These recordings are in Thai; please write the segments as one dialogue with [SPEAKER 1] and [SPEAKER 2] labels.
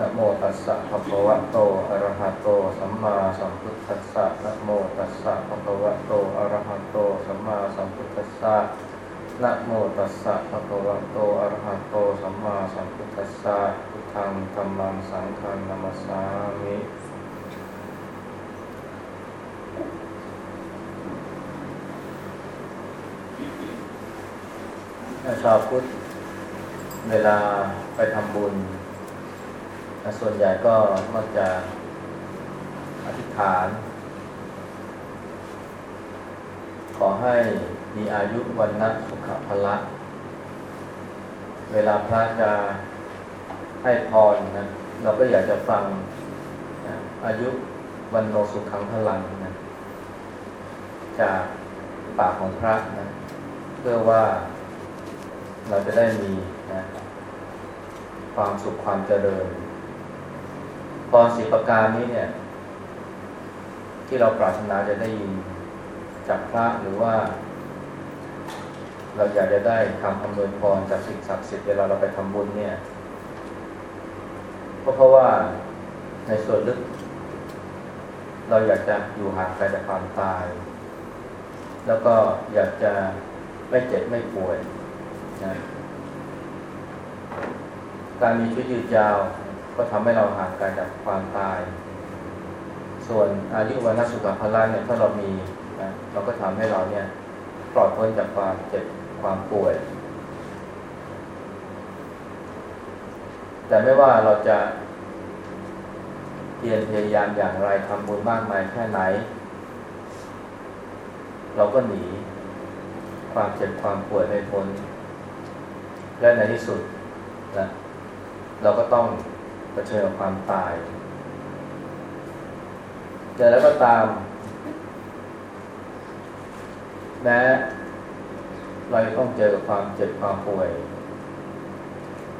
[SPEAKER 1] นะโมตัสสะภะคะวะโตอะระหะโต สัมมาสัมพุทธัสสะนะโมตัสสะภะคะวะโตอะระหะโต สัมมาสัมพุทธัสสะนะโมตัสสะภะคะวะโตอะระหะโต สัมมาสัมพุทธัสสะพุทธังธัมมังสังฆังนัมสสามิชาวพุทธเวลาไปทำบุญ ส่วนใหญ่ก็มักจะอธิษฐาน ขอให้มีอายุวันนะสุขภละ เวลาพระจะให้พรนะเราก็อยากจะฟังอายุวันโนสุขังพลังนะจากปากของพระนะเพื่อว่าเราจะได้มีนะความสุขความเจริญ พรสิประการนี้เนี่ย ที่เราปรารถนาจะได้ยินจากพระหรือว่า เราอยากจะได้คำอำนวยพรจากสิ่งศักดิ์สิทธิ์เวลาเราไปทำบุญเนี่ยก็เพราะว่าในส่วนลึก เราอยากจะอยู่ห่างไกลจากความตาย แล้วก็อยากจะไม่เจ็บไม่ป่วยนะการมีชีวิตยืนยาว ก็ทำให้เราห่างไกลจากความตาย ส่วนอายุวันสุขภาระเนี่ยถ้าเรามีนะเราก็ทำให้เราเนี่ยปลอดพ้นจากความเจ็บความป่วย แต่ไม่ว่าเราจะเพียรพยายามอย่างไรทำบุญมากมายแค่ไหน เราก็หนีความเจ็บความป่วยไม่พ้นและในที่สุดนะเราก็ต้อง เผชิญกับความตายแต่แล้วก็ตามแม้เราต้องเจอกับความเจ็บความป่วย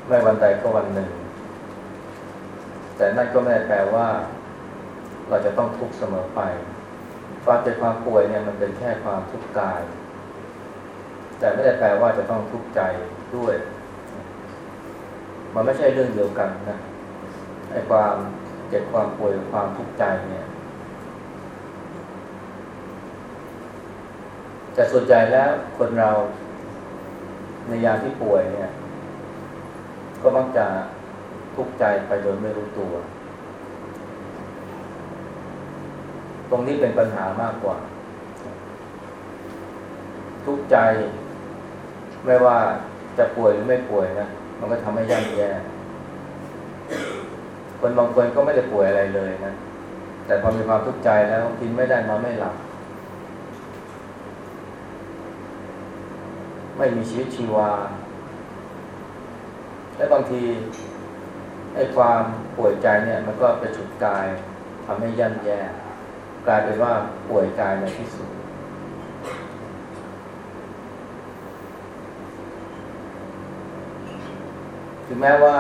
[SPEAKER 1] ไม่วันใดก็วันหนึ่ง แต่นั่นก็ไม่ได้แปลว่า เราจะต้องทุกข์เสมอไป ความเจ็บความป่วยเนี่ยมันเป็นแค่ความทุกข์กาย แต่ไม่ได้แปลว่าจะต้องทุกข์ใจด้วย มันไม่ใช่เรื่องเดียวกันนะ ไอ้ความเจ็บความป่วยความทุกข์ใจเนี่ย แต่ส่วนใหญ่แล้วคนเราในยามที่ป่วยเนี่ย ก็มักจะทุกข์ใจไปโดยไม่รู้ตัว ตรงนี้เป็นปัญหามากกว่า ทุกข์ใจไม่ว่าจะป่วยหรือไม่ป่วยนะ มันก็ทำให้ย่ำแย่ คนบางคนก็ไม่ได้ป่วยอะไรเลยนะ แต่พอมีความทุกข์ใจแล้วกินไม่ได้นอนไม่หลับ ไม่มีชีวิตชีวา และบางทีไอ้ความป่วยใจเนี่ยมันก็ไปฉุดกายทำให้ย่ำแย่ กลายเป็นว่าป่วยกายในที่สุดถึงแม้ว่า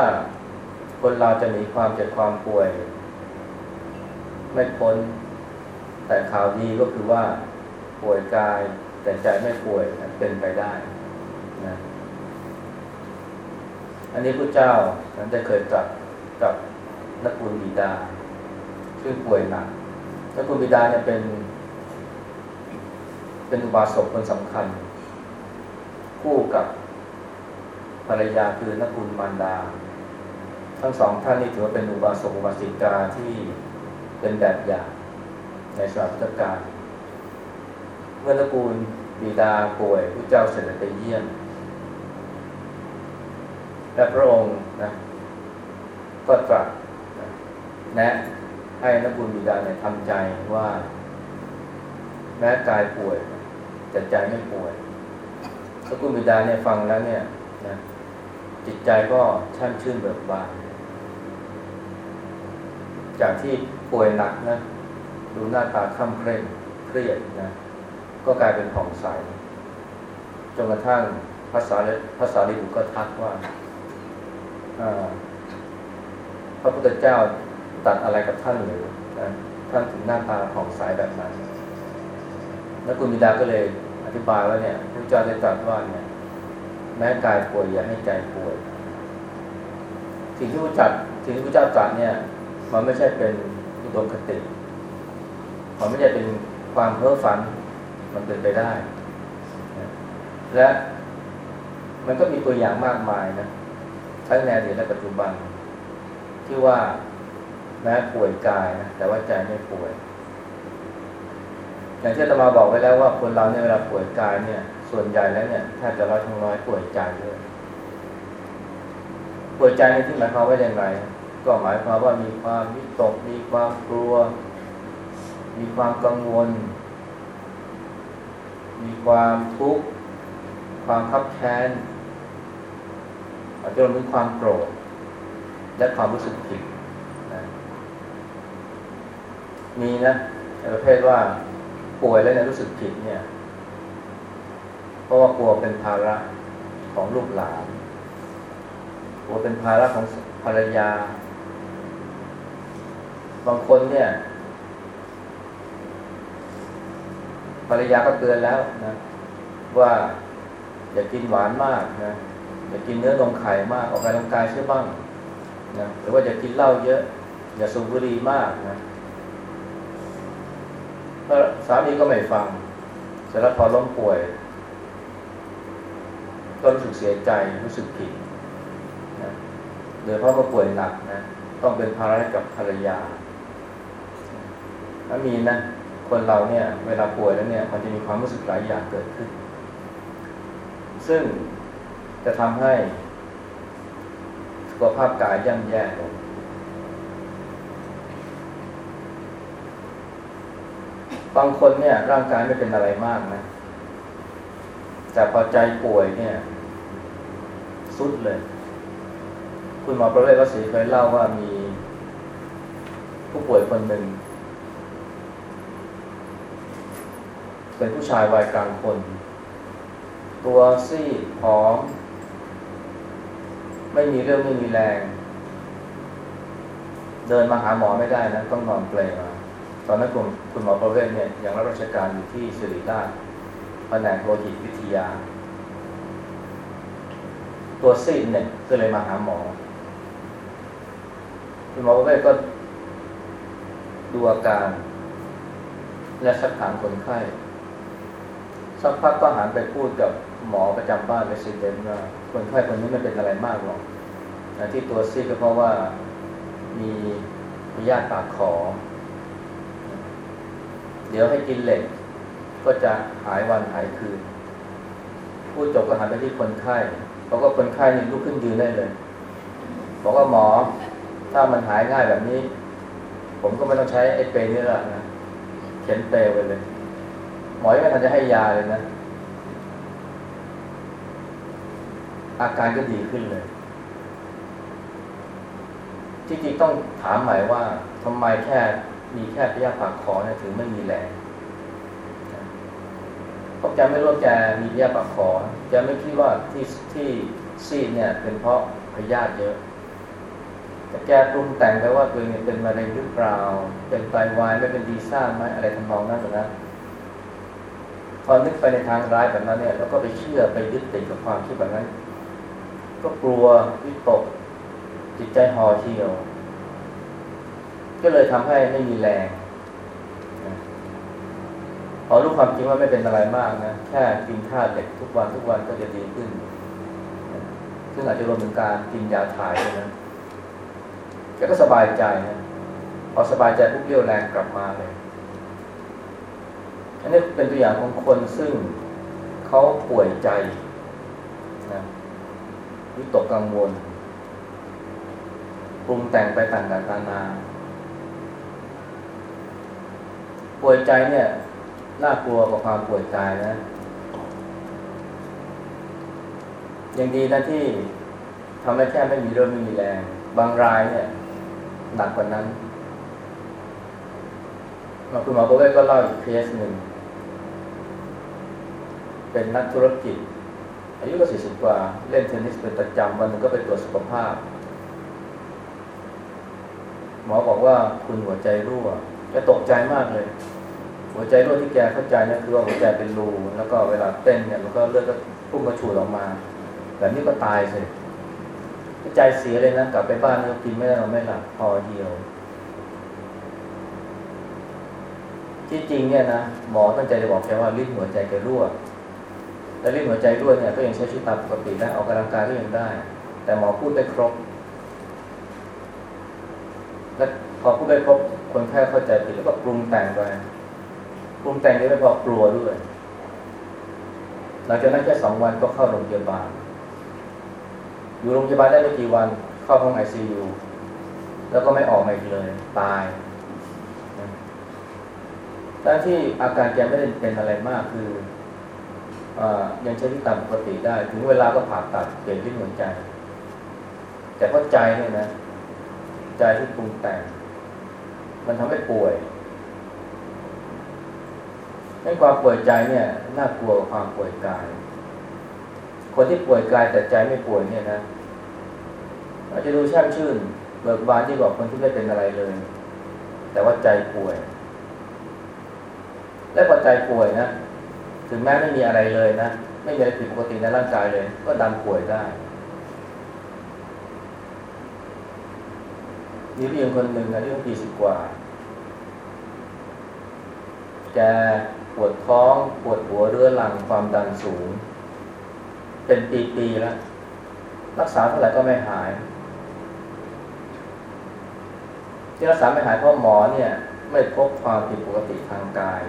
[SPEAKER 1] คนเราจะมีความเจ็บความป่วย ไม่พ้น แต่ข่าวดีก็คือว่าป่วยกายแต่ใจไม่ป่วยเป็นไปได้นะอันนี้พระเจ้านั้นได้เคยตรัสกับนักบุญบิดา ซึ่งป่วยหนักนักบุญบิดาเนี่ยเป็น เป็นอุบาสกคนสำคัญ คู่กับภรรยาคือนักบุญมารดา ทั้งสองท่านนี้ถือว่าเป็นอุบาสกอุบาสิกาที่เป็นแบบอย่างในสมัยพุทธกาลเมื่อนักบุญบิดาป่วยพระเจ้าเสด็จไปเยี่ยมและพระองค์นะก็ตรัสแนะให้นักบุญบิดาเนี่ยทำใจว่า แม้กายป่วยแต่ใจไม่ป่วยนักบุญบิดาเนี่ยฟังแล้วเนี่ยนะจิตใจก็ช่ำชื่นเบิกบาน จากที่ป่วยหนักนะดูหน้าตาค่ำเคร่งเครียดนะก็กลายเป็นผ่องใสจนกระทั่งภาษาภาษาลิบุก็ทักว่าพระพุทธเจ้าตัดอะไรกับท่านหรือนะท่านถึงหน้าตาผ่องใสแบบนั้น แล้วคุณบิดาก็เลยอธิบายว่าเนี่ยพระเจ้าได้ตรัสว่าเนี่ยแม้กายป่วยอย่าให้ใจป่วยสิ่งที่พระจัดสิ่งที่พระเจ้าตรัสเนี่ย มันไม่ใช่เป็นอุดมคติ มันไม่ใช่เป็นความเพ้อฝัน มันเป็นไปได้ และมันก็มีตัวอย่างมากมายนะทั้งในอดีตและปัจจุบัน ที่ว่าแม้ป่วยกายนะแต่ว่าใจไม่ป่วย อย่างที่ตมาบอกไว้แล้วว่าคนเราเนี่ยเวลาป่วยกายเนี่ย ส่วนใหญ่แล้วเนี่ยแทบจะร้อยทั้งร้อยป่วยใจด้วยป่วยใจในที่หมายความว่าอย่างไร ก็หมายความว่ามีความวิตก มีความกลัว มีความกังวล มีความทุกข์ ความคับแค้นอาจจะรวมถึงความโกรธ และความรู้สึกผิดนะมีนะประเภทว่าป่วยแล้วเนี่ยรู้สึกผิดเนี่ย เพราะว่ากลัวเป็นภาระของลูกหลานกลัวเป็นภาระของภรรยา บางคนเนี่ยภรรยาก็เตือนแล้วนะ ว่าอย่ากินหวานมากนะอย่ากินเนื้อนมไข่มากออกกำลังกายใช่บ้างนะหรือว่าอย่ากินเหล้าเยอะ อย่าสูบบุหรี่มากนะสามีก็ไม่ฟังเสร็จแล้วพอล้มป่วยก็รู้สึกเสียใจรู้สึกผิดนะโดยเพราะว่าป่วยหนักนะต้องเป็นภาระให้กับภรรยา ถ้ามีนะคนเราเนี่ย เวลาป่วยแล้วเนี่ย มันจะมีความรู้สึกหลายอย่างเกิดขึ้น ซึ่งจะทำให้สุขภาพกายย่ำแย่ลงบางคนเนี่ย ร่างกายไม่เป็นอะไรมากนะแต่พอใจป่วยเนี่ยสุดเลย คุณหมอประเวศวสีเคยเล่าว่ามีผู้ป่วยคนหนึ่ง เป็นผู้ชายวัยกลางคน ตัวซีดผอม ไม่มีเรื่องไม่มีแรง เดินมาหาหมอไม่ได้นะ ต้องนอนเปลมา ตอนนั้นคุณคุณหมอประเวศเนี่ยยังรับราชการอยู่ที่ศิริราชแผนกโลหิตวิทยา ตัวซีดเนี่ยก็เลยมาหาหมอ คุณหมอประเวศก็ดูอาการและสักถามคนไข้ สักพักก็หันไปพูดกับหมอประจำบ้านเรสิเดนว่าคนไข้คนนี้ไม่เป็นอะไรมากหรอกที่ตัวซีดก็เพราะว่ามีพยาธิปากขอ เดี๋ยวให้กินเหล็ก ก็จะหายวันหายคืน ผู้จบก็หันไปที่คนไข้เพราะว่าคนไข้นี่ลุกขึ้นยืนได้เลย บอกว่าหมอ ถ้ามันหายง่ายแบบนี้ ผมก็ไม่ต้องใช้ไอ้เปรนี่ละนะเขียนเปรไปเลย หมอยังไม่ทันจะให้ยาเลยนะ อาการก็ดีขึ้นเลยจริงๆต้องถามใหม่ว่าทำไมแค่มีแค่พยาปากคอเนี่ยถึงไม่มีแรงเพราะแกไม่รู้แกมีพยาปากคอแกไม่คิดว่าที่ที่ซีดเนี่ยเป็นเพราะพยาธิเยอะ แต่แกปรุงแต่งไปว่าตัวเองเป็นมะเร็งหรือเปล่า เป็นไตวายไม่เป็นดีซ่าไหมอะไรทำนองนั้นนะ พอนึกไปในทางร้ายแบบนั้นเนี่ยแล้วก็ไปเชื่อไปยึดติดกับความคิดแบบนั้น ก็กลัววิตกจิตใจห่อเที่ยว ก็เลยทำให้ไม่มีแรงพอรู้ความจริงว่าไม่เป็นอะไรมากนะแค่กินข้าวเด็กทุกวันทุกวันก็จะดีขึ้น ซึ่งอาจจะรวมถึงการกินยาถ่ายนะแกก็สบายใจนะพอสบายใจปุ๊บเรี่ยวแรงกลับมาเลย นนี้เป็นตัวอย่างของคนซึ่งเขาป่วยใจนะวิตกกังวลปรุงแต่งไปต่างๆนานา ป่วยใจเนี่ยน่ากลัวกว่าความป่วยกายนะ ยังดีนะที่ทำได้แค่ไม่มีเรื่องไม่มีแรง บางรายเนี่ยหนักกว่านั้นมาคุณหมอประเวก็เล่าอีกเคสหนึ่ง เป็นนักธุรกิจ อายุก็สี่สิบกว่า เล่นเทนนิสเป็นประจำวันหนึ่งก็ไปตรวจสุขภาพ หมอบอกว่าคุณหัวใจรั่วจะตกใจมากเลย หัวใจรั่วที่แกเข้าใจนะคือว่าหัวใจเป็นรูแล้วก็เวลาเต้นเนี่ยมันก็เลือดก็พุ่งกระฉูดออกมาแบบนี้ก็ตายสิแกใจเสียเลยนะกลับไปบ้านแล้วกินไม่ได้นอนไม่หลับพอเดียวที่จริงเนี่ยนะหมอตั้งใจจะบอกแกว่าลิ้นหัวใจแกรั่ว แต่ลิ้นหัวใจรั่วเนี่ยก็ยังใช้ชีวิตตามปกติได้ออกกำลังกายก็ยังได้ แต่หมอพูดได้ครบ และพอพูดได้ครบคนแค่เข้าใจผิดแล้วก็ปรุงแต่งไปปรุงแต่งได้ไม่พอกลัวด้วย หลังจากนั้นแค่สองวันก็เข้าโรงพยาบาล อยู่โรงพยาบาลได้ไม่กี่วันเข้าห้องไอซียูแล้วก็ไม่ออกมาอีกเลย ตายแต่ที่อาการแกไม่ได้เป็นอะไรมากคือ ยังใช้ที่ตามปกติได้ ถึงเวลาก็ผ่าตัดเปลี่ยนที่หัวใจ แต่เพราะใจเนี่ยนะ ใจที่ปรุงแต่ง มันทำให้ป่วยให้ความป่วยใจเนี่ยน่ากลัวกว่าความป่วยกาย คนที่ป่วยกายแต่ใจไม่ป่วยเนี่ยนะอาจจะดูแช่มชื่น เบิกบานที่กว่าคนที่ไม่เป็นอะไรเลย แต่ว่าใจป่วย และพอใจป่วยนะ ถึงแม้ไม่มีอะไรเลยนะ ไม่มีอะไรผิดปกติในร่างกายเลย ก็ดันป่วยได้มีผู้หญิงคนหนึ่งอายุยี่สิบกว่า แกปวดท้องปวดหัวเรื้อรังความดันสูง เป็นปีๆแล้ว รักษาเท่าไหร่ก็ไม่หาย ที่รักษาไม่หายเพราะหมอเนี่ย ไม่พบความผิดปกติทางกาย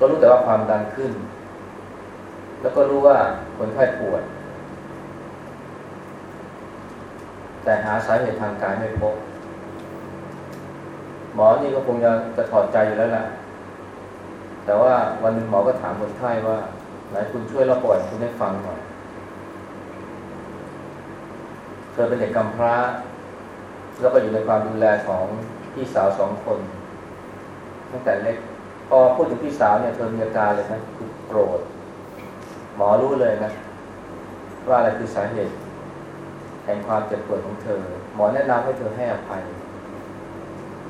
[SPEAKER 1] ก็รู้แต่ว่าความดันขึ้น แล้วก็รู้ว่าคนไข้ปวด แต่หาสาเหตุทางกายไม่พบ หมอนี่ก็คงจะจะถอดใจอยู่แล้วแหละแต่ว่าวันหนึ่งหมอก็ถามคนไข้ว่า ไหนคุณช่วยเล่าปวัติคุณให้ฟังหน่อยเธอเป็นเด็กกำพร้า แล้วก็อยู่ในความดูแลของพี่สาวสองคน ตั้งแต่เล็ก พอพูดถึงพี่สาวเนี่ยเธอมีอาการเลยนะคือโกรธ หมอรู้เลยนะ ว่าอะไรคือสาเหตุแห่งความเจ็บปวดของเธอ หมอแนะนำให้เธอให้อภัย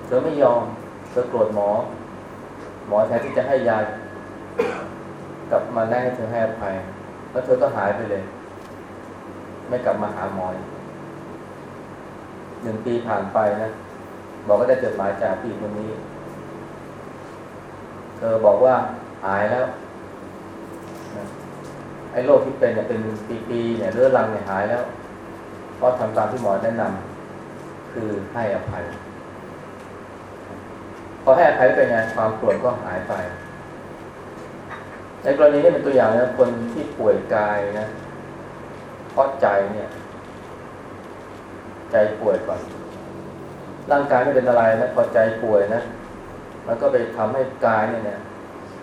[SPEAKER 1] เธอไม่ยอม เธอโกรธหมอ หมอแทนที่จะให้ยากลับมาแนะให้เธอให้อภัย แล้วเธอก็หายไปเลย ไม่กลับมาหาหมอหนึ่งปีผ่านไปนะ บอกก็ได้จดหมายจากพี่คนนี้ เธอบอกว่าหายแล้วไอ้โรคที่เป็นเนี่ยเป็นปีๆเนี่ยเรื้อรังเนี่ยหายแล้วเพราะทำตามที่หมอแนะนำคือให้อภัยพอให้อภัยเป็นไงความโกรธก็หายไป ในกรณีนี้เป็นตัวอย่างนะคนที่ป่วยกายนะเพราะใจเนี่ย ใจป่วยก่อน ร่างกายไม่เป็นอะไรนะพอใจป่วยนะ มันก็ไปทำให้กายเนี่ย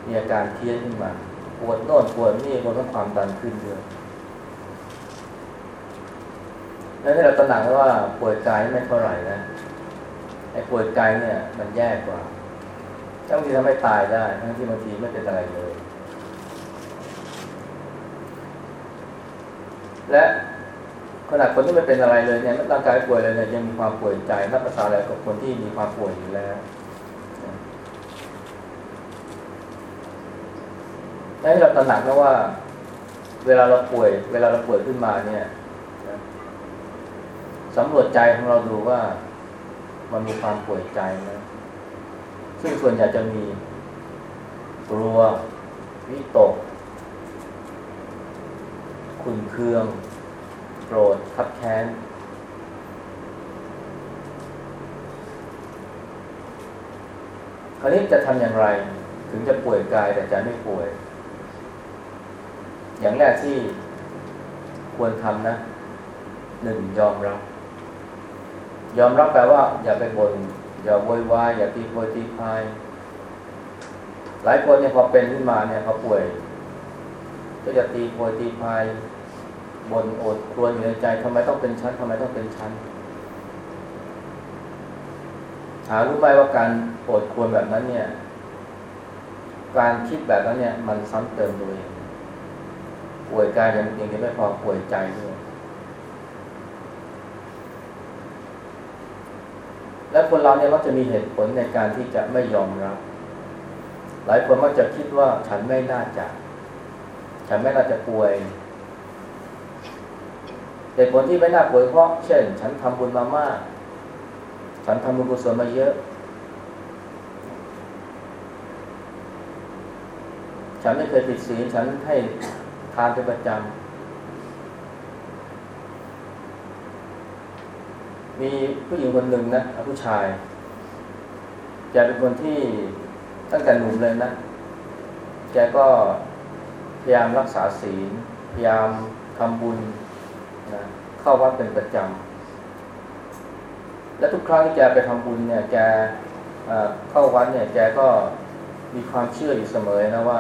[SPEAKER 1] มีอาการเทียนขึ้นมา ปวดโน่นปวดนี่มันก็ความดันขึ้นเยอะแล้วที่เราตระหนักว่าป่วยกายไม่เท่าไหร่นะไอ้ป่วยกายเนี่ย มันแย่กว่าบางทีทำให้ตายได้ทั้งที่บางทีไม่เป็นอะไรเลย และขนาดคนที่ไม่เป็นอะไรเลยเนี่ยร่างกายป่วยเลยเนี่ยยังมีความป่วยใจนับภาษาอะไรกับคนที่มีความป่วยอยู่แล้ว ให้เราตระหนักนะว่า เวลาเราป่วย เวลาเราป่วยขึ้นมาเนี่ยสำรวจใจของเราดูว่ามันมีความป่วยใจไหมซึ่งส่วนใหญ่จะมีกลัว วิตก ขุนเคือง โกรธทับแค้น คราวนี้จะทำอย่างไร ถึงจะป่วยกายแต่ใจไม่ป่วย อย่างแรกที่ควรทำนะหนึ่งยอมรับ ยอมรับแปลว่า อย่าไปบน่นอย่าโวยวายอย่าตีโพยตีพายหลายคนเนี่ยพอเป็นขึ้นมาเนี่ยเขาป่วย ก็จะตีโพยตีพายบนโอดครวญอยู่ในใจทำไมต้องเป็นชั้นทำไมต้องเป็นชั้นหารู้ไหมว่าการโอดครวญแบบนั้นเนี่ย การคิดแบบนั้นเนี่ย มันซ้ำเติมตัวเอง ป่วยกายยังยังไม่พอป่วยใจด้วยและคนเราเนี่ยมักจะมีเหตุผลในการที่จะไม่ยอมรับ หลายคนมักจะคิดว่าฉันไม่น่าจะ ฉันไม่น่าจะป่วยเหตุผลที่ไม่น่าป่วยเพราะเช่น ฉันทำบุญมามาก ฉันทำบุญกุศลมาเยอะ ฉันไม่เคยผิดศีลฉันให้ ทานเป็นประจำ มีผู้หญิงคนหนึ่งนะผู้ชายแกเป็นคนที่ตั้งแต่หนุ่มเลยนะ แกก็พยายามรักษาศีล พยายามทำบุญนะเข้าวัดเป็นประจำ และทุกครั้งที่แกไปทำบุญเนี่ย แกเข้าวัดเนี่ย แกก็มีความเชื่ออยู่เสมอนะว่า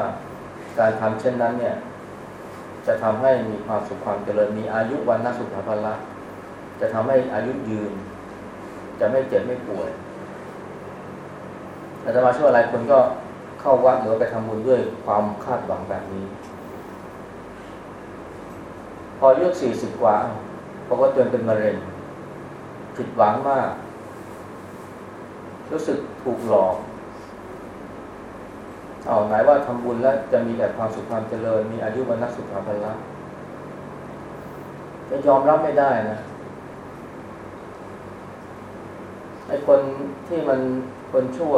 [SPEAKER 1] การทำเช่นนั้นเนี่ย จะทำให้มีความสุขความเจริญมีอายุวันนสุขภาละจะทำให้อายุยืน จะไม่เจ็บไม่ป่วยอาตมาเชื่อว่าหลายคนก็เข้าวัดหรือไปทำบุญด้วยความคาดหวังแบบนี้ พออายุสี่สิบกว่าพอก็จนเป็นมะเร็งผิดหวังมาก รู้สึกถูกหลอก เอาไหนว่าทำบุญแล้วจะมีแต่ความสุขความเจริญ มีอายุวันนักสุขภาพละจะยอมรับไม่ได้นะไอ้คนที่มันคนชั่ว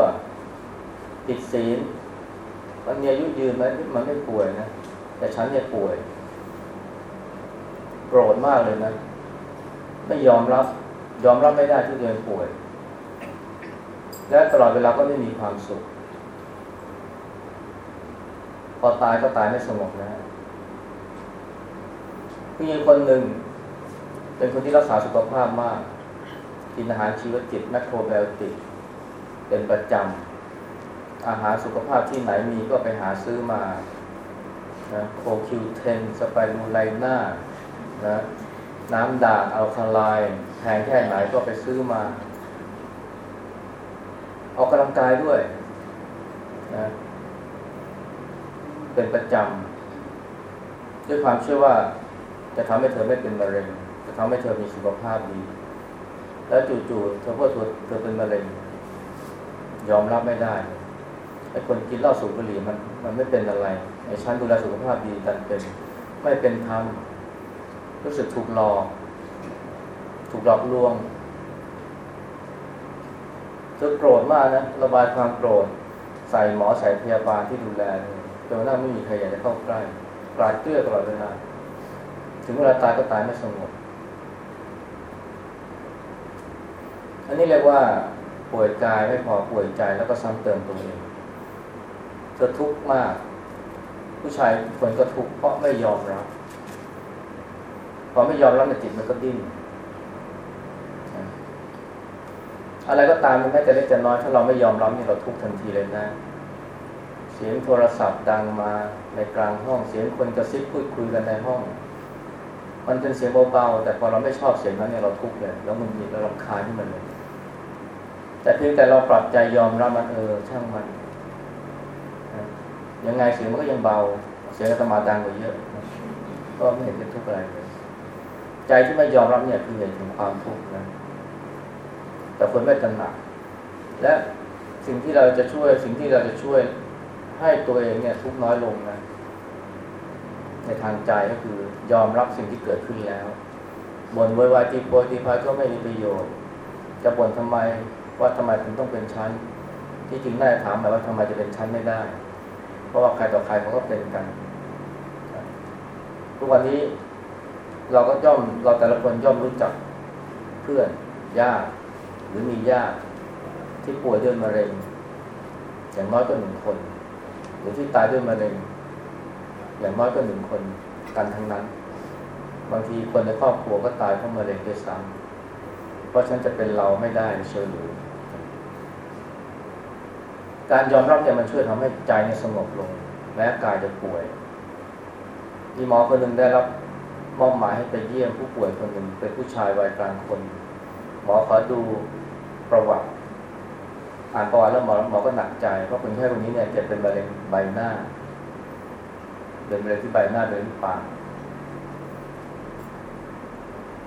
[SPEAKER 1] ติดศีลมันมีอายุยืนไหมมันไม่ป่วยนะแต่ฉันเนี่ยป่วยโกรธมากเลยนะไม่ยอมรับ ยอมรับไม่ได้ที่ตัวเองป่วย และตลอดเวลาก็ไม่มีความสุข พอตายก็ตายไม่สงบนะผู้หญิงคนหนึ่ง เป็นคนที่รักษาสุขภาพมาก กินอาหารชีวจิตแมคโครไบโอติกเป็นประจำ อาหารสุขภาพที่ไหนมีก็ไปหาซื้อมานะโคคิวเทนสไปรูไลน่านะน้ำด่างอัลคาไลน์แพงแค่ไหนก็ไปซื้อมา ออกกำลังกายด้วยนะ เป็นประจำด้วยความเชื่อว่าจะทำให้เธอไม่เป็นมะเร็ง จะทำให้เธอมีสุขภาพดี แล้วจู่ๆเธอพูดเธอเป็นมะเร็ง ยอมรับไม่ได้ไอ้คนกินเหล้าสูบบุหรี่มันมันไม่เป็นอะไรไอ้ฉันดูแลสุขภาพดีแต่เป็นไม่เป็นธรรมรู้สึกถูกหลอกถูกหลอกลวงเธอโกรธมากนะระบายความโกรธใส่หมอใส่พยาบาลที่ดูแล จนกระทั่งไม่มีใครอยากจะเข้าใกล้กลาดเกลือตลอดเวลาถึงเวลาตายก็ตายไม่สงบอันนี้เรียกว่าป่วยกายไม่พอป่วยใจแล้วก็ซ้ำเติมตัวเองเธอทุกข์มาก ผู้ชายคนก็ทุกข์เพราะไม่ยอมรับพอไม่ยอมรับในจิตมันก็ดิ้นอะไรก็ตามมันแม้แต่เล็กแต่น้อยถ้าเราไม่ยอมรับนี่เราทุกข์ทันทีเลยนะ เสียงโทรศัพท์ดังมาในกลางห้องเสียงคนกระซิบพูดคุยกันในห้อง มันเป็นเสียงเบาๆแต่พอเราไม่ชอบเสียงนั้นเนี่ยเราทุกข์เลยแล้วมันมีเราลำคาญที่มันเลยแต่เพียงแต่เราปรับใจยอมรับมันเออช่างมันยังไงเสียงมันก็ยังเบา เสียงธรรมาดังกว่าเยอะ ก็ไม่เห็นเป็นทุกข์อะไรเลยใจที่ไม่ยอมรับเนี่ยคือเหตุของความทุกข์นะแต่คนไม่ตระหนักและสิ่งที่เราจะช่วยสิ่งที่เราจะช่วย ให้ตัวเองเนี่ยทุกน้อยลงนะในทางใจก็คือยอมรับสิ่งที่เกิดขึ้นแล้วบ่นวยวายตีโพยตีพายก็ไม่มีประโยชน์ จะบ่นทำไมว่าทำไมถึงต้องเป็นชั้น ที่จริงน่าจะถามแบบว่าทำไมจะเป็นชั้นไม่ได้ เพราะว่าใครต่อใครเขาก็เป็นกัน ทุกวันนี้เราก็ย่อมเราแต่ละคนย่อมรู้จักเพื่อนญาติหรือมีญาติที่ป่วยด้วยมะเร็งอย่างน้อยก็หนึ่งคน หรือที่ตายด้วยมะเร็งอย่างน้อยก็หนึ่งคนกันทั้งนั้น บางทีคนในครอบครัวก็ตายเพราะมะเร็งด้วยซ้ำเพราะฉันจะเป็นเราไม่ได้เชื่อหรือการยอมรับเนี่ยมันช่วยทำให้ใจเนี่ยสงบลงแม้กายจะป่วยมีหมอคนหนึ่งได้รับมอบหมายให้ไปเยี่ยมผู้ป่วยคนหนึ่งเป็นผู้ชายวัยกลางคน หมอขอดูประวัติ อ่านประวัติแล้วหมอหมอก็หนักใจเพราะคนไข้คนนี้เนี่ยจะเป็นมะเร็งใบหน้าเป็นมะเร็งที่ใบหน้าเป็นที่ปาก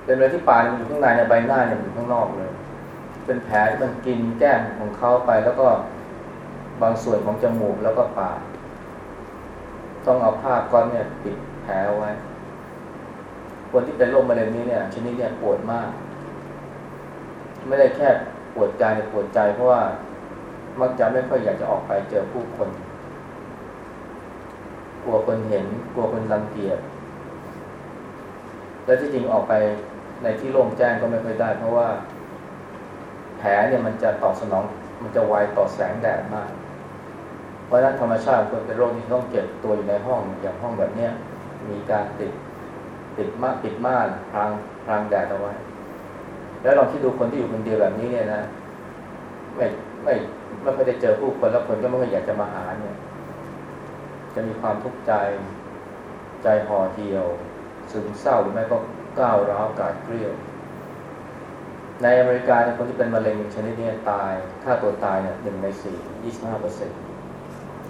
[SPEAKER 1] เป็นมะเร็งที่ปากมันอยู่ข้างในในใบหน้าเนี่ยอยู่ข้างนอกเลย เป็นแผลที่มันกินแก้มของเขาไปแล้วก็บางส่วนของจมูกแล้วก็ปากต้องเอาผ้าก้อนเนี่ยปิดแผลไว้ คนที่เป็นโรคมะเร็งนี้เนี่ยชนิดเนี่ยปวดมาก ไม่ได้แค่ปวดกายแต่ปวดใจเพราะว่า มักจะไม่ค่อยอยากจะออกไปเจอผู้คน กลัวคนเห็น กลัวคนรังเกียจและที่จริงออกไปในที่โล่งแจ้งก็ไม่ค่อยได้ เพราะว่า แผลเนี่ยมันจะตอบสนอง มันจะไวต่อแสงแดดมาก เพราะนั้นธรรมชาติคนเป็นโรคนี้ต้องเก็บตัวอยู่ในห้องอย่างห้องแบบเนี้ยมีการติดติดมาปิดม่านพรางพรางแดดเอาไว้ แล้วลองคิดดูคนที่อยู่คนเดียวแบบนี้เนี่ยนะ ไม่ไม่ ไม่เคยได้เจอผู้คนแล้วคนก็ไม่ค่อยอยากจะมาหาเนี่ย จะมีความทุกข์ใจใจห่อเหี่ยวซึมเศร้าหรือไม่ก็ก้าวร้าวกาดเกลียวในอเมริกาเนี่ยคนที่เป็นมะเร็งชนิดนี้ตายค่าตัวตายเนี่ยหนึ่งในสี่ยี่สิบห้าเปอร์เซ็น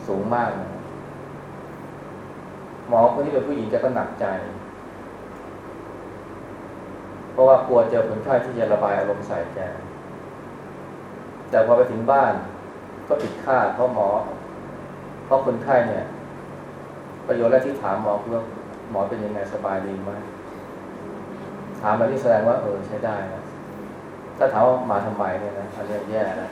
[SPEAKER 1] สูงมากนะหมอคนที่เป็นผู้หญิงแกก็หนักใจ เพราะว่ากลัวเจอคนไข้ที่จะระบายอารมณ์ใส่แกแต่พอไปถึงบ้าน ก็ผิดคาดเพราะหมอ เพราะคนไข้เนี่ย ประโยชน์แรกที่ถามหมอคือว่าหมอเป็นยังไงสบายดีไหมถามมาที่แสดงว่าเออใช้ได้นะถ้าถามว่ามาทำไมเนี่ยนะอันนี้แย่นะ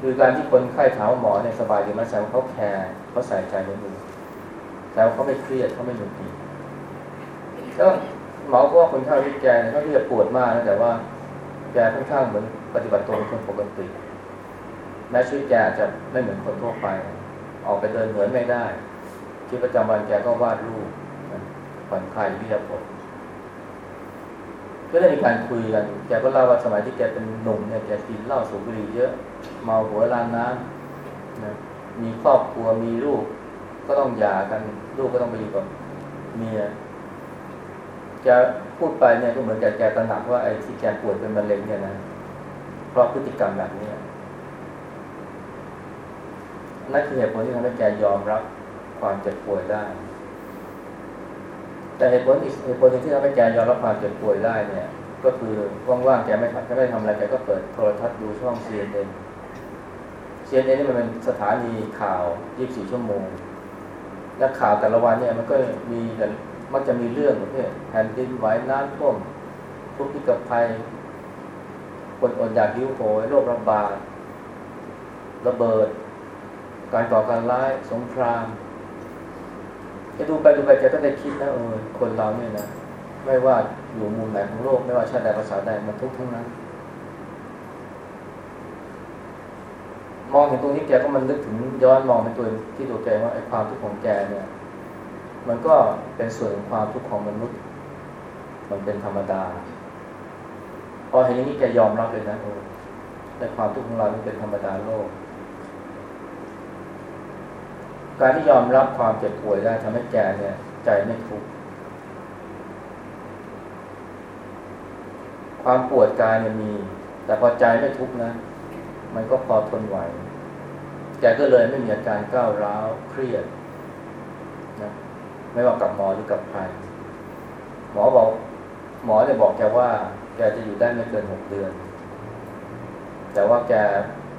[SPEAKER 1] คือการที่คนไข้ถามว่าหมอเนี่ยสบายดีไหมแสดงว่าเขาแคร์เขาใส่ใจในมือแต่ว่าเขาไม่เครียดเขาไม่หงุดหงิดแล้วหมอก็ว่าคนไข้ที่แกเขาที่จะปวดมากนะแต่ว่าแกค่อนข้างเหมือนปฏิบัติตัวเป็นคนปกติ แม้ชีวิตแกจะไม่เหมือนคนทั่วไป ออกไปเดินเหมือนไม่ได้ชีวิตประจำวันแกก็วาดรูปผ่อนคลายวิทยาผลก็ได้มีการคุยกันแกก็เล่าว่าสมัยที่แกเป็นหนุ่มเนี่ยแกกินเหล้าสูบบุหรี่เยอะ เมาหัวลานน้ำนะมีครอบครัวมีลูก ก็ต้องหย่ากันลูกก็ต้องไปอยู่กับเมียแกพูดไปเนี่ยก็เหมือนแกแกตระหนักว่าไอ้ที่แกป่วยเป็นมะเร็งเนี่ยนะเพราะพฤติกรรมแบบนี้ นั่นคือเหตุผลที่ทำให้แกยอมรับความเจ็บป่วยได้ แต่เหตุผลอีกเหตุผลหนึ่งที่ทำให้แกยอมรับความเจ็บป่วยได้เนี่ย ก็คือว่างๆแกไม่ทำแกไม่ทำอะไรแกก็เปิดโทรทัศน์ดูช่อง CNN CNN นี่มันเป็นสถานีข่าว 24 ชั่วโมง และข่าวแต่ละวันเนี่ยมันก็มีแต่มักจะมีเรื่องประเภทแผ่นดินไหวน้ำท่วมทุกข์ที่กับภัยคนอดอยากหิวโหยโรคระบาดระเบิด การก่อการร้ายสงครามจะดูไปดูไปแกก็ได้คิดนะเออคนเราเนี่ยนะไม่ว่าอยู่มุมไหนของโลก ไม่ว่าชาติใดภาษาใดมันทุกข์ทั้งนั้น มองเห็นตรงนี้แกก็มันนึกถึงย้อนมองในตัวที่ตัวแกว่าไอ้ความทุกข์ของแกเนี่ย มันก็เป็นส่วนของความทุกข์ของมนุษย์ มันเป็นธรรมดา พอเห็นอย่างนี้แกยอมรับเลยนะโอ้แต่ความทุกข์ของเรานี่เป็นธรรมดาโลก การที่ยอมรับความเจ็บป่วยได้ทำให้แกเนี่ย ใจไม่ทุกข์ความปวดกายเนี่ยมี แต่พอใจไม่ทุกข์นะ มันก็พอทนไหวแกก็เลยไม่มีอาการก้าวร้าวเครียดนะไม่ว่ากับหมอหรือกับใครหมอบอก หมอเนี่ยบอกแกว่า แกจะอยู่ได้ไม่เกินหกเดือน แต่ว่าแก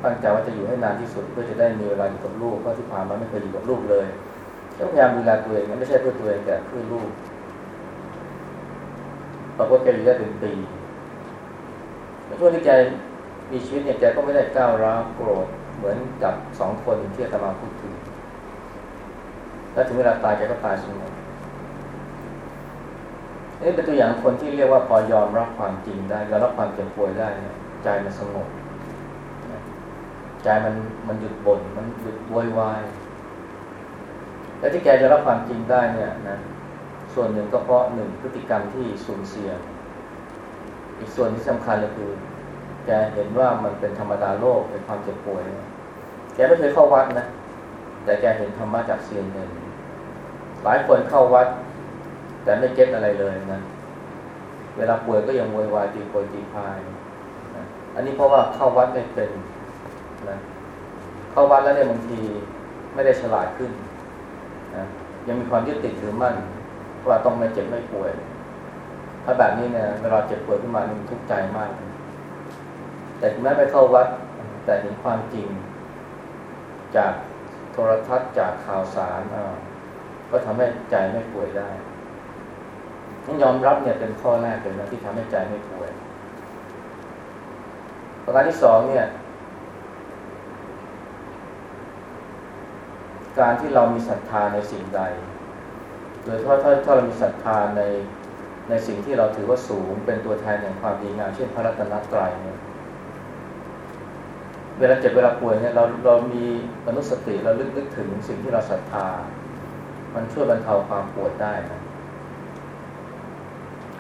[SPEAKER 1] ตั้งใจว่าจะอยู่ให้นานที่สุดเพื่อจะได้มีเวลาอยู่กับลูกเพราะที่ผ่านมาไม่เคยอยู่กับลูกเลยพยายามดูแลตัวเองไม่ใช่เพื่อตัวเองแต่เพื่อลูกปรากฏแกอยู่ได้เป็นปีช่วงที่แกมีชีวิตเนี่ยแกก็ไม่ได้ก้าวร้าวโกรธเหมือนกับสองคนที่อาตมาพูดถึงแล้วถึงเวลาตายแกก็ตายสงบนี่เป็นตัวอย่างคนที่เรียกว่าพอยอมรับความจริงได้ยอมรับความเจ็บป่วยได้ใจมันสงบ ใจมันมันหยุดบ่นมันหยุดวอยวายและที่แกจะรับความจริงได้เนี่ยนะส่วนหนึ่งก็เพราะหนึ่งพฤติกรรมที่สูญเสีย อีกส่วนที่สำคัญก็คือ แกเห็นว่ามันเป็นธรรมดาโลกเป็นความเจ็บป่วย แกไม่เคยเข้าวัดนะ แต่แกเห็นธรรมะจากเซียนเงินหลายคนเข้าวัด แต่ไม่เก็ตอะไรเลยนะ เวลาป่วยก็ยังวอยวายตีโพยตีพายนะอันนี้เพราะว่าเข้าวัดไม่เป็น เข้าวัดแล้วเนี่ยบางทีไม่ได้ฉลาดขึ้นนะยังมีความยึดติดถือมั่นว่าต้องไม่เจ็บไม่ป่วย ถ้าแบบนี้เนี่ยเวลาเจ็บป่วยขึ้นมามันทุกข์ใจมาก แต่ถึงแม้ไปเข้าวัด แต่เห็นความจริง จากโทรทัศน์จากข่าวสารก็ทำให้ใจไม่ป่วยได้ต้องยอมรับเนี่ยเป็นข้อแรกเลยนะที่ทำให้ใจไม่ป่วยประการที่สองเนี่ย การที่เรามีศรัทธาในสิ่งใด โดยเฉพาะถ้าถ้าเรามีศรัทธาในในสิ่งที่เราถือว่าสูงเป็นตัวแทนแห่งความดีงามเช่นพระรัตนตรัยเนี่ยเวลาเจ็บเวลาป่วยเนี่ยเราเรามีมนุษยสติเราลึกนึกถึงสิ่งที่เราศรัทธา มันช่วยบรรเทาความปวดได้นะ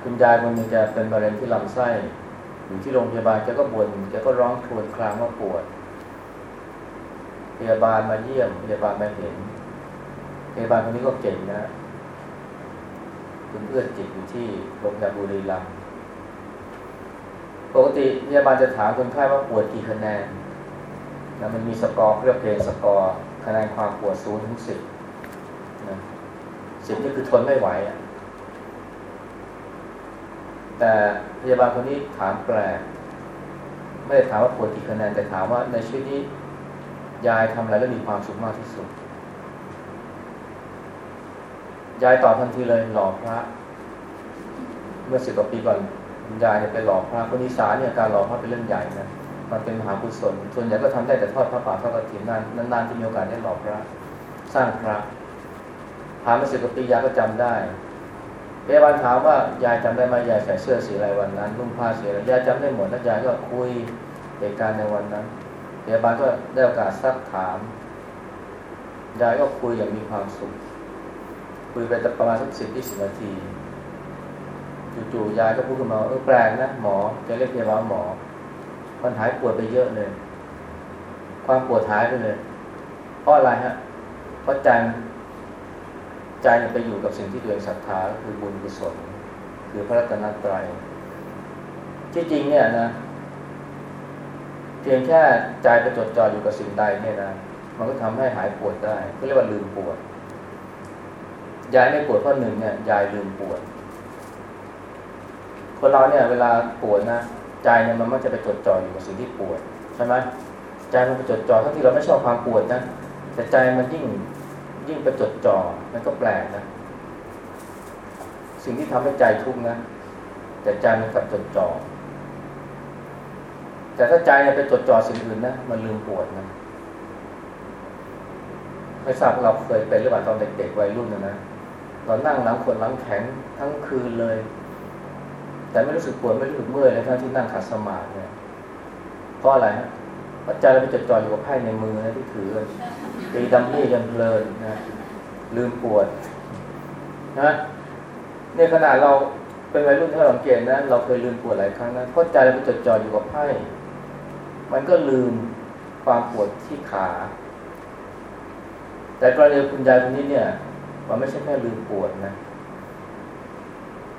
[SPEAKER 1] คุณยายคนนึงแกเป็นมะเร็งที่ลำไส้อยู่ที่โรงพยาบาลแกก็บน่นแกก็ร้องครวญครางว่าปวด พยาบาลมาเยี่ยม พยาบาลมาเห็น พยาบาลคนนี้ก็เก่งนะคุณเอื้อจิตอยู่ที่โรงพยาบาลบุรีรัมย์ปกติพยาบาลจะถามคนไข้ว่าปวดกี่คะแนนนะมันมีสกอร์เรียกเพลงสกอร์คะแนนความปวดศูนย์ถึงสิบนะสิบนี่คือทนไม่ไหวอะแต่พยาบาลคนนี้ถามแปลก ไม่ได้ถามว่าปวดกี่คะแนนแต่ถามว่าในชีวิตนี้ ยายทำอะไรแล้วมีความสุขมากที่สุด ยายตอบทันทีเลยหล่อพระ เมื่อสิบกว่าปีก่อนยายเนี่ยไปหล่อพระคนอีสานเนี่ยการหล่อพระเป็นเรื่องใหญ่นะมันเป็นมหากุศลส่วนใหญ่ก็ทำได้แต่ทอดพระป่าทอดกระถิ่นนานนานๆที่มีโอกาสได้หล่อพระสร้างพระผ่านมาสิบกว่าปียายก็จำได้พยาบาลถามว่ายายจำได้ไหมยายใส่เสื้อสีอะไรวันนั้นนุ่งผ้าสีอะไรยายจำได้หมดแล้วยายก็คุยเหตุการณ์ในวันนั้น พยาบาลก็ได้โอกาสซักถาม ยายก็คุยอย่างมีความสุข คุยไปประมาณสักสิบยี่สิบนาที จู่ๆยายก็พูดขึ้นมาเออแปลกนะหมอ จะเรียกพยาบาลหมอ มันหายปวดไปเยอะเลย ความปวดหายไปเลย เพราะอะไรฮะ เพราะใจใจไปอยู่กับสิ่งที่ตัวเองศรัทธาคือบุญกุศล คือพระรัตนตรัยที่จริงเนี่ยนะ เพียงแค่ใจไปจดจ่ออยู่กับสิ่งใดเนี่ยนะ มันก็ทำให้หายปวดได้ก็เรียกว่าลืมปวด ยายไม่ปวดเพราะหนึ่งเนี่ย ยายลืมปวด คนเราเนี่ย เวลาปวดนะใจเนี่ยมันมักจะไปจดจ่ออยู่กับสิ่งที่ปวดใช่ไหมใจมันไปจดจ่อทั้งที่เราไม่ชอบความปวดนะแต่ใจมันยิ่งยิ่งไปจดจ่อมันก็แปลกนะ สิ่งที่ทำให้ใจทุกข์นะแต่ใจมันกลับจดจ่อ แต่ถ้าใจไปจดจ่อสิ่งอื่นนะมันลืมปวดนะไม่ทราบเราเคยเป็นหรือเปล่าตอนเด็กๆวัยรุ่นนะนะตอนนั่งหลังคนหลังแข็งทั้งคืนเลย แต่ไม่รู้สึกปวดไม่รู้สึกเมื่อยเลยทั้งที่นั่งขัดสมาธิเนี่ยเพราะอะไรฮะเพราะใจเราไปจดจ่ออยู่กับไพ่ในมือนะที่ถือตีดัมมี่จนเพลินนะลืมปวดนะเนี่ยขนาดเราเป็นวัยรุ่นถ้าสังเกตนะเราเคยลืมปวดหลายครั้งนะเพราะใจเราไปจดจ่ออยู่กับไพ่ มันก็ลืมความปวดที่ขา แต่กรณีคุณยายคนนี้เนี่ย มันไม่ใช่แค่ลืมปวดนะ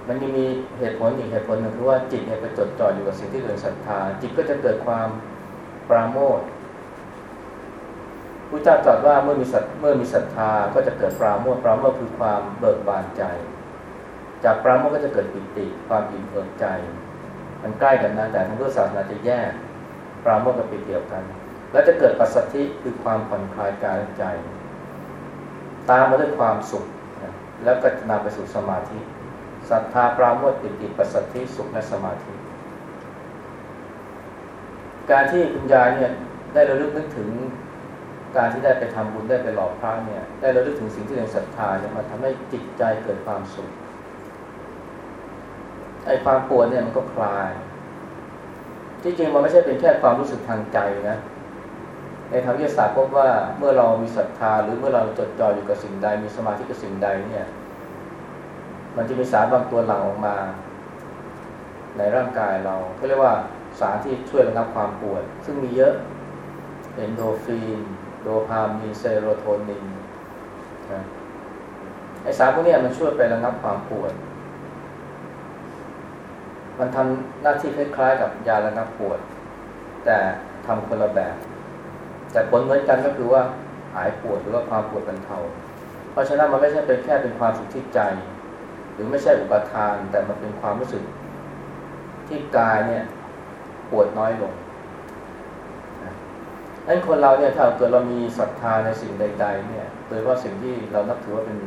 [SPEAKER 1] มันยังมีเหตุผลอีกเหตุผลหนึ่งคือว่าจิตเนี่ยไปจดจ่ออยู่กับสิ่งที่เกิดศรัทธา จิตก็จะเกิดความปราโมทผู้เจ้าตรัสว่าเมื่อมีศรัทเมื่อมีศรัทธาก็จะเกิดปราโมทปราโมทคือความเบิกบานใจ จากปราโมทก็จะเกิดปิติความอิ่มเอิบใจ มันใกล้กันนะแต่ทางพุทธศาสนาจะแยก ปราโมทกับปิติเดียวกัน แล้วจะเกิดปัสสธิคือความผ่อนคลายกายและใจ ตามมาด้วยความสุข แล้วก็นำไปสู่สมาธิศรัทธาปราโมทปิติปัสสธิสุขและสมาธิ การที่คุณยายเนี่ยได้ระลึกนึกถึงการที่ได้ไปทำบุญได้ไปหล่อพระเนี่ย ได้ระลึกถึงสิ่งที่เป็นศรัทธาเนี่ยมันทำให้จิตใจเกิดความสุขไอ้ความปวดเนี่ยมันก็คลาย ที่จริงมันไม่ใช่เป็นแค่ความรู้สึกทางใจนะในทางวิทยาศาสตร์พบว่าเมื่อเรามีศรัทธาหรือเมื่อเราจดจ่ออยู่กับสิ่งใด มีสมาธิกับสิ่งใดเนี่ย มันจะมีสารบางตัวหลั่งออกมา ในร่างกายเราเขาเรียกว่าสารที่ช่วยระงับความปวด ซึ่งมีเยอะเอนโดฟินโดพามีนเซโรโทนินนะไอสารพวกนี้มันช่วยไประงับความปวด มันทำหน้าที่คล้ายๆ กับยาระงับปวด แต่ทำคนละแบบ แต่ผลเหมือนกันก็คือว่าหายปวดหรือว่าความปวดบรรเทา เพราะฉะนั้นมันไม่ใช่เป็นแค่เป็นความสุขที่ใจ หรือไม่ใช่อุปทาน แต่มันเป็นความรู้สึกที่กายเนี่ยปวดน้อยลงนั้นคนเราเนี่ยถ้าเกิดเรามีศรัทธาในสิ่งใด ๆ เนี่ยโดยว่าสิ่งที่เรานับถือว่าเป็น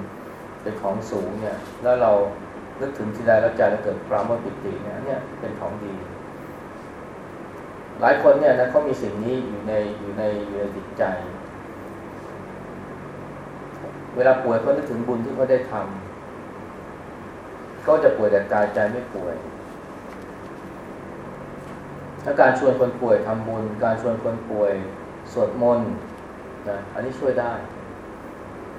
[SPEAKER 1] เป็นของสูงเนี่ย แล้วเรา นึกถึงทีใดแล้วใจเราเกิดปราโมทปิติเนี่ยเนี่ยเป็นของดี หลายคนเนี่ยนะเขามีสิ่งนี้อยู่ในอยู่ในอยู่ในจิตใจ เวลาป่วยเขานึกถึงบุญที่เขาได้ทำก็จะป่วยแต่กายใจไม่ป่วยถ้าการชวนคนป่วยทำบุญ การชวนคนป่วยสวดมนต์นะอันนี้ช่วยได้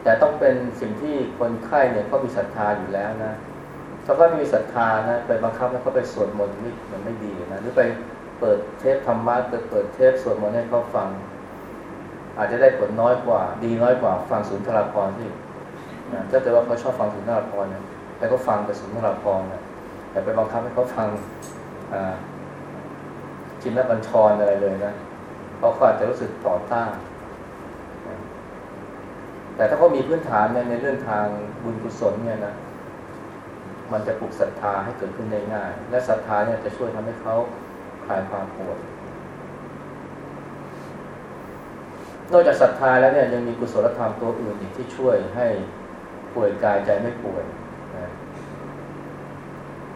[SPEAKER 1] แต่ต้องเป็นสิ่งที่คนไข้เนี่ยเขามีศรัทธาอยู่แล้วนะ ถ้าเขามีศรัทธานะไปบังคับให้เขาไปสวดมนต์นี่มันไม่ดีนะหรือไปเปิดเทปธรรมะเปิดเปิดเทปสวดมนต์ให้เขาฟัง อาจจะได้ผลน้อยกว่า ดีน้อยกว่าฟังสุนทรภรที่นะถ้าเกิดว่าเขาชอบฟังสุนทรภรเนี่ยให้เขาฟังแต่สุนทรภรนะแต่ไปบังคับให้เขาฟังจินตบัญชรอะไรเลยนะเขาก็อาจจะรู้สึกต่อต้านแต่ถ้าเขามีพื้นฐานในในเรื่องทางบุญกุศลเนี่ยนะ มันจะปลุกศรัทธาให้เกิดขึ้นได้ง่าย และศรัทธาเนี่ยจะช่วยทำให้เขาคลายความปวดนอกจากศรัทธาแล้วเนี่ยยังมีกุศลธรรมตัวอื่นอีกที่ช่วยให้ป่วยกายใจไม่ป่วยนะ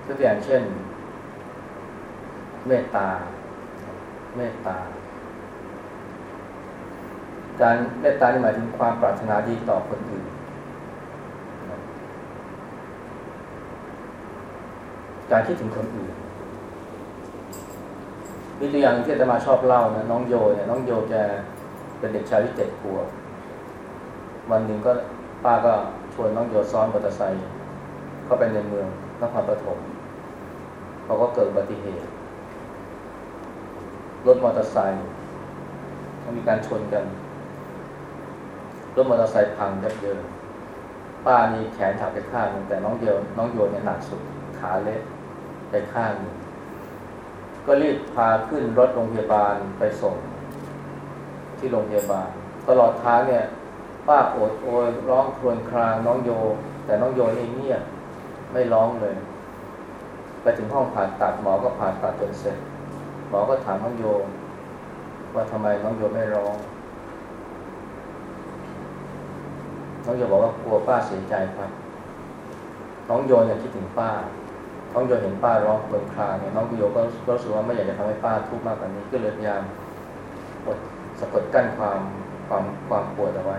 [SPEAKER 1] ตัวอย่างเช่น เมตตา เมตตา การเมตตาหมายถึงความปรารถนาดีต่อคนอื่น การคิดถึงคนอื่นมีตัวอย่างที่จะมาชอบเล่านะน้องโยเนี่ยน้องโยแกเป็นเด็กชายที่เจ็ดขวบวันหนึ่งก็ป้าก็ชวนน้องโยซ้อนมอเตอร์ไซค์เข้าไปในเมืองนครปฐมเขาก็เกิดอุบัติเหตุรถมอเตอร์ไซค์มีการชนกันรถมอเตอร์ไซค์พังยับเยินป้านี่แขนถักไปข้างนึงแต่น้องเดียวน้องโยนเนี่ยหนักสุดขาเละ ไปข้างนึงก็รีบพาขึ้นรถโรงพยาบาลไปส่ง ที่โรงพยาบาล ตลอดทางเนี่ยป้าโอดโอยร้องครวญครางน้องโย แต่น้องโยนี่เงียบไม่ร้องเลย ไปถึงห้องผ่าตัดหมอก็ผ่าตัดจนเสร็จ หมอก็ถามน้องโย ว่าทำไมน้องโยไม่ร้อง น้องโยบอกว่ากลัวป้าเสียใจครับ น้องโยเนี่ยคิดถึงป้า น้องโยเห็นป้าร้องครวญครางเนี่ยน้องโยก็รู้สึกว่าไม่อยากจะทำให้ป้าทุกข์มากกว่านี้ก็เลยพยายามอดสะกดกั้นความความความปวดเอาไว้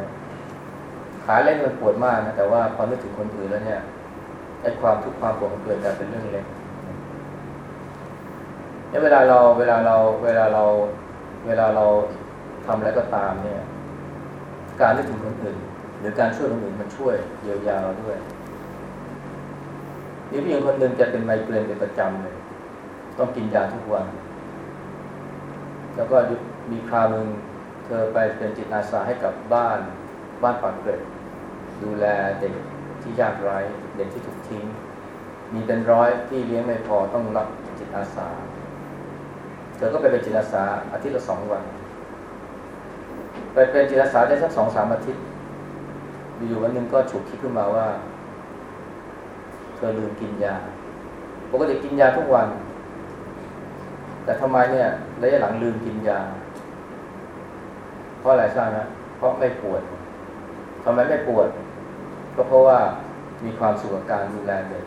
[SPEAKER 1] ขาเล่นมันปวดมากนะแต่ว่าพอนึกถึงคนอื่นแล้วเนี่ยไอ้ความทุกข์ความปวดของตัวเองกลายเป็นเรื่องเล็กเนี่ยเวลาเราเวลาเราเวลาเราเวลาเราทำอะไรก็ตามเนี่ย การนึกถึงคนอื่น หรือการช่วยคนอื่นมันช่วยเยียวยาเราด้วย นี่ผู้หญิงคนหนึ่งจะเป็นไมเกรนเป็นประจำเลย ต้องกินยาทุกวัน แล้วก็มีคราวหนึ่งเธอไปเป็นจิตอาสาให้กับบ้านบ้านปากเกร็ดดูแลเด็กที่ยากไร้เด็กที่ถูกทิ้ง มีเป็นร้อยที่เลี้ยงไม่พอต้องรับจิตอาสา เธอก็ไปเป็นจิตอาสาอาทิตย์ละสองวัน ไปเป็นจิตอาสาได้สักสองสามอาทิตย์อยู่วันหนึ่งก็ฉุกคิดขึ้นมาว่า เธอลืมกินยาปกติกินยาทุกวัน แต่ทำไมเนี่ยระยะหลังลืมกินยา เพราะอะไรทราบไหมเพราะไม่ปวดทำไมไม่ปวด ก็เพราะว่ามีความสุขกับการดูแลเด็ก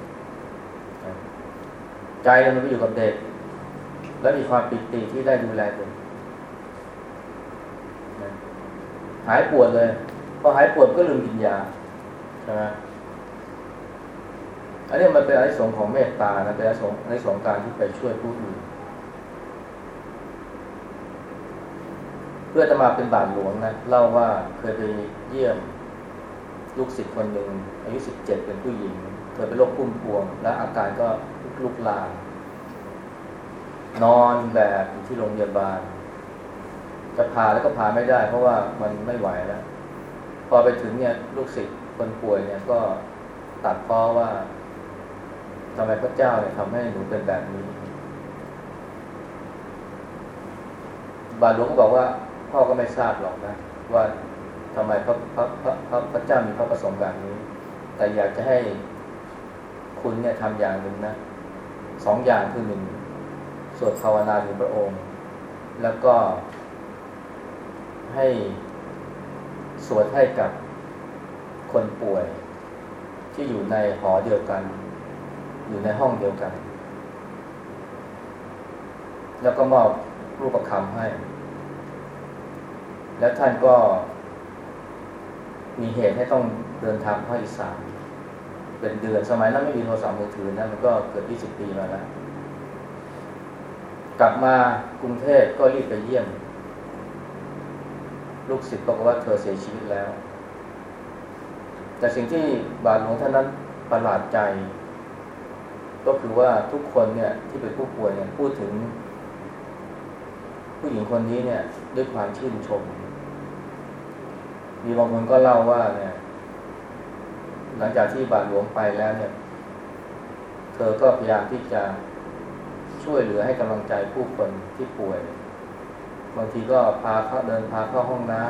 [SPEAKER 1] ใจมันไปอยู่กับเด็ก แล้วมีความปิติที่ได้ดูแลเด็กหายปวดเลยพอหายปวดก็ลืมกินยาใช่ไหม อันนี้มันเป็นอนิสงส์ของเมตตานะเป็นอนิสงส์อนิสงส์การที่ไปช่วยผู้อื่นเพื่อจะมาเป็นบาทหลวงนะเล่าว่าเคยไปเยี่ยมลูกศิษย์คนหนึ่งอายุสิบเจ็ดเป็นผู้หญิงเธอเป็นโรคพุ่มพวง และอาการก็ลุกลามนอนแบบอยู่ที่โรงพยาบาล จะพาแล้วก็พาไม่ได้ เพราะว่ามันไม่ไหวแล้ว พอไปถึงเนี่ยลูกศิษย์คนป่วยเนี่ยก็ตัดพ้อว่า ทำไมพระเจ้าเนี่ยทำให้หนูเป็นแบบนี้ บาหลวงก็บอกว่า พ่อก็ไม่ทราบหรอกนะ ว่าทำไมพระพระพระพระพระเจ้ามีพระประสงค์แบบนี้ แต่อยากจะให้คุณเนี่ยทำอย่างหนึ่งนะสองอย่างคือหนึ่งสวดภาวนาถึงพระองค์ แล้วก็ให้สวดให้กับคนป่วยที่อยู่ในหอเดียวกัน อยู่ในห้องเดียวกัน แล้วก็มอบรูปประคำให้ แล้วท่านก็มีเหตุให้ต้องเดินทางภาคอีสานเป็นเดือนสมัยนั้นไม่มีโทรศัพท์มือถือนะมันก็เกือบยี่สิบปีมาแล้ว กลับมากรุงเทพก็รีบไปเยี่ยม ลูกศิษย์บอกว่าเธอเสียชีวิตแล้ว แต่สิ่งที่บาทหลวงท่านนั้นประหลาดใจ ก็คือว่าทุกคนเนี่ยที่เป็นผู้ป่วยเนี่ยพูดถึง ผู้หญิงคนนี้เนี่ย ด้วยความชื่นชม มีบางคนก็เล่าว่าเนี่ย หลังจากที่บาทหลวงไปแล้วเนี่ย เธอก็พยายามที่จะช่วยเหลือให้กำลังใจผู้คนที่ป่วย บางทีก็พาเขาเดินพาเข้าห้องน้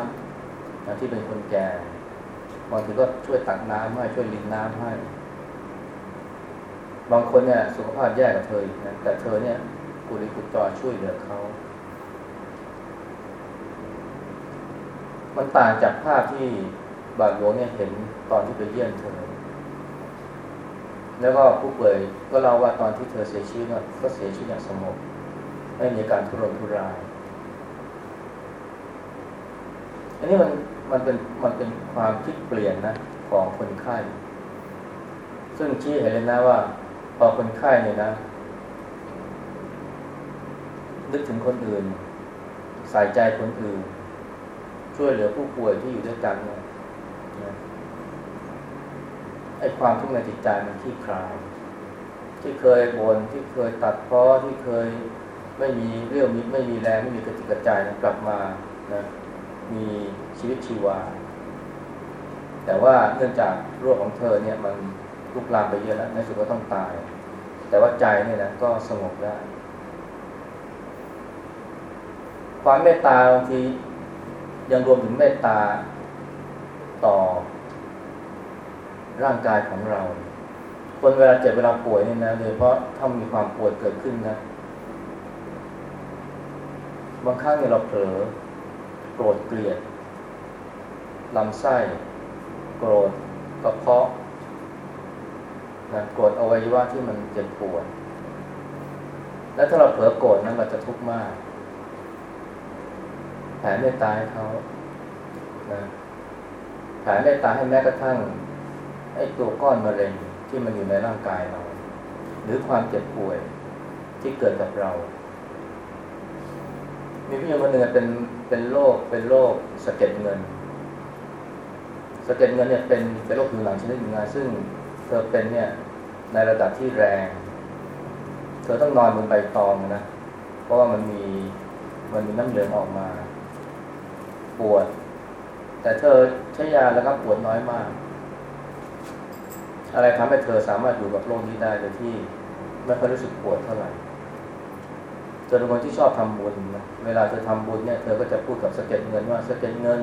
[SPEAKER 1] ำที่เป็นคนแก่บางทีก็ช่วยตักน้ำให้ช่วยลินน้ำให้ บางคนเนี่ยสุขภาพแย่กับเธออีกนะแต่เธอเนี่ยกุลิกุจอช่วยเหลือเขามันต่างจากภาพที่บาทหลวงเนี่ยเห็นตอนที่ไปเยี่ยมเธอ แล้วก็ผู้ป่วยก็เล่าว่าตอนที่เธอเสียชีวิตก็เสียชีวิตอย่างสงบไม่มีการทุรนทุราย อันนี้มันมันเป็นมันเป็นความคิดเปลี่ยนนะของคนไข้ ซึ่งชี้เห็นเลยนะว่า พอคนไข้เนี่ยนะนึกถึงคนอื่น ใส่ใจคนอื่น ช่วยเหลือผู้ป่วยที่อยู่ด้วยกันเนี่ยไอ้ความทุกข์ในจิตใจมันที่คลาย ที่เคยบน่นที่เคยตัดพ้อที่เคยไม่มีเรี่ยวมิไม่มีแรงไม่มีกระติกกระจายนกลับมานะมีชีวิตชีวา แต่ว่าเนื่องจากโรคของเธอเนี่ยมัน ลุกลามไปเยอะแล้วในสุดก็ต้องตาย แต่ว่าใจเนี่ยนะก็สงบได้ ความเมตตาบางทียังรวมถึงเมตตาต่อ ร่างกายของเรา คนเวลาเจ็บเวลาป่วยนี่นะโดยเพราะถ้ามีความปวดเกิดขึ้นนะบางครั้งเนี่ยเราเผลอโกรธเกลียดลำไส้ โกรธกระเพาะ นะโกรธอวัยวะที่มันเจ็บปวด แล้วถ้าเราเผลอโกรธนั้นเราจะทุกข์มาก แผลไม่ตายเขานะแผลไม่ตายให้แม้กระทั่งไอ้ตัวก้อนมะเร็งที่มันอยู่ในร่างกายเรา หรือความเจ็บป่วยที่เกิดกับเรา มีผู้หญิงคนหนึ่งเป็นเป็นโรคเป็นโรคสะเก็ดเงินสะเก็ดเงินเนี่ยเป็นเป็นโรคผิวหนังชนิดหนึ่งนะซึ่ง เธอเป็นเนี่ยในระดับที่แรง เธอต้องนอนบนใบตองนะ เพราะว่ามันมีมันมีน้ำเหลืองออกมา ปวด แต่เธอใช้ยาแล้วก็ปวดน้อยมาก อะไรทำให้เธอสามารถอยู่กับโลกนี้ได้โดยที่ไม่ค่อยรู้สึกปวดเท่าไหร่เธอเป็นคนที่ชอบทำบุญนะเวลาเธอทำบุญเนี่ย เธอก็จะพูดกับสะเก็ดเงินว่าสะเก็ดเงิน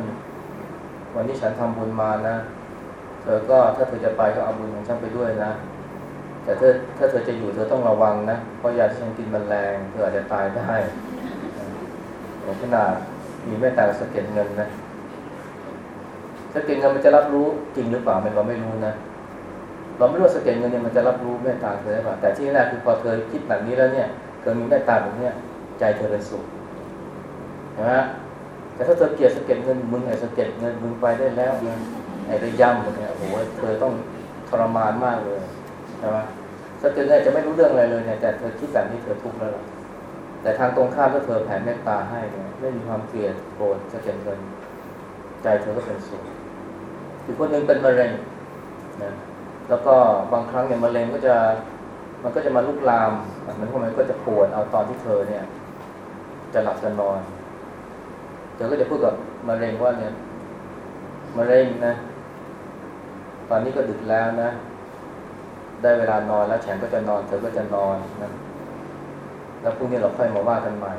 [SPEAKER 1] วันนี้ฉันทำบุญมานะ เธอก็ถ้าเธอจะไปก็เอาบุญของฉันไปด้วยนะ แต่เธอถ้าเธอจะอยู่เธอต้องระวังนะ เพราะยาที่ฉันกินมันแรงเธออาจจะตายได้ขนาดมีเมตตาสะเก็ดเงินนะสะเก็ดเงินมันจะรับรู้จริงหรือเปล่ามันเราไม่รู้นะเราไม่รู้สะเก็ดเงินเนี่ยมันจะรับรู้เมตตาเธอได้ป่ะแต่ที่แน่คือพอเธอคิดแบบนี้แล้วเนี่ยเธอมีเมตตาแบบเนี้ยใจเธอเป็นสุขนะแต่ถ้าเธอเกลียดสะเก็ดเงินมึงไอ้สะเก็ดเงินมึงไปได้แล้วเนี่ย ไอ้ระยำเนี่ยโอ้โหเธอต้องทรมานมากเลยใช่ไหมสะเก็ดเงินจะไม่รู้เรื่องอะไรเลยเนี่ยแต่เธอคิดแบบนี้เธอทุกข์แล้วล่ะแต่ทางตรงข้ามถ้าเธอแผ่เมตตาให้เนี่ยไม่มีความเกลียดโกรธสะเก็ดเงินใจเธอก็เป็นสุขอีกคนหนึ่งเป็นมะเร็งนะแล้วก็บางครั้งเนี่ยมะเร็งก็จะมันก็จะมาลุกลามมันพวกมันก็จะปวดเอาตอนที่เธอเนี่ย จะหลับจะนอนเธอก็จะพูดกับมะเร็งว่าเนี่ยมะเร็งนะ ตอนนี้ก็ดึกแล้วนะ ได้เวลานอนแล้วแฉนก็จะนอน เธอก็จะนอนนะ แล้วพรุ่งนี้เราค่อยมาว่ากันใหม่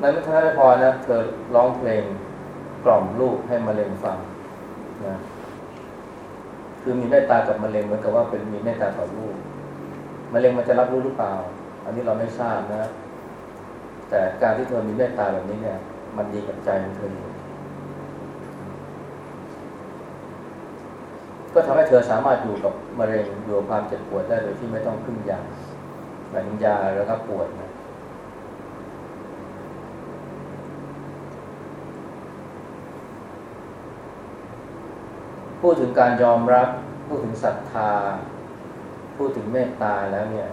[SPEAKER 1] นั้นไม่ท้าพอนะ เธอร้องเพลงกล่อมลูกให้มะเร็งฟังนะคือมีเมตตากับมะเร็งเหมือนกับว่าเป็นมีเมตตาต่อลูกมะเร็งมันจะรับรู้หรือเปล่า อันนี้เราไม่ทราบนะ แต่การที่เธอมีเมตตาแบบนี้เนี่ย มันดีกับใจของเธออยู่ ก็ทำให้เธอสามารถอยู่กับมะเร็งอยู่กับความเจ็บปวดได้โดยที่ไม่ต้องพึ่งยาหมายถึงยาแล้วก็ปวดนะพูดถึงการยอมรับ พูดถึงศรัทธา พูดถึงเมตตาแล้วเนี่ย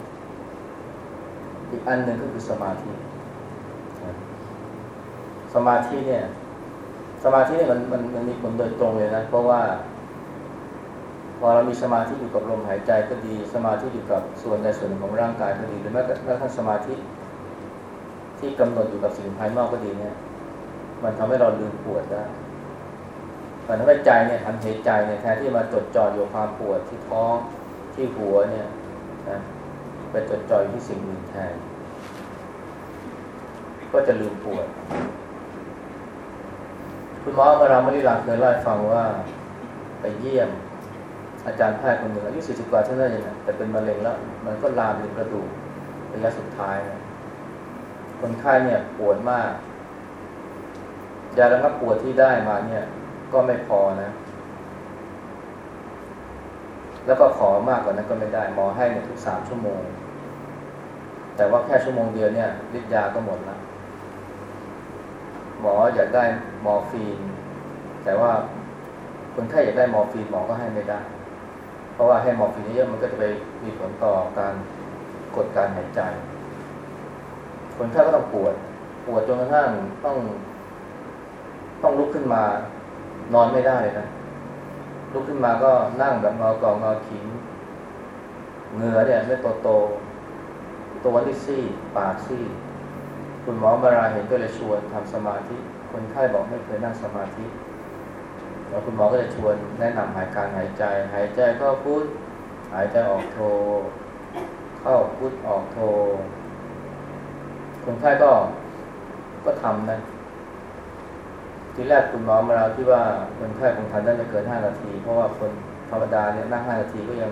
[SPEAKER 1] อีกอันหนึ่งก็คือสมาธิ สมาธิเนี่ย สมาธิเนี่ยมันมันมันมีผลโดยตรงเลยนะ เพราะว่า พอเรามีสมาธิอยู่กับลมหายใจก็ดี สมาธิอยู่กับส่วนใดส่วนหนึ่งของร่างกายก็ดี หรือแม้กระทั่งสมาธิ ที่กำหนดอยู่กับสิ่งภายนอกก็ดีเนี่ย มันทำให้เราลืมปวดได้มันทำให้ใจเนี่ยทันเหตุใจเนี่ยแทนที่มาจดจ่ออยู่ความปวดที่ท้องที่หัวเนี่ยนะไปจดจ่ออยู่ที่สิ่งอื่นแทน ก็จะลืมปวด คุณหมอมารามาริลาเคยเล่าให้ฟังว่าไปเยี่ยม อาจารย์แพทย์คนหนึ่งอายุสี่สิบกว่าเท่านั้นเองแต่เป็นมะเร็งแล้ว มันก็ลามถึงกระดูกระยะสุดท้ายนะคนไข้เนี่ยปวดมากยาระงับปวดที่ได้มาเนี่ย ก็ไม่พอนะ แล้วก็ขอมากกว่านั้นก็ไม่ได้หมอให้เนี่ยทุกสามชั่วโมง แต่ว่าแค่ชั่วโมงเดียวเนี่ยฤทธิ์ยาก็หมดแล้วหมออยากได้มอร์ฟีน แต่ว่าคนไข้อยากได้มอร์ฟีนหมอก็ให้ไม่ได้ ราะว่าให้มอร์ฟีนเยอะมันก็จะไปมีผลต่อการกดการหายใจคนไข้ก็ต้องปวด ปวดจนกระทั่งต้อง ต้องลุกขึ้นมา นอนไม่ได้เลยนะลุกขึ้นมาก็นั่งแบบงอกองงอขิงเหงื่อเนี่ยไม่โตโตตัวที่ซี่ ปากซี่ คุณหมอมาราเห็นก็เลยชวนทำสมาธิ คนไข้บอกไม่เคยนั่งสมาธิ แล้วคุณหมอก็เลยชวนแนะนำหายการหายใจ หายใจเข้าพุทหายใจออกโท เข้าพุทออกโท คนไข้ก็ก็ทำนะทีแรกคุณหมอมาเราที่ว่าคนไข้คงทำได้ไม่เกินห้านาที เพราะว่าคนธรรมดาเนี่ยนั่งห้านาทีก็ยัง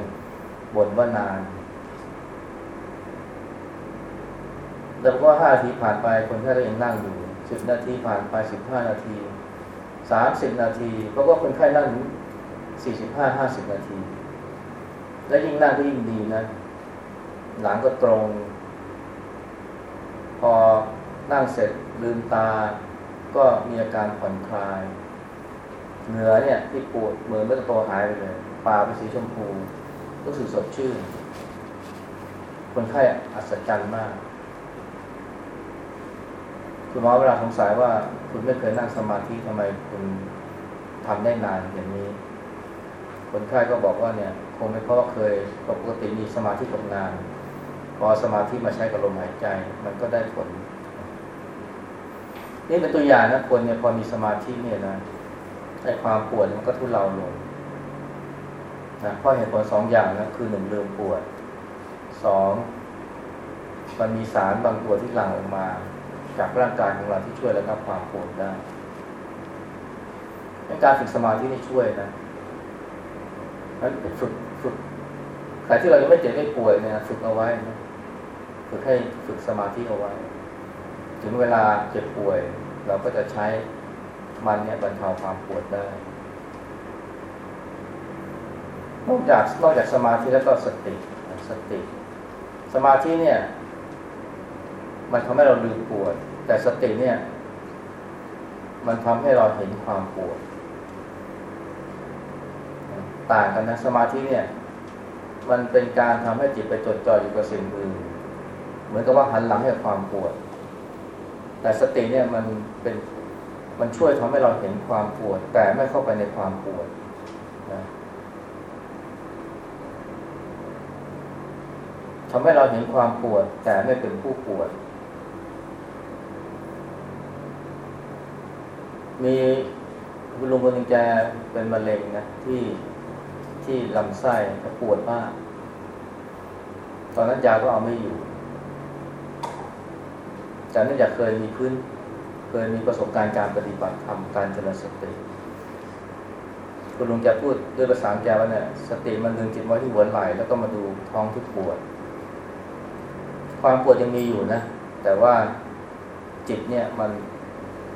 [SPEAKER 1] บ่นว่านานแต่ว่าห้านาทีผ่านไปคนไข้ก็ยังนั่งอยู่สิบนาทีผ่านไปสิบห้านาที สามสิบนาทีเพราะว่าคนไข้นั่งสี่สิบห้าห้าสิบนาที และยิ่งนั่งก็ยิ่งดีนะ หลังก็ตรง พอนั่งเสร็จลืมตา ก็มีอาการผ่อนคลาย เหนือเนี่ยที่ปวดเหมือนเมื่อตัวหายไปเลยปาเป็นสีชมพูรู้สึกสดชื่น คนไข้อัศจรรย์มาก คุณหมอเวลาสงสัยว่า คุณไม่เคยนั่งสมาธิทำไมคุณทำได้นานอย่างนี้ คนไข้ก็บอกว่าเนี่ย คงไม่เพราะเคยปกติมีสมาธิทำงาน พอสมาธิมาใช้กับลมหายใจ มันก็ได้ผล นี่เป็นตัวอย่างนะคนเนี่ยพอมีสมาธิเนี่ยนะไอ้ความปวดมันก็ทุเลาลงนะเพราะเหตุผลสองอย่างนะคือหนึ่งเลืมปวดสองมันมีสารบางตัวที่หลั่งออกมา จากร่างกายของเราที่ช่วยระงับความปวดได้การฝึกสมาธินี่ช่วยนะนั้นฝึกฝึกใครที่เรายังไม่เจ็บไม่ป่วยเนี่ยฝึกเอาไว้นะฝึกให้ฝึกสมาธิเอาไว้ ถึงเวลาเจ็บป่วย เราก็จะใช้มันเนี่ยบรรเทาความปวดได้นอกจากนอกจากสมาธิแล้วก็สติสติ สมาธิเนี่ย มันทำให้เราลืมปวด แต่สติเนี่ย มันทำให้เราเห็นความปวดต่างกันนะสมาธิเนี่ย มันเป็นการทำให้จิตไปจดจ่ออยู่กับสิ่งอื่นเหมือนกับว่าหันหลังให้ความปวด แต่สติเนี่ยมันเป็นมันช่วยทำให้เราเห็นความปวด แต่ไม่เข้าไปในความปวดนะทำให้เราเห็นความปวด แต่ไม่เป็นผู้ปวด มีคุณลุงคนหนึ่งแกเป็นมะเร็งนะที่ที่ลำไส้ปวดมาก ตอนนั้นยาก็เอาไม่อยู่แต่เนื่องจากเคยมีพื้น เคยมีประสบการณ์การปฏิบัติธรรมการเจริญสติคุณลุงจะพูดด้วยภาษาแกว่าเนี่ยสติมันดึงจิตไว้ที่หัวไหล่แล้วก็มาดูท้องที่ปวด ความปวดยังมีอยู่นะ แต่ว่าจิตเนี่ยมัน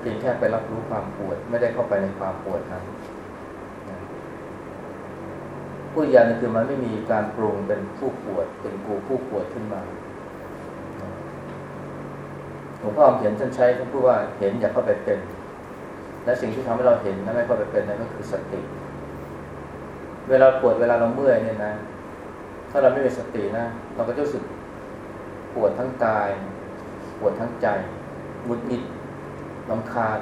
[SPEAKER 1] เพียงแค่ไปรับรู้ความปวด ไม่ได้เข้าไปในความปวดนั้นผู้ยานี่คือมันไม่มีการปรุงเป็นผู้ปวด เป็นกูผู้ปวดขึ้นมาหลวงพ่อเห็นท่านใช้ท่านพูดว่าเห็นอย่าเข้าไปเป็น และสิ่งที่ทำให้เราเห็นและไม่เข้าไปเป็นนั่นก็คือสติ เวลาปวดเวลาเราเมื่อยเนี่ยนะ ถ้าเราไม่มีสตินะเราก็จะรู้สึกปวดทั้งกาย ปวดทั้งใจหงุดหงิด ลำคาญ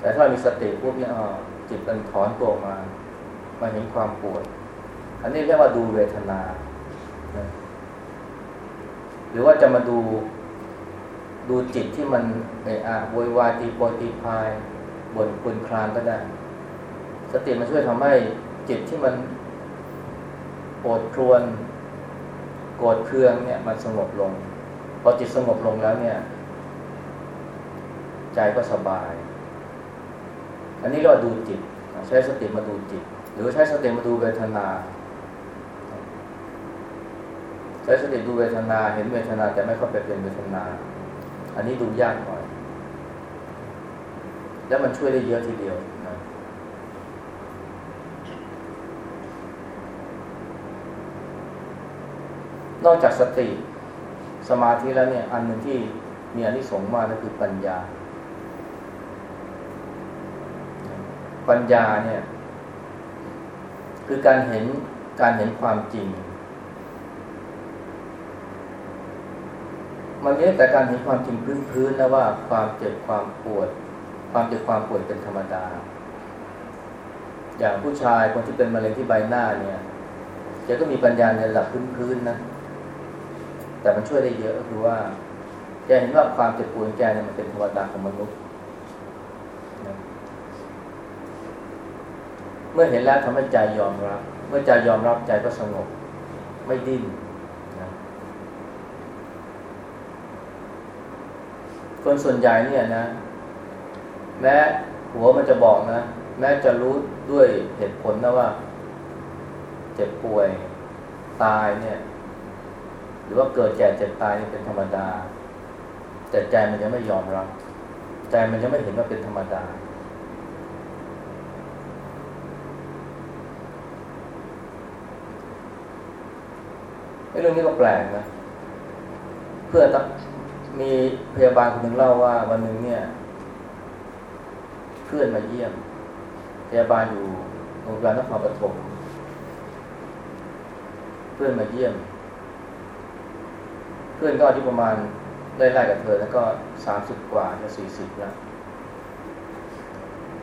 [SPEAKER 1] แต่ถ้าเรามีสติพวกนี้ออจิตมันถอนตัวมา มาเห็นความปวด อันนี้เรียกว่าดูเวทนานะหรือว่าจะมาดูดูจิตที่มันเอะอะโวยวายตีโพตีพายบนปุนคลานก็ได้ สติมันช่วยทำให้จิตที่มันโกรธครวนโกรธเคืองเนี่ยมันสงบลง พอจิตสงบลงแล้วเนี่ย ใจก็สบาย อันนี้เราดูจิต ใช้สติมาดูจิต หรือใช้สติมาดูเวทนา ใช้สติดูเวทนา เห็นเวทนาแต่ไม่เข้าไปเป็นเวทนา อันนี้ดูยากหน่อย แล้วมันช่วยได้เยอะทีเดียวนะนอกจากสติสมาธิแล้วเนี่ยอันหนึ่งที่มีอันที่สงมากก็คือปัญญา ปัญญาเนี่ย คือการเห็นการเห็นความจริง มันไม่แต่การเห็นความจริงพื้นๆนะว่าความเจ็บความปวด ความเจ็บความปวดเป็นธรรมดา อย่างผู้ชายคนที่เป็นมะเร็งที่ใบหน้าเนี่ยแกก็มีปัญญาในระดับพื้นๆนะ แต่มันช่วยได้เยอะก็คือว่าแกเห็นว่าความเจ็บปวดแกเนี่ยมันเป็นธรรมดาของมนุษย์ เมื่อเห็นแล้วทำให้ใจยอมรับ เมื่อใจยอมรับใจก็สงบ ไม่ดิ้นนะคนส่วนใหญ่เนี่ยนะ แม้หัวมันจะบอกนะ แม้จะรู้ด้วยเหตุผลนะว่า เจ็บป่วยตายเนี่ย หรือว่าเกิดแก่เจ็บตายนี่เป็นธรรมดา แต่ใจมันยังไม่ยอมรับ ใจมันยังไม่เห็นว่าเป็นธรรมดา เรื่องนี้ก็แปลกนะ เพื่อตมีพยาบาลคนหนึ่งเล่าว่าวันหนึ่งเนี่ย เพื่อนมาเยี่ยม พยาบาลอยู่โรงพยาบาลนครปฐมเพื่อนมาเยี่ยม เพื่อนก็อายุประมาณไล่ๆกับเธอแล้วก็สามสิบกว่าจะสี่สิบแล้ว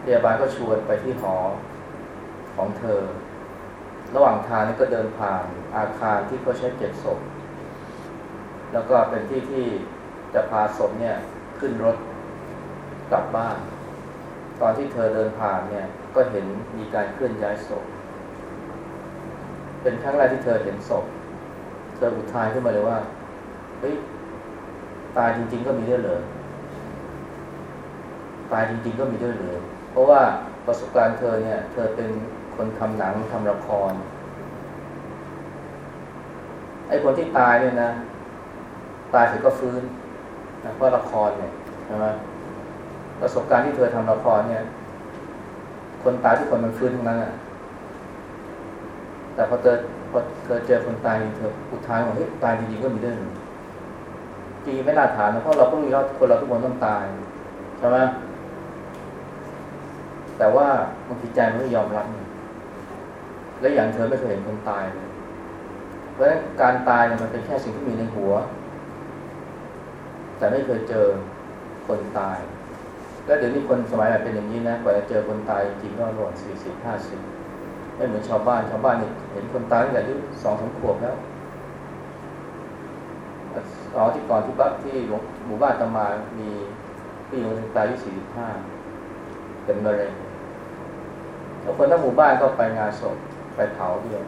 [SPEAKER 1] พยาบาลก็ชวนไปที่หอของเธอ ระหว่างทางนี้ก็เดินผ่านอาคารที่เขาใช้เก็บศพ แล้วก็เป็นที่ที่จะพาศพเนี่ยขึ้นรถกลับบ้าน ตอนที่เธอเดินผ่านเนี่ยก็เห็นมีการเคลื่อนย้ายศพ เป็นครั้งแรกที่เธอเห็นศพ เธออุทานขึ้นมาเลยว่า เฮ้ย ตายจริง ๆ ก็มีด้วยเลยตายจริง ๆ ก็มีด้วยเลยเพราะว่าประสบการณ์เธอเนี่ย เธอเป็น คนทำหนังทำละคร ไอ้คนที่ตายเนี่ยนะ ตายเสร็จก็ฟื้นนะเพราะละครเนี่ยใช่ไหมประสบการณ์ที่เธอทำละครเนี่ย คนตายทุกคนมันฟื้นทั้งนั้นอะแต่พอเธอพอเธอเจอคนตายเธออุทานว่าเฮ้ยตายจริงๆก็มีด้วยจริงไม่น่าถามนะเพราะเราก็มีเราคนเราทุกคนต้องตายใช่ไหมแต่ว่าบางทีใจมันไม่ยอมรับ และอย่างเธอไม่เคยเห็นคนตายเลยเพราะฉะนั้นการตายเนี่ยมันเป็นแค่สิ่งที่มีในหัว แต่ไม่เคยเจอคนตาย แล้วเดี๋ยวนี้คนสมัยใหม่เป็นอย่างนี้นะกว่าจะเจอคนตายจริงก็ระหว่างสี่สิบห้าสิบไม่เหมือนชาวบ้านชาวบ้านนี่เห็นคนตายตั้งแต่อายุสองสามขวบแล้วอ๋อที่ก่อนที่บ้านที่หมู่บ้านตมามีพี่หญิงตายอายุสี่สิบห้าเป็นมะเร็งแล้วคนทั้งหมู่บ้านก็ไปงานศพ ไปเผาด้วย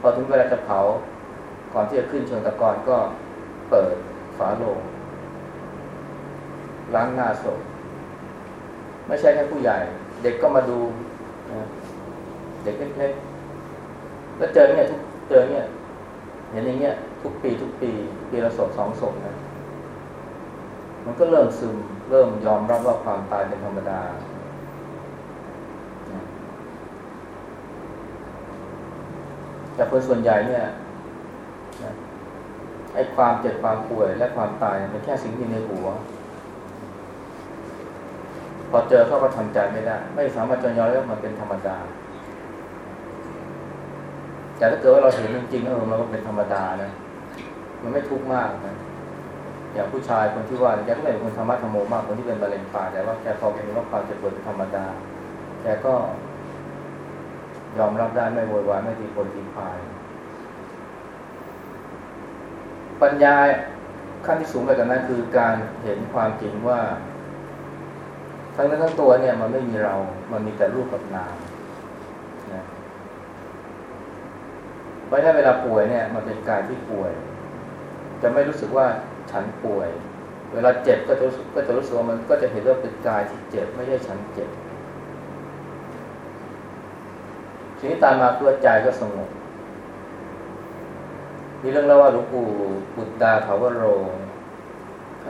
[SPEAKER 1] พอถึงเวลาจะเผา ก่อนที่จะขึ้นเชิงตะกอนก็เปิดฝาโลงล้างหน้าศพไม่ใช่แค่ผู้ใหญ่ เด็กก็มาดูเด็กเล็กๆแล้วเจอเนี่ยทุกเจอเนี่ย เห็นอย่างเงี้ย ทุกปีทุกปี ปีละศพสองศพนะมันก็เริ่มซึม เริ่มยอมรับว่าความตายเป็นธรรมดา พ แต่คนส่วนใหญ่เนี่ยไอ้ความเจ็บความป่วยและความตายเป็นแค่สิ่งที่ในหัว พอเจอเขาก็ทำใจไม่ได้ ไม่สามารถจะยอมรับมันเป็นธรรมดา แต่ถ้าเกิดว่าเราเห็นจริงๆเออมันก็เป็นธรรมดานะมันไม่ทุกข์มากนะอย่างผู้ชายคนที่ว่าแกก็เป็นคนธรรมะธรรมโมมากคนที่เป็นมะเร็งปากแต่ว่าแกพอเห็นว่าความเจ็บปวดเป็นธรรมดาแกก็ ยอมรับได้ไม่โวยวายไม่ตีโพลตีพาย ปัญญาขั้นที่สูงไปกว่านั้นคือการเห็นความจริงว่า ทั้งนั้นทั้งตัวเนี่ย มันไม่มีเรา มันมีแต่รูปกับนามนะเพราะถ้าเวลาป่วยเนี่ย มันเป็นกายที่ป่วย จะไม่รู้สึกว่าฉันป่วย เวลาเจ็บก็จะก็จะรู้สึกว่ามันก็จะเห็นว่าเป็นกายที่เจ็บ ไม่ใช่ฉันเจ็บ สิ่งที่ตามมาคือใจก็สงบมีเรื่องเล่าว่าหลวงปู่บุตดาเถาวโร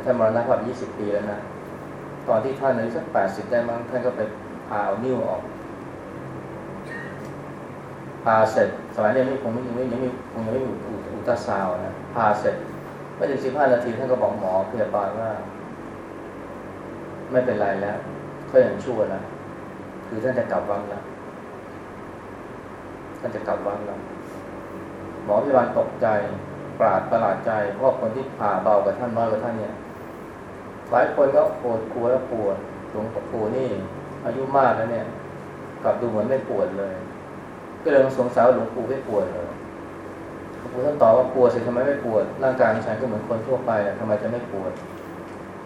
[SPEAKER 1] ท่านมรณภาพยี่สิบปีแล้วนะ ตอนที่ท่านอายุสักแปดสิบได้มั้งท่านก็ไปพาเอานิ้วออกพาเสร็จสมัยนี้ไม่คงไม่ยังไม่ยังไม่คงยังไม่มีอุตสาวนะพาเสร็จไม่ถึงสิบห้านาทีท่านก็บอกหมอพยาบาลว่า ไม่เป็นไรแล้วเขาอย่างชั่วแล้วคือท่านจะกลับวังแล้ว ท่านจะกลับวังแล้วหมอพยาบาลตกใจปราดประหลาดใจเพราะคนที่ผ่าเบากว่าท่านน้อยกว่าท่านเนี่ยหลายคนก็ปวดกลัวแล้วปวดหลวงปู่นี่ อายุมากแล้วเนี่ย กลับดูเหมือนไม่ปวดเลย ก็เลยสงสัยว่าหลวงปู่ไม่ปวดเลยหลวงปู่ท่านตอบว่าปวดสิทำไมไม่ปวด ร่างกายของฉันก็เหมือนคนทั่วไปทำไมจะไม่ปวด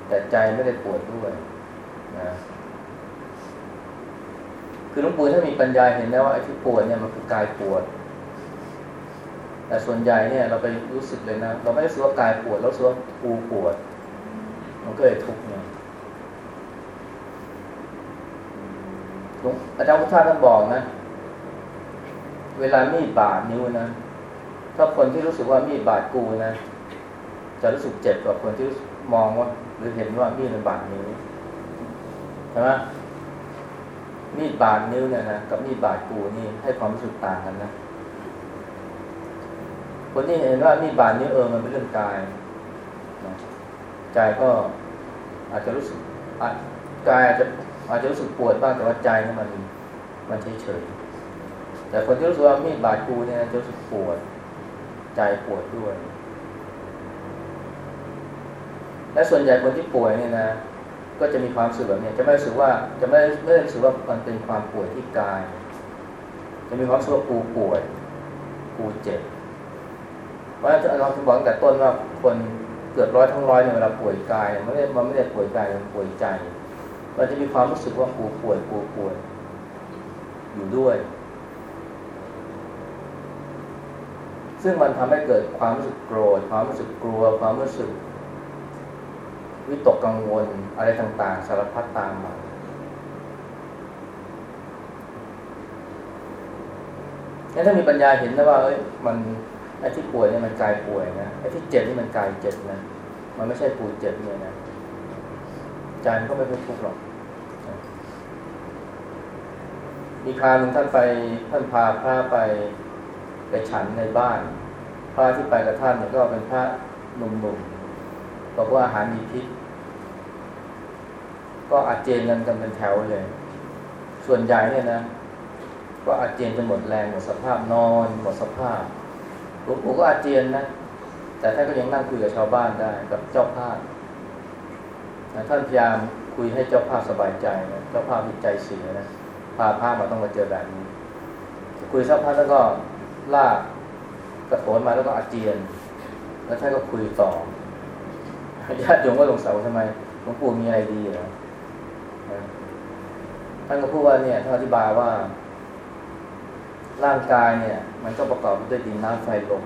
[SPEAKER 1] แต่ใจไม่ได้ปวดด้วยนะ คือหลวงปู่ท่ามีปัญญาเห็นแล้วว่าไอ้ที่ปวดเนี่ยมันคือกายปวด แต่ส่วนใหญ่เนี่ยเราไปรู้สึกเลยนะ เราไม่ได้รู้สึกว่ากายปวดเราสึกว่ากูปวด มันก็เลยทุกข์เนี่ยอาจารย์พุทธาท่านบอกนะ เวลามีดบาดนิ้วนะ ถ้าคนที่รู้สึกว่ามีดบาดกูนะ จะรู้สึกเจ็บกว่าคนที่มองว่า หรือเห็นว่ามีดมันบาดนิ้วใช่ไหม มีดบาดนิ้วเนี่ยนะกับมีดบาดกูนี่ให้ความรู้สึกต่างกันนะคนที่เห็นว่ามีดบาดนี้วเออมันเป็นเรื่องกายใจก็อาจจะรู้สึกกายอาจจะอาจจะรู้สึกปวดบ้างแต่ว่าใจนี่มันมันเฉยเฉยแต่คนที่รู้สึกว่ามีดบาดกูเนี่ยจะรู้สึกปวด ใจปวดด้วย และส่วนใหญ่คนที่ป่วยเนี่ยนะ ก็จะมีความรู้สึกแบบนี้จะไม่รู้สึกว่าจะไม่ไม่รู้สึกว่ามันเป็นความป่วยที่กาย จะมีความรู้สึกว่ากูป่วย กูเจ็บเพราะฉะนั้นเราถึงบอกตั้งแต่ต้นว่าคนเกือบร้อยทั้งร้อยเนี่ยเวลาป่วยกายมันไม่ได้มันไม่ได้ป่วยกายมันป่วยใจเราจะมีความรู้สึกว่ากูป่วยกูป่วย อยู่ด้วย ซึ่งมันทำให้เกิดความรู้สึกโกรธความรู้สึกกลัว ความรู้สึก วิตกกังวลอะไรต่างๆ สารพัดตามมาถ้ามีปัญญาเห็นนะว่าเอ้ยมันไอ้ที่ป่วยเนี่ยมันกายป่วยนะไอ้ที่เจ็บนี่มันกายเจ็บนะมันไม่ใช่ป่วยเจ็บเนี่ยนะใจมันก็ไม่เป็นทุกข์หรอกมีคราวนึงท่านไปท่านพาพระไปไปฉันในบ้าน พระที่ไปกับท่านเนี่ยก็เป็นพระหนุ่มๆ บอกว่าอาหารมีพิษก็อาเจียนกันกันเป็นแถวเลย ส่วนใหญ่เนี่ยนะ ก็อาเจียนจนหมดแรงหมดสภาพนอนหมดสภาพหลวงปู่ก็อาเจียนนะ แต่ท่านก็ยังนั่งคุยกับชาวบ้านได้กับเจ้าภาพท่านพยายามคุยให้เจ้าภาพสบายใจนะเจ้าภาพจิตใจเสียนะพาภาพมาต้องมาเจอแบบนี้ คุยสักพักแล้วก็ลากกระโถนมาแล้วก็อาเจียน แล้วท่านก็คุยต่อ ญาติโยมก็สงสัยว่าทำไมหลวงปู่มีอะไรดีเหรอท่านก็พูดว่าเนี่ยท่านอธิบายว่า ร่างกายเนี่ย มันก็ประกอบด้วยดินน้ำไฟลม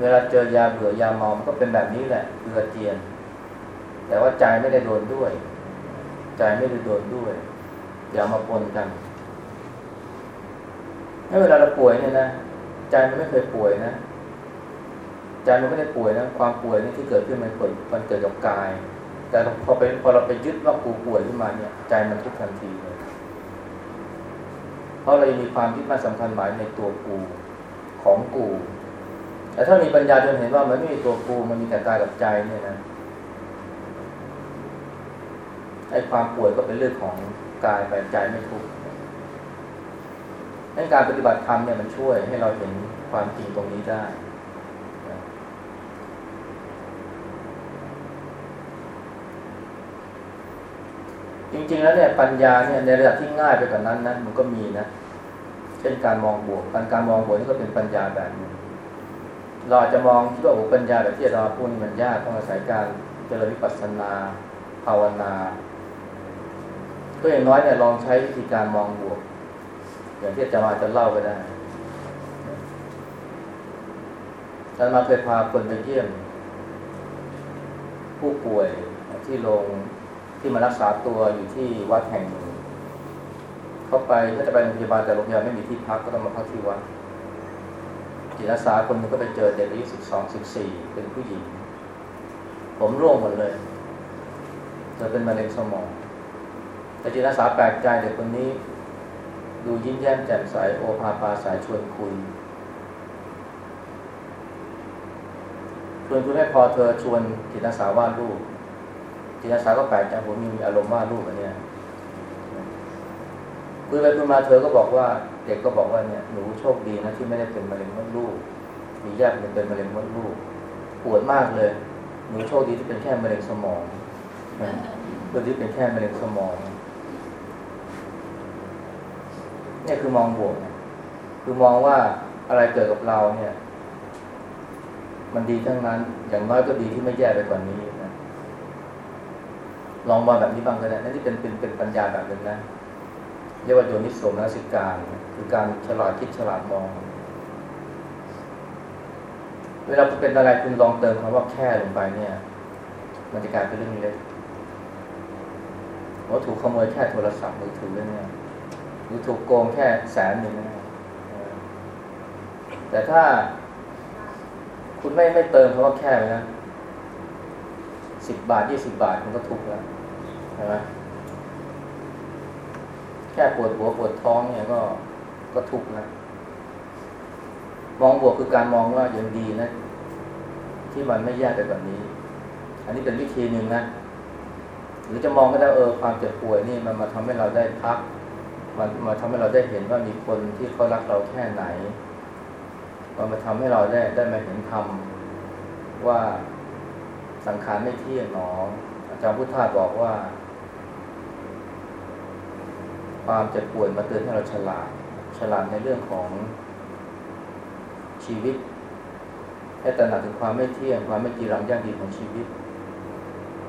[SPEAKER 1] เวลาเจอยาเบื่อยาเมามันก็เป็นแบบนี้แหละเบื่อเจียน แต่ว่าใจไม่ได้โดนด้วย ใจไม่ได้โดนด้วยอย่ามาปนกันถ้าเวลาเราป่วยเนี่ยนะใจมันไม่เคยป่วยนะ ใจมันไม่ได้ป่วยนะความป่วยนี่ที่เกิดขึ้นมันเกิดมันเกิดกับกาย แต่พอไปพอเราไปยึดว่ากูป่วยขึ้นมาเนี่ย ใจมันทุกทันทีเลยเพราะเรามีความยึดมั่นสำคัญหมายในตัวกูของกูแต่ถ้ามีปัญญาจนเห็นว่ามันไม่มีตัวกูมันมีแต่กายกับใจเนี่ยนะไอ้ความป่วยก็เป็นเรื่องของกายแต่ใจไม่ทุกข์ในการปฏิบัติธรรมเนี่ยมันช่วยให้เราเห็นความจริงตรงนี้ได้ จริงๆแล้วเนี่ยปัญญาเนี่ยในระดับที่ง่ายไปกว่านั้นนะมันก็มีนะ เช่นการมองบวกการการมองบวกนี่ก็เป็นปัญญาแบบนึงเราอาจจะมองที่ว่าโอ้ปัญญาแบบที่เราพูดนี่มันยากต้องอาศัยการเจริญวิปัสสนาภาวนาก็อย่างน้อยเนี่ยลองใช้วิธีการมองบวก อย่างที่จะมาจะเล่าก็ได้อามาเคยพาคนไปเยี่ยม ผู้ป่วยที่โรง ที่มารักษาตัวอยู่ที่วัดแห่งหนึ่งเข้าไปถ้าจะไปโรงพยาบาลแต่โรงพยาบาลไม่มีที่พักก็ต้องมาพักที่วัดจิตอาสาคนนึงก็ไปเจอเด็กอายุสิบสองสิบสี่เป็นผู้หญิง ผมร่วงหมดเลยเธอเป็นมะเร็งสมองแต่จิตอาสาแปลกใจเด็กคนนี้ ดูยิ้มแย้มแจ่มใสโอภาปาสายชวนคุยชวนคุยไม่พอเธอชวนจิตอาสาวาดรูป จิตอาสาก็แปลกใจผมมีอารมณ์วาดรูปอันนี้คุยไปคุยมาเธอก็บอกว่าเด็กก็บอกว่าเนี่ยหนูโชคดีนะที่ไม่ได้เป็นมะเร็งมดลูก มีญาติเป็นมะเร็งมดลูกปวดมากเลย หนูโชคดีที่เป็นแค่มะเร็งสมองเพื่อที่เป็นแค่มะเร็งสมองนี่คือมองบวกคือมองว่าอะไรเกิดกับเราเนี่ย มันดีทั้งนั้น อย่างน้อยก็ดีที่ไม่แย่ไปกว่านี้ ลองมองแบบนี้บ้างก็ได้นั่นที่เป็นเป็นเป็นปัญญาแบบหนึ่งนะเรียกว่าโยนิโสมนสิการ คือการฉลาดคิดฉลาดมอง เวลาคุณเป็นอะไรคุณลองเติมคำว่าแค่ลงไปเนี่ย มันจะกลายเป็นเรื่องเล็กว่าถูกขโมยแค่โทรศัพท์มือถือเนี่ยหรือถูกโกงแค่แสนหนึ่งนะแต่ถ้าคุณไม่ไม่เติมเพราะว่าแค่ไปนะสิบบาทยี่สิบาทมันก็ทุกแล้ว ใช่ไหมแค่ปวดหัวปวดท้องเนี่ยก็ก็ทุกนะมองบวกคือการมองว่ายังดีนะ ที่มันไม่แย่ไปแบบนี้ อันนี้เป็นวิธีหนึ่งนะหรือจะมองก็ได้เออความเจ็บป่วยนี่มันมาทำให้เราได้พัก มันมาทำให้เราได้เห็นว่ามีคนที่เขารักเราแค่ไหน มันมาทำให้เราได้ได้มาเห็นธรรมว่าสังขารไม่เที่ยงหนออาจารย์พุทธาบอกว่า ความเจ็บป่วยมาเตือนให้เราฉลาด ฉลาดในเรื่องของชีวิตให้ตระหนักถึงความไม่เที่ยงความไม่จีรังยั่งยืนของชีวิต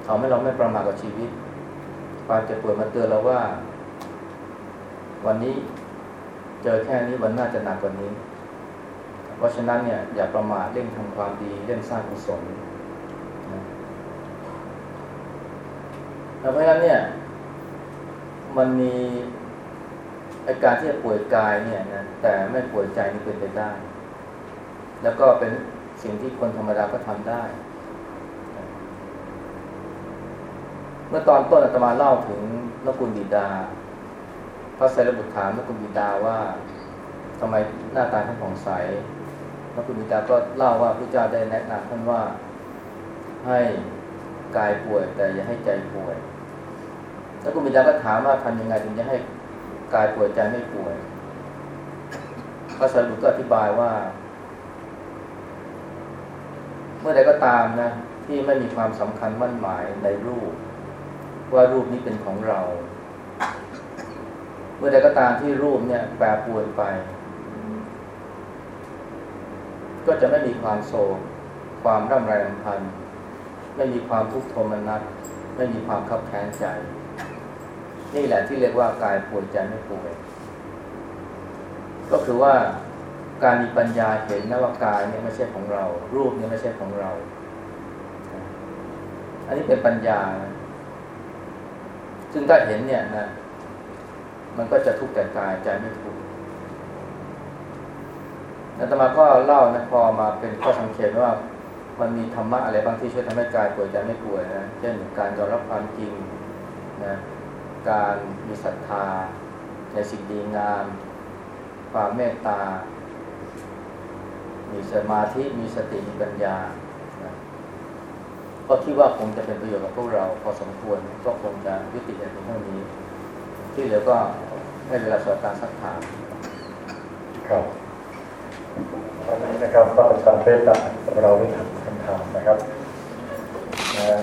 [SPEAKER 1] ทำให้เราไม่ประมาทกับชีวิต ความเจ็บป่วยมาเตือนเราว่า วันนี้เจอแค่นี้วันหน้าจะหนักกว่านี้ เพราะฉะนั้นเนี่ยอย่าประมาทเร่งทำความดีเร่งสร้างกุศลเพราะฉะนั้นเนี่ย มันมี อาการที่จะป่วยกายเนี่ยนะแต่ไม่ป่วยใจนี่เป็นไปได้ แล้วก็เป็นสิ่งที่คนธรรมดาก็ทำได้ เมื่อตอนต้นอาตมาเล่าถึงนกุลบิดา พระไตรบุตรถามนกุลบิดาว่าทำไมหน้าตาท่านผ่องใสนกุลบิดาก็เล่าว่าพระเจ้าได้แนะนำท่านว่าให้กายป่วยแต่อย่าให้ใจป่วยแล้วกุลบิดาก็ถามว่าทำยังไงถึงจะให้ กายป่วยใจไม่ป่วยพระไตรบุตรก็อธิบายว่า เมื่อใดก็ตามนะ ที่ไม่มีความสำคัญมั่นหมายในรูป ว่ารูปนี้เป็นของเรา เมื่อใดก็ตามที่รูปเนี่ย แปรปรวนไป ก็จะไม่มีความโศกความร่ำไรรำพัน ไม่มีความทุกข์โทมนัสไม่มีความขับแค้นใจ นี่แหละที่เรียกว่ากายป่วยใจไม่ป่วย ก็คือว่าการมีปัญญาเห็นนะว่ากายเนี่ยไม่ใช่ของเรา รูปเนี่ยไม่ใช่ของเรา อันนี้เป็นปัญญา ซึ่งถ้าเห็นเนี่ยนะ มันก็จะทุกข์แต่กายใจไม่ทุกข์อาตมาก็เล่านะพอมาเป็นข้อสังเกตว่า มันมีธรรมะอะไรบางที่ช่วยทำให้กายป่วยใจไม่ป่วยนะ เช่นการยอมรับความจริงนะ การมีศรัทธา ในสิ่งดีงาม ความเมตตา มีสมาธิ มีสติมีปัญญาก็คิดว่าคงจะเป็นประโยชน์กับพวกเราพอสมควรก็คงจะยุติแต่เพียงเท่านี้ ที่เหลือก็ให้เวลาสวดการสักถาม
[SPEAKER 2] ครับวันนี้นะครับพระอาจารย์เตาเราได้ถามคำถามนะครับ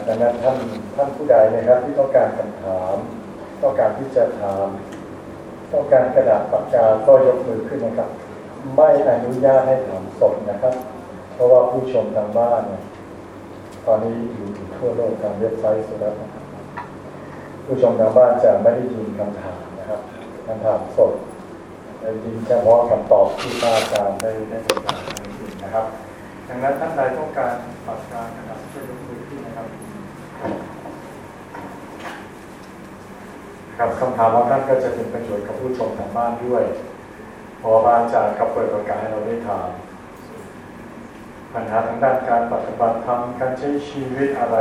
[SPEAKER 2] ดังนั้นท่านท่านผู้ใดนะครับที่ต้องการคำถาม ต้องการที่จะถาม ต้องการกระดาษปากกาก็ยกมือขึ้นนะครับ ไม่อนุญาตให้ถามสดนะครับ เพราะว่าผู้ชมทางบ้านเนี่ยตอนนี้อยู่ทั่วโลกทางเว็บไซต์สุดแล้วนะครับผู้ชมทางบ้านจะไม่ได้ยินคำถามนะครับคำถามสดได้ยินเฉพาะคำตอบที่พระอาจารย์ได้ได้ประกาศในสิ่งนะครับดังนั้นท่านใดต้องการปากกานะครับช่วยยกมือขึ้นนะครับ ครับคำถามของท่านก็จะเป็นประโยชน์กับผู้ชมทางบ้านด้วยเพราะว่าอาจารย์ก็เปิดโอกาสให้เราได้ถามปัญหาทางด้านการปฏิบัติธรรมการใช้ชีวิตอะไร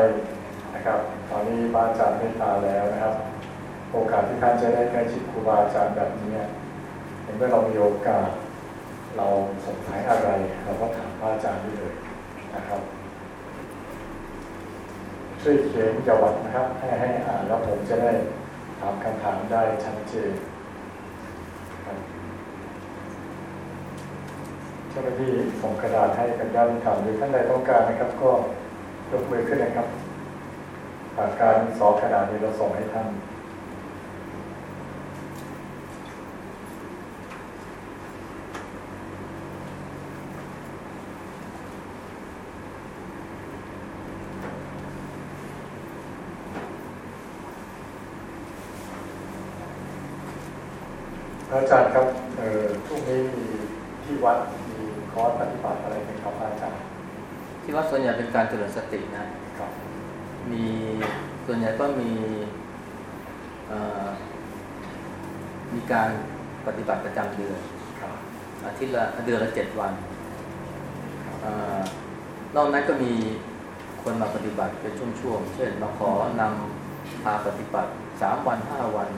[SPEAKER 2] นะครับ ตอนนี้บาอาจารย์เมตตาแล้วนะครับ โอกาสที่ท่านจะได้ใกล้ชิดครูบาอาจารย์แบบนี้เห็นว่าเรามีโอกาสเราสงสัยอะไร เราก็ถามพระอาจารย์ได้เลยนะครับช่วยเขียนประวัตนะครับให้ให้อ่านแล้วผมจะได้ ถามคำถามได้ชัดเจนเจ้าหน้าที่ส่งกระดาษให้กับญาติถามหรือท่านใดต้องการนะครับ ก็ยกมือขึ้นนะครับปากการสอกระดาษนี้เราส่งให้ท่านอาจารย์ครับเออช่วงนี้มีที่วัดมีคอร์สปฏิบัติอะไรเป็นครับอาจารย์
[SPEAKER 1] ที่วัดส่วนใหญ่เป็นการเจริญสตินะ
[SPEAKER 2] ครับ
[SPEAKER 1] มีส่วนใหญ่ก็มีมี การปฏิบัติประจำเดือนอาทิตย์ละเดือนละเจ็ดวันนอกนั้นก็มีคนมาปฏิบัติเป็นช่วงๆ เช่นมาขอนำพาปฏิบัติสามวันห้าวัน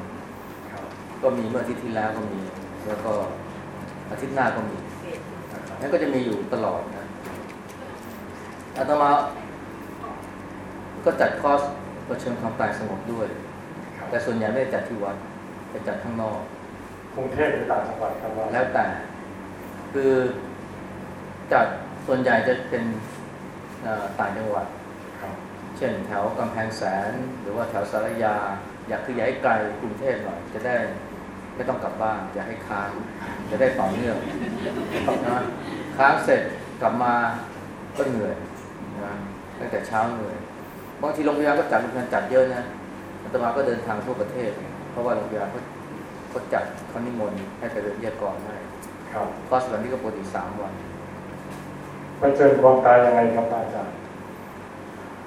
[SPEAKER 1] ก็มีเมื่ออาทิตย์ที่แล้วก็มี แล้วก็อาทิตย์หน้าก็มีนั่นก็จะมีอยู่ตลอดนะอาตมาก็จัดคอร์สประชิญความตายสงบด้วย แต่ส่วนใหญ่ไม่ได้จัดที่วัดจะจัดข้างนอก
[SPEAKER 2] กรุงเทพหรือต่างจังหวัดครับว่า
[SPEAKER 1] แล้วแต่ คือจัดส่วนใหญ่จะเป็นต่างจังหวัด เช่นแถวกำแพงแสน หรือว่าแถวสารยา อยากคือย้ายไกลกรุงเทพหน่อย จะได้ไม่ต้องกลับบ้าน อย่าให้ค้างจะได้ต่อเนื่องนะค้างเสร็จกลับมาก็เหนื่อยนะตั้งแต่เช้าเหนื่อยบางทีโรงพยาบาลก็จัดโรงพยาบาลจัดเยอะนะอาตมาก็เดินทางทั่วประเทศ เพราะว่าโรงพยาบาลเขา เขาจัดเขานิมนต์ให้ไปเรียนเยียกรให้
[SPEAKER 2] ครับ
[SPEAKER 1] คอร์สแบบนี้ก็ปกติสามวัน
[SPEAKER 2] ไปเจอความตายยังไงครับอาจารย์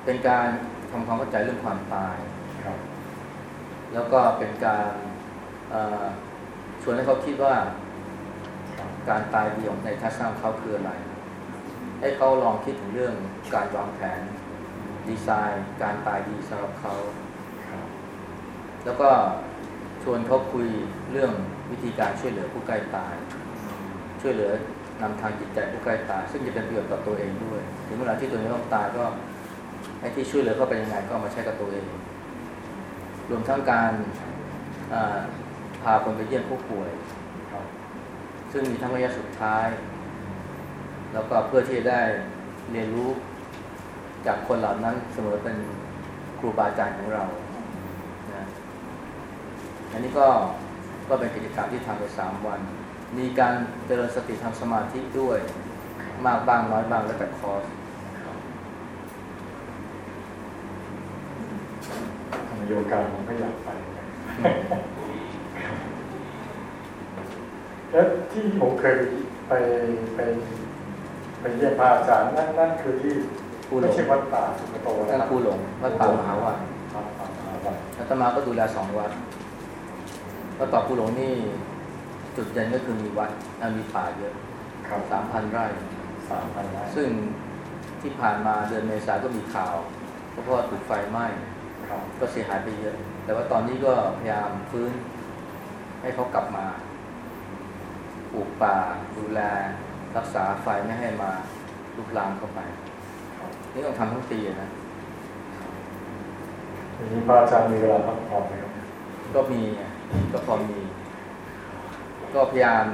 [SPEAKER 1] เป็นการทำความเข้าใจเรื่องความตาย
[SPEAKER 2] ครับ
[SPEAKER 1] แล้วก็เป็นการชวนให้เขาคิดว่า การตายเดียวในทัศน์เขาคืออะไร ให้เขาลองคิดถึงเรื่องการวางแผน ดีไซน์ การตายดีสำหรับเขา แล้วก็ช วนเขาคุยเรื่องวิธีการช่วยเหลือผู้ใกล้ตาย ช่วยเหลือนำทางจิตใจผู้ใกล้ตาย ซึ่งจะเป็นประโยชน์ต่อตัวเองด้วย ถึงเวลาที่ตัวเองต้องตายก็ให้ที่ช่วยเหลือเขาไปยังไงก็มาใช้กับตัวเอง รวมทั้งการพาคนไปเยี่ยมผู้ป่วย ซึ่งมีทั้งระยะสุดท้าย แล้วก็เพื่อที่จะได้เรียนรู้จากคนเหล่านั้นเสมอเป็นครูบาอาจารย์ของเรา อันนี้ก็ก็เป็นกิจกรรมที่ทำไปสามวัน มีการเจริญสติทำสมาธิด้วย มากบ้างน้อยบ้างแล้วแต่คอร์ส
[SPEAKER 2] โยการผมก็อยากไปแล้วที่ผมเคยไปไปไปเยี่ยมพระอาจารย์นั่นนั่นคือที่ไม่ใช่วัดป่าสุกโต
[SPEAKER 1] นั่นคูหลงวัดป่ามหาวันอาตมาก็ดูแลสองวัด วัดป่าคูหลงนี่จุดเด่นก็คือมีวัดมีป่าเยอะสามพันไร่
[SPEAKER 2] สามพันไร่
[SPEAKER 1] ซึ่งที่ผ่านมาเดือนเมษาก็มีข่าว เพราะว่าถูกไฟไหม้ก็เสียหายไปเยอะ แต่ว่าตอนนี้ก็พยายามฟื้นให้เขากลับมาปลูกป่าดูแลทรักษาไฟไม่ให้มาลุกลามเข้าไป นี่ต้องทำทั้งปีนะ
[SPEAKER 2] ทีนี้พระอาจารย์มีเวลาพักผ่อนไหมครับ
[SPEAKER 1] ก็มี ก็พอมี ก็พยายาม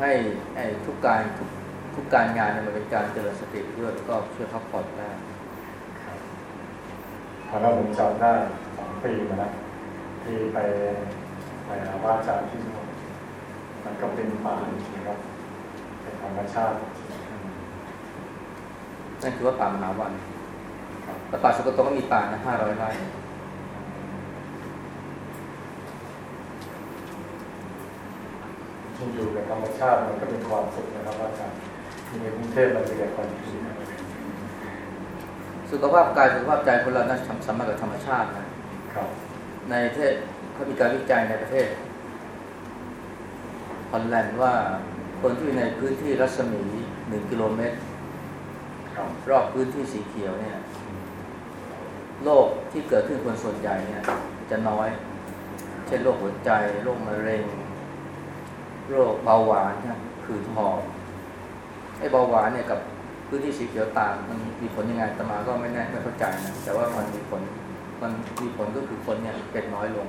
[SPEAKER 1] ให้ไอ้ทุกการทุกทุกการงานเนี่ยมันเป็นการเจริญสติด้วยแล้วก็ช่วยพักผ่อนได้
[SPEAKER 2] ตอนนั้นผมจำได้สองปีมาแล้วที่ไปไปหาพระอาจารย์ที่นู่นมันก็เป็นป่าจริงๆครับเป็นธรรมชาติ
[SPEAKER 1] นั่นคือว่าป่ามหาวัน
[SPEAKER 2] ครับ
[SPEAKER 1] แล้วป่าสุกโตก็มีป่านะห้าร้อยไร่
[SPEAKER 2] ที่อยู่กับธรรมชาติมันก็เป็นความสุขนะครับพระอาจารย์ที่ในกรุงเทพมันเป็นแต่ความคิดนะครับ
[SPEAKER 1] สุขภาพกายสุขภาพใจคนเรานั้นสัมพันธ์กับธรรมชาตินะ
[SPEAKER 2] ครับ
[SPEAKER 1] ในประเทศเขามีการวิจัยในประเทศฮอลแลนด์ว่าคนที่อยู่ในพื้นที่รัศมีหนึ่งกิโลเมตร
[SPEAKER 2] ครับ
[SPEAKER 1] รอบพื้นที่สีเขียวเนี่ยโรคที่เกิดขึ้นคนส่วนใหญ่เนี่ยจะน้อย เช่นโรคหัวใจโรคมะเร็ง โรคเบาหวานนะคือหอบไอ้เบาหวานเนี่ยกับพื้นที่สีเขียวต่างมันมีผลยังไงตมาก็ไม่แน่ไม่เข้าใจนะแต่ว่ามันมีผลมันมีผลก็คือคนเนี่ยเป็นน้อยลง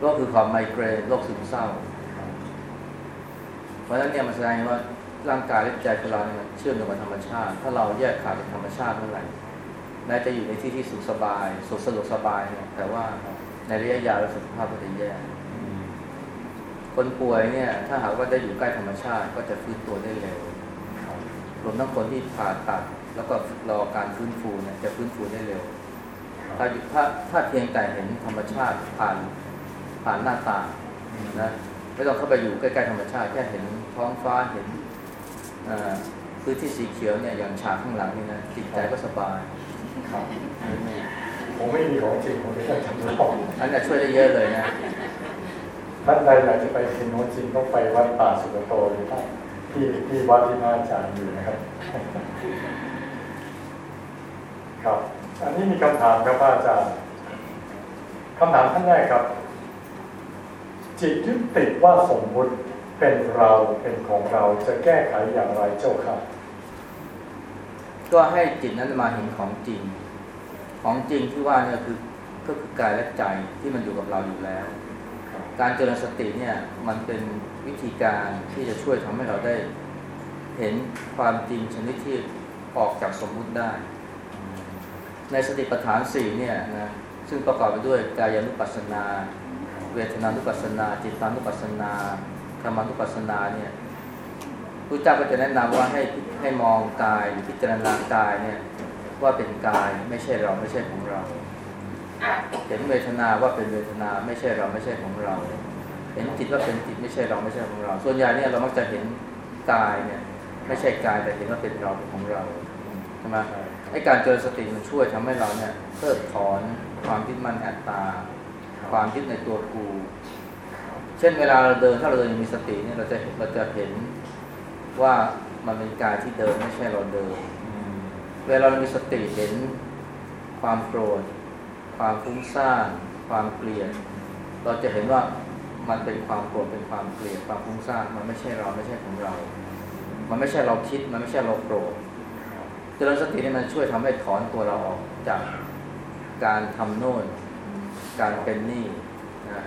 [SPEAKER 1] โรคคือความไมเกรนโรคซึมเศร้า เพราะฉะนั้นเนี่ยมันแสดงว่าร่างกายและใจของเราเนี่ยมันเชื่อมโยงกับธรรมชาติ ถ้าเราแยกขาดจากธรรมชาติเมื่อไหร่แม้จะอยู่ในที่ที่สุขสบายสุขสะดวกสบายเนี่ยแต่ว่าในระยะยาวแล้วสุขภาพก็จะแย่ คนป่วยเนี่ย ถ้าหากว่าได้อยู่ใกล้ธรรมชาติก็จะฟื้นตัวได้เร็ว
[SPEAKER 2] ครับ
[SPEAKER 1] รวมทั้งคนที่ผ่าตัด แล้วก็รอการฟื้นฟูเนี่ยจะฟื้นฟูได้เร็ว ถ้าอยู่ถ้าถ้าเพียงแต่เห็นธรรมชาติผ่านผ่านหน้าต่างนะไม่ต้องเข้าไปอยู่ใกล้ๆธรรมชาติแค่เห็นท้องฟ้าเห็นอ่าพื้นที่สีเขียวเนี่ยอย่างฉากข้างหลังนี่นะจิตใจก็สบาย
[SPEAKER 2] ครับผมไม่มีของจริงผมไม่ได้จำลอง
[SPEAKER 1] อันนี้ช่วยได้เยอะเลยนะ
[SPEAKER 2] ท่านใดอยากจะไปเห็นของจริงต้องไปวัดป่าสุกโตหรือที่ที่วัดที่พระอาจารย์อยู่นะครับ ครับ อันนี้มีคำถามครับอาจารย์คำถามท่านแรกครับ จิตยึดติดว่าสมมุติเป็นเราเป็นของเราจะแก้ไขอย่างไรเจ้าค่ะ
[SPEAKER 1] ก็ให้จิตนั้นมาเห็นของจริง ของจริงที่ว่าเนี่ยคือก็คือกายและใจที่มันอยู่กับเราอยู่แล้ว การเจริญสติเนี่ยมันเป็นวิธีการที่จะช่วยทำให้เราได้เห็นความจริงชนิดที่ออกจากสมมุติได้ ในสติปัฏฐานสี่เนี่ยนะซึ่งประกอบไปด้วยกายานุปัสสนา เวทนานุปัสสนา จิตานุปัสสนาธรรมานุปัสสนาเนี่ยพระเจ้าก็จะแนะนำว่าให้ให้มองกายหรือพิจารณากายเนี่ยว่าเป็นกายไม่ใช่เราไม่ใช่ของเรา เห็นเวทนาว่าเป็นเวทนาไม่ใช่เราไม่ใช่ของเรา เห็นจิตว่าเป็นจิตไม่ใช่เราไม่ใช่ของเรา ส่วนใหญ่เนี่ยเรามักจะเห็นกายเนี่ย ไม่ใช่กายแต่เห็นว่าเป็นเราเป็นของเราใช่ไหมไอ้การเจริญสติมันช่วยทำให้เราเนี่ยเพิกถอนความยึดมั่นอัตตา ความยึดในตัวกู เช่นเวลาเราเดินถ้าเราเดินยังมีสติเนี่ยเราจะเราจะเห็นว่ามันเป็นกายที่เดินไม่ใช่เราเดินเวลาเรามีสติเห็นความโกรธ ความฟุ้งซ่านความเกลียด เราจะเห็นว่ามันเป็นความโกรธเป็นความเกลียดความฟุ้งซ่านมันไม่ใช่เราไม่ใช่ของเรา มันไม่ใช่เราคิดมันไม่ใช่เราโกรธเจริญสตินี่มันช่วยทำให้ถอนตัวเราออกจากการทำโน่น การเป็นนี่นะ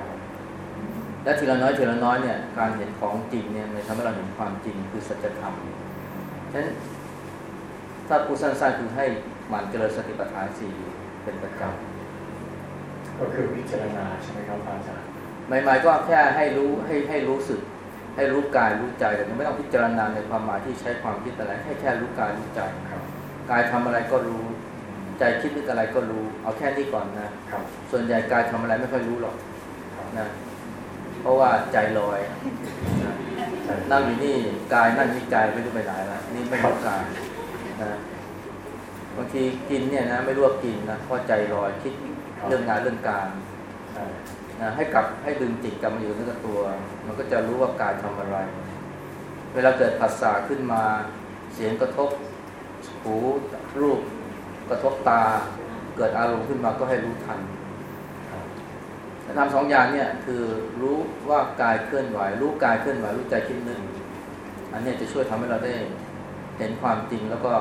[SPEAKER 1] และทีละน้อยทีละน้อยเนี่ยการเห็นของจริงเนี่ยมันทำให้เราเห็นความจริงคือสัจธรรมฉะนั้นถ้าพูดสั้นๆคือให้หมั่นเจริญสติปัฏฐานสี่เป็นประจำ
[SPEAKER 2] ก็คือพิจารณาใช่ไหมครับอาจารย์
[SPEAKER 1] ใหม่ๆก็แค่ให้รู้ให้ให้รู้สึก ให้รู้กายรู้ใจแต่ไม่ต้องพิจารณาในความหมายที่ใช้ความคิดอะไรให้แค่รู้กายรู้ใจ
[SPEAKER 2] ครับ
[SPEAKER 1] กายทำอะไรก็รู้ ใจคิดนึกอะไรก็รู้ เอาแค่นี้ก่อนนะ
[SPEAKER 2] ครับ
[SPEAKER 1] ส่วนใหญ่กายทำอะไรไม่ค่อยรู้หรอกนะเพราะว่าใจลอยนะ
[SPEAKER 2] ใช่
[SPEAKER 1] นั่งอยู่นี่กายนั่งที่ใจไม่รู้ไปไหนแล้วนี่ไม่รู้กายนะบางทีกินเนี่ยนะไม่รู้ว่ากินนะเพราะใจลอยคิด เรื่องงานเรื่องการ
[SPEAKER 2] ใช่
[SPEAKER 1] นะให้กลับให้ดึงจิตกลับมาอยู่ในตัว มันก็จะรู้ว่ากายทำอะไร เวลาเกิดผัสสะขึ้นมา เสียงกระทบหูรูป กระทบตา เกิดอารมณ์ขึ้นมาก็ให้รู้ทัน
[SPEAKER 2] ครับ
[SPEAKER 1] ทำสองอย่างเนี่ยคือรู้ว่ากายเคลื่อนไหว รู้กายเคลื่อนไหวรู้ใจคิดนึกออันนี้จะช่วยทำให้เราได้เห็นความจริงแล้วก็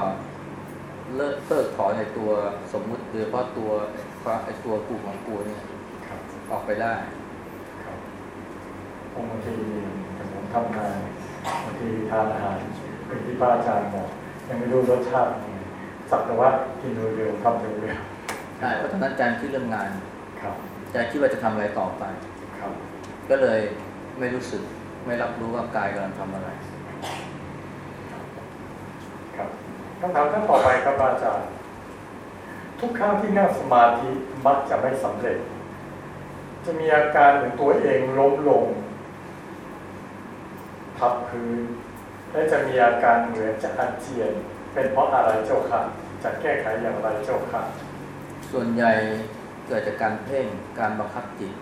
[SPEAKER 1] เลิกเพิกถอนในตัวสมมุติโดยเฉพาะตัว ไอ้ตัวกูของกูเนี่ย
[SPEAKER 2] ครับ
[SPEAKER 1] ออกไปได้
[SPEAKER 2] ครับบางทีผมทำงานบางทีทานอาหารเป็นที่ป้าอาจารย์บอกยังไม่รู้รสชาติเป็นไงสักแต่ว่ากินเร็วๆทำเร็ว
[SPEAKER 1] ใช่เพราะฉะนั้นใจคิดเรื่องงาน
[SPEAKER 2] ๆครับ
[SPEAKER 1] ใจคิดว่าจะทำอะไรต่อไป
[SPEAKER 2] ครับ
[SPEAKER 1] ก็เลยไม่รู้สึกไม่รับรู้ว่ากายกำลังทำอะไร
[SPEAKER 2] ครับคำถามท่านต่อไปครับอาจารย์ ทุกครั้งที่นั่งสมาธิมักจะไม่สำเร็จ จะมีอาการเหมือนตัวเองล้มลงทับพื้น และจะมีอาการเหมือนจะอาเจียน เป็นเพราะอะไรเจ้าค่ะ จะแก้ไขอย่างไรเจ้าค่ะ
[SPEAKER 1] ส่วนใหญ่เกิดจากการเพ่งการบังคับจิต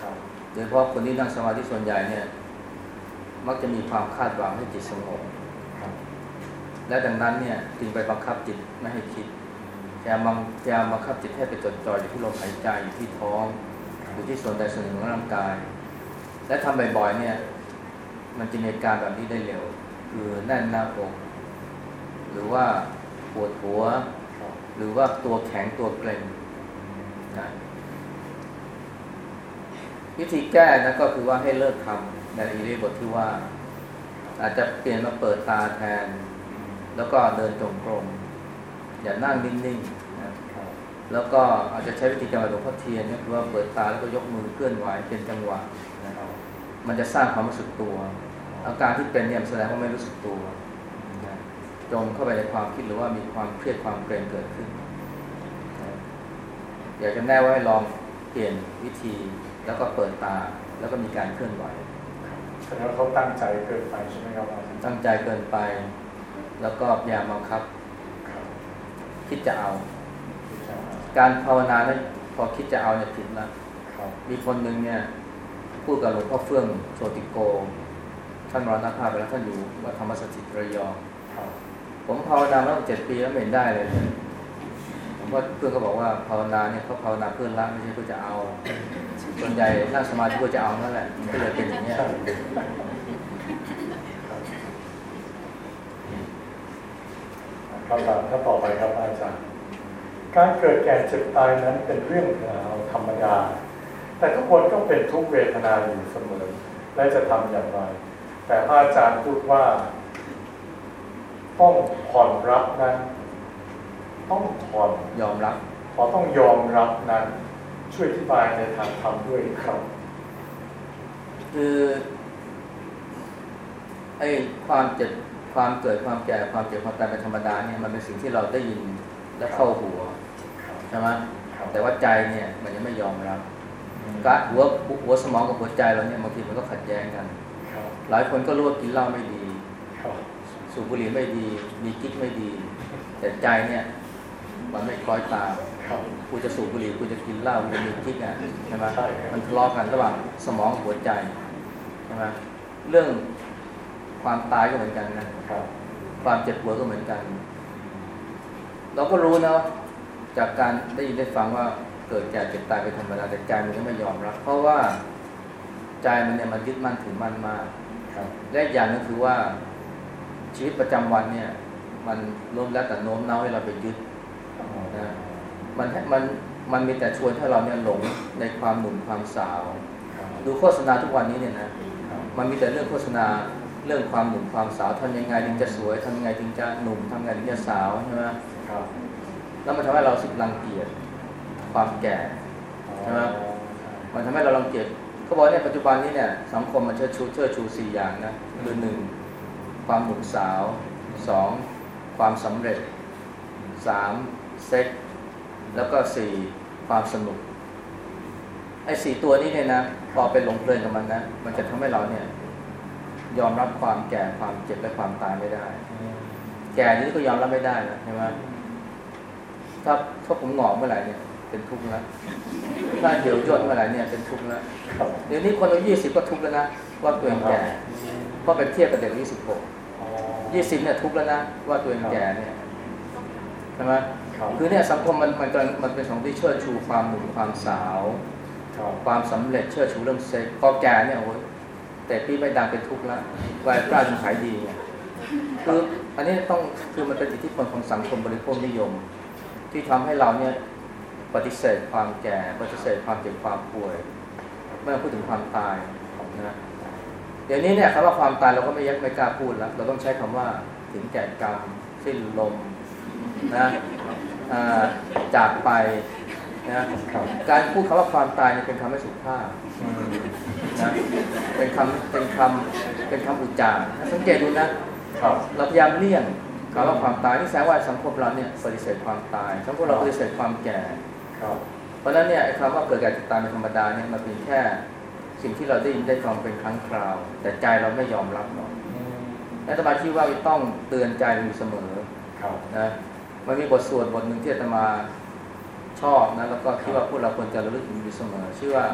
[SPEAKER 2] ครับ
[SPEAKER 1] โดยเฉพาะคนที่นั่งสมาธิส่วนใหญ่เนี่ยมักจะมีความคาดหวังให้จิตสงบ
[SPEAKER 2] ครับ
[SPEAKER 1] และดังนั้นเนี่ยจึงไปบังคับจิตไม่ให้คิด พยายามบังพยายามบังคับจิตให้ไปจดจ่ออยู่ที่ลมหายใจอยู่ที่ท้องอยู่ที่ส่วนใดส่วนหนึ่งของร่างกาย และทำบ่อยๆเนี่ย มันจะมีอาการแบบนี้ได้เร็ว คือแน่นหน้าอก หรือว่าปวดหัว หรือว่าตัวแข็งตัวเกร็งนะวิธีแก้นะก็คือว่าให้เลิกทำในอิริบทที่ว่า อาจจะเปลี่ยนมาเปิดตาแทน แล้วก็เดินจงกรม อย่านั่งนิ่งๆนะครับแล้วก็อาจจะใช้วิธีการแบบหลวงพ่อเทียนเนี่ยคือว่าเปิดตาแล้วก็ยกมือเคลื่อนไหวเป็นจังหวะนะครับมันจะสร้างความรู้สึกตัว อาการที่เป็นเนี่ยมันแสดงว่าไม่รู้สึกตัวนะจมเข้าไปในความคิดหรือว่ามีความเครียดความเกรงเกิดขึ้นนะอยากจะแน่ว่าให้ลองเปลี่ยนวิธีแล้วก็เปิดตาแล้วก็มีการเคลื่อนไหว
[SPEAKER 2] แสดงว่าเขาตั้งใจเกินไปใช่ไหมครับอาจารย์
[SPEAKER 1] ตั้งใจเกินไป แล้วก็พยายามบังคับ
[SPEAKER 2] ครับ
[SPEAKER 1] คิดจะเอา
[SPEAKER 2] ที่จะ
[SPEAKER 1] การภาวนาเนี่ยพอคิดจะเอาเนี่ยผิดละ
[SPEAKER 2] ครับ
[SPEAKER 1] มีคนหนึ่งเนี่ย พูดกับหลวงพ่อเฟื่องโชติโก ท่านมรณภาพไปแล้วท่านอยู่วัดธรรมสถิตระยอง
[SPEAKER 2] ครับ
[SPEAKER 1] ผมภาวนามาตั้งเจ็ดปีแล้วไม่เห็นได้เลยเนี่ยผมว่าเพื่อนก็บอกว่าภาวนาเนี่ยเขาภาวนาเพื่อละไม่ใช่เพื่อจะเอาส่วนใหญ่นั่งสมาธิเพื่อจะเอานั่นแหละก็เลยเป็นอย่างเงี้ย
[SPEAKER 2] คำถามถ้าต่อไปครับอาจารย์ การเกิดแก่เจ็บตายนั้นเป็นเรื่องราวธรรมดา แต่ทุกคนก็เป็นทุกเวทนาอยู่เสมอ และจะทำอย่างไร แต่พระอาจารย์พูดว่า ต้องผ่อนรับนั้นต้องผ่อน
[SPEAKER 1] ยอมรับ
[SPEAKER 2] ขอต้องยอมรับนั้นช่วยอธิบายในทางธรรมด้วยครับ
[SPEAKER 1] คือไอ้ความเจ็บ ความเกิดความแก่ความเจ็บความตายเป็นธรรมดาเนี่ยมันเป็นสิ่งที่เราได้ยินและเข้าหัวใช่ไหมแต่ว่าใจเนี่ยมันยังไม่ยอมรับกะหัวหัวสมองกับหัวใจเราเนี่ยบางทีมันก็ขัดแย้งกัน หลายคนก็รู้ว่ากินเหล้าไม่ดี สูบบุหรี่ไม่ดี มีกิ๊กไม่ดี แต่ใจเนี่ยมันไม่คล้อยตาม
[SPEAKER 2] ครับ
[SPEAKER 1] กูจะสูบบุหรี่กูจะกินเหล้ากูจะมีกิ๊กอะใช่ไหมมันทะเลาะกันระหว่างสมองหัวใจใช่ไหมเรื่อง ความตายก็เหมือนกันนะความเจ็บปวดก็เหมือนกัน เราก็รู้นะจากการได้ยินได้ฟังว่าเกิดแก่เจ็บตายเป็นธรรมดาแต่ใจมันก็ไม่ยอมรับ เพราะว่าใจมันเนี่ยมันยึดมั่นถือมั่นมากและอย่างนึงคือว่าชีวิตประจำวันเนี่ย มันล้มแล้วแต่โน้มน้าวให้เราไปยึดนะมันมันมันมีแต่ชวนให้เราเนี่ยหลงในความหนุ่มความสาว ดูโฆษณาทุกวันนี้เนี่ยนะมันมีแต่เรื่องโฆษณา เรื่องความหนุ่มความสาวทำยังไงถึงจะสวยทำยังไงถึงจะหนุ่มทำยังไงถึงจะสาวใช่ไหม
[SPEAKER 2] ครับ
[SPEAKER 1] แล้วมันทำให้เราสึกรังเกียจความแก่ใช่ไหมมันทำให้เรารังเกียจเขาบอกเนี่ยปัจจุบันนี้เนี่ยสังคมมันเชิดชูเชิดชูสี่อย่างนะคือหนึ่งความหนุ่มสาวสองความสำเร็จสามเซ็กส์แล้วก็สี่ความสนุกไอ้สี่ตัวนี้เนี่ยนะพอไปหลงเพลินกับมันนะมันจะทำให้เราเนี่ย ยอมรับความแก่ความเจ็บและความตายไม่ได้ แก่นี้ก็ยอมรับไม่ได้นะใช่ไหมถ้าถ้าผมหงอกเมื่อไหร่เนี่ยเป็นทุกข์แล้วถ้าเหี่ยวย่นเมื่อไหร่เนี่ยเป็นทุกข์แล้ว
[SPEAKER 2] ครับ
[SPEAKER 1] เดี๋ยวนี้คนอายุยี่สิบก็ทุกข์แล้วนะว่าตัวเองแก่เพราะไปเทียบกับเด็กอายุสิบหก
[SPEAKER 2] อ๋อ
[SPEAKER 1] ยี่สิบเนี่ยทุกข์แล้วนะว่าตัวเองแก่เนี่ยใช่ไหม
[SPEAKER 2] ครับ
[SPEAKER 1] คือเนี่ยสังคมมันมันกำลังมันเป็นสังคมที่เชิดชูความหนุ่มความสาว
[SPEAKER 2] ครับ
[SPEAKER 1] ความสำเร็จเชิดชูเรื่องเซ็กพอแก่เนี่ยโอ้ย แต่พี่ไม่ดังเป็นทุกข์แล้ววายกล้าจนขายดีไงคืออันนี้ต้องคือมันเป็นอิทธิพลของสังคมบริโภคนิยม ที่ทำให้เราเนี่ยปฏิเสธความแก่ปฏิเสธความเจ็บความป่วยเมื่อพูดถึงความตายนะเดี๋ยวนี้เนี่ยคำว่าความตายเราก็ไม่ยักไม่กล้าพูดแล้ว เราต้องใช้คำว่าถึงแก่กรรมสิ้นลมนะจากไปนะการพูดคำว่าความตายเนี่ยเป็นคำไม่สุภาพ นะเป็นคำเป็นคำเป็นคำอุจจารสังเกตดูนะเราพยายามเลี่ยงคำว่าความตายนี่แสดงว่าสังคมเราเนี่ยปฏิเสธความตาย สังคมเราปฏิเสธความแก่เพราะฉะนั้นเนี่ยคำว่าเกิดแก่ตายเป็นธรรมดาเนี่ยมันเป็นแค่สิ่งที่เราได้ยินได้ฟังเป็นครั้งคราว แต่ใจเราไม่ยอมรับหรอกและธรรมาคิดว่าต้องเตือนใจอยู่เสมอนะมันมีบทสวดบทหนึ่งที่อาตมาชอบนะแล้วก็คิดว่าพวกเราควรจะระลึกถึงอยู่เสมอ ชื่อว่า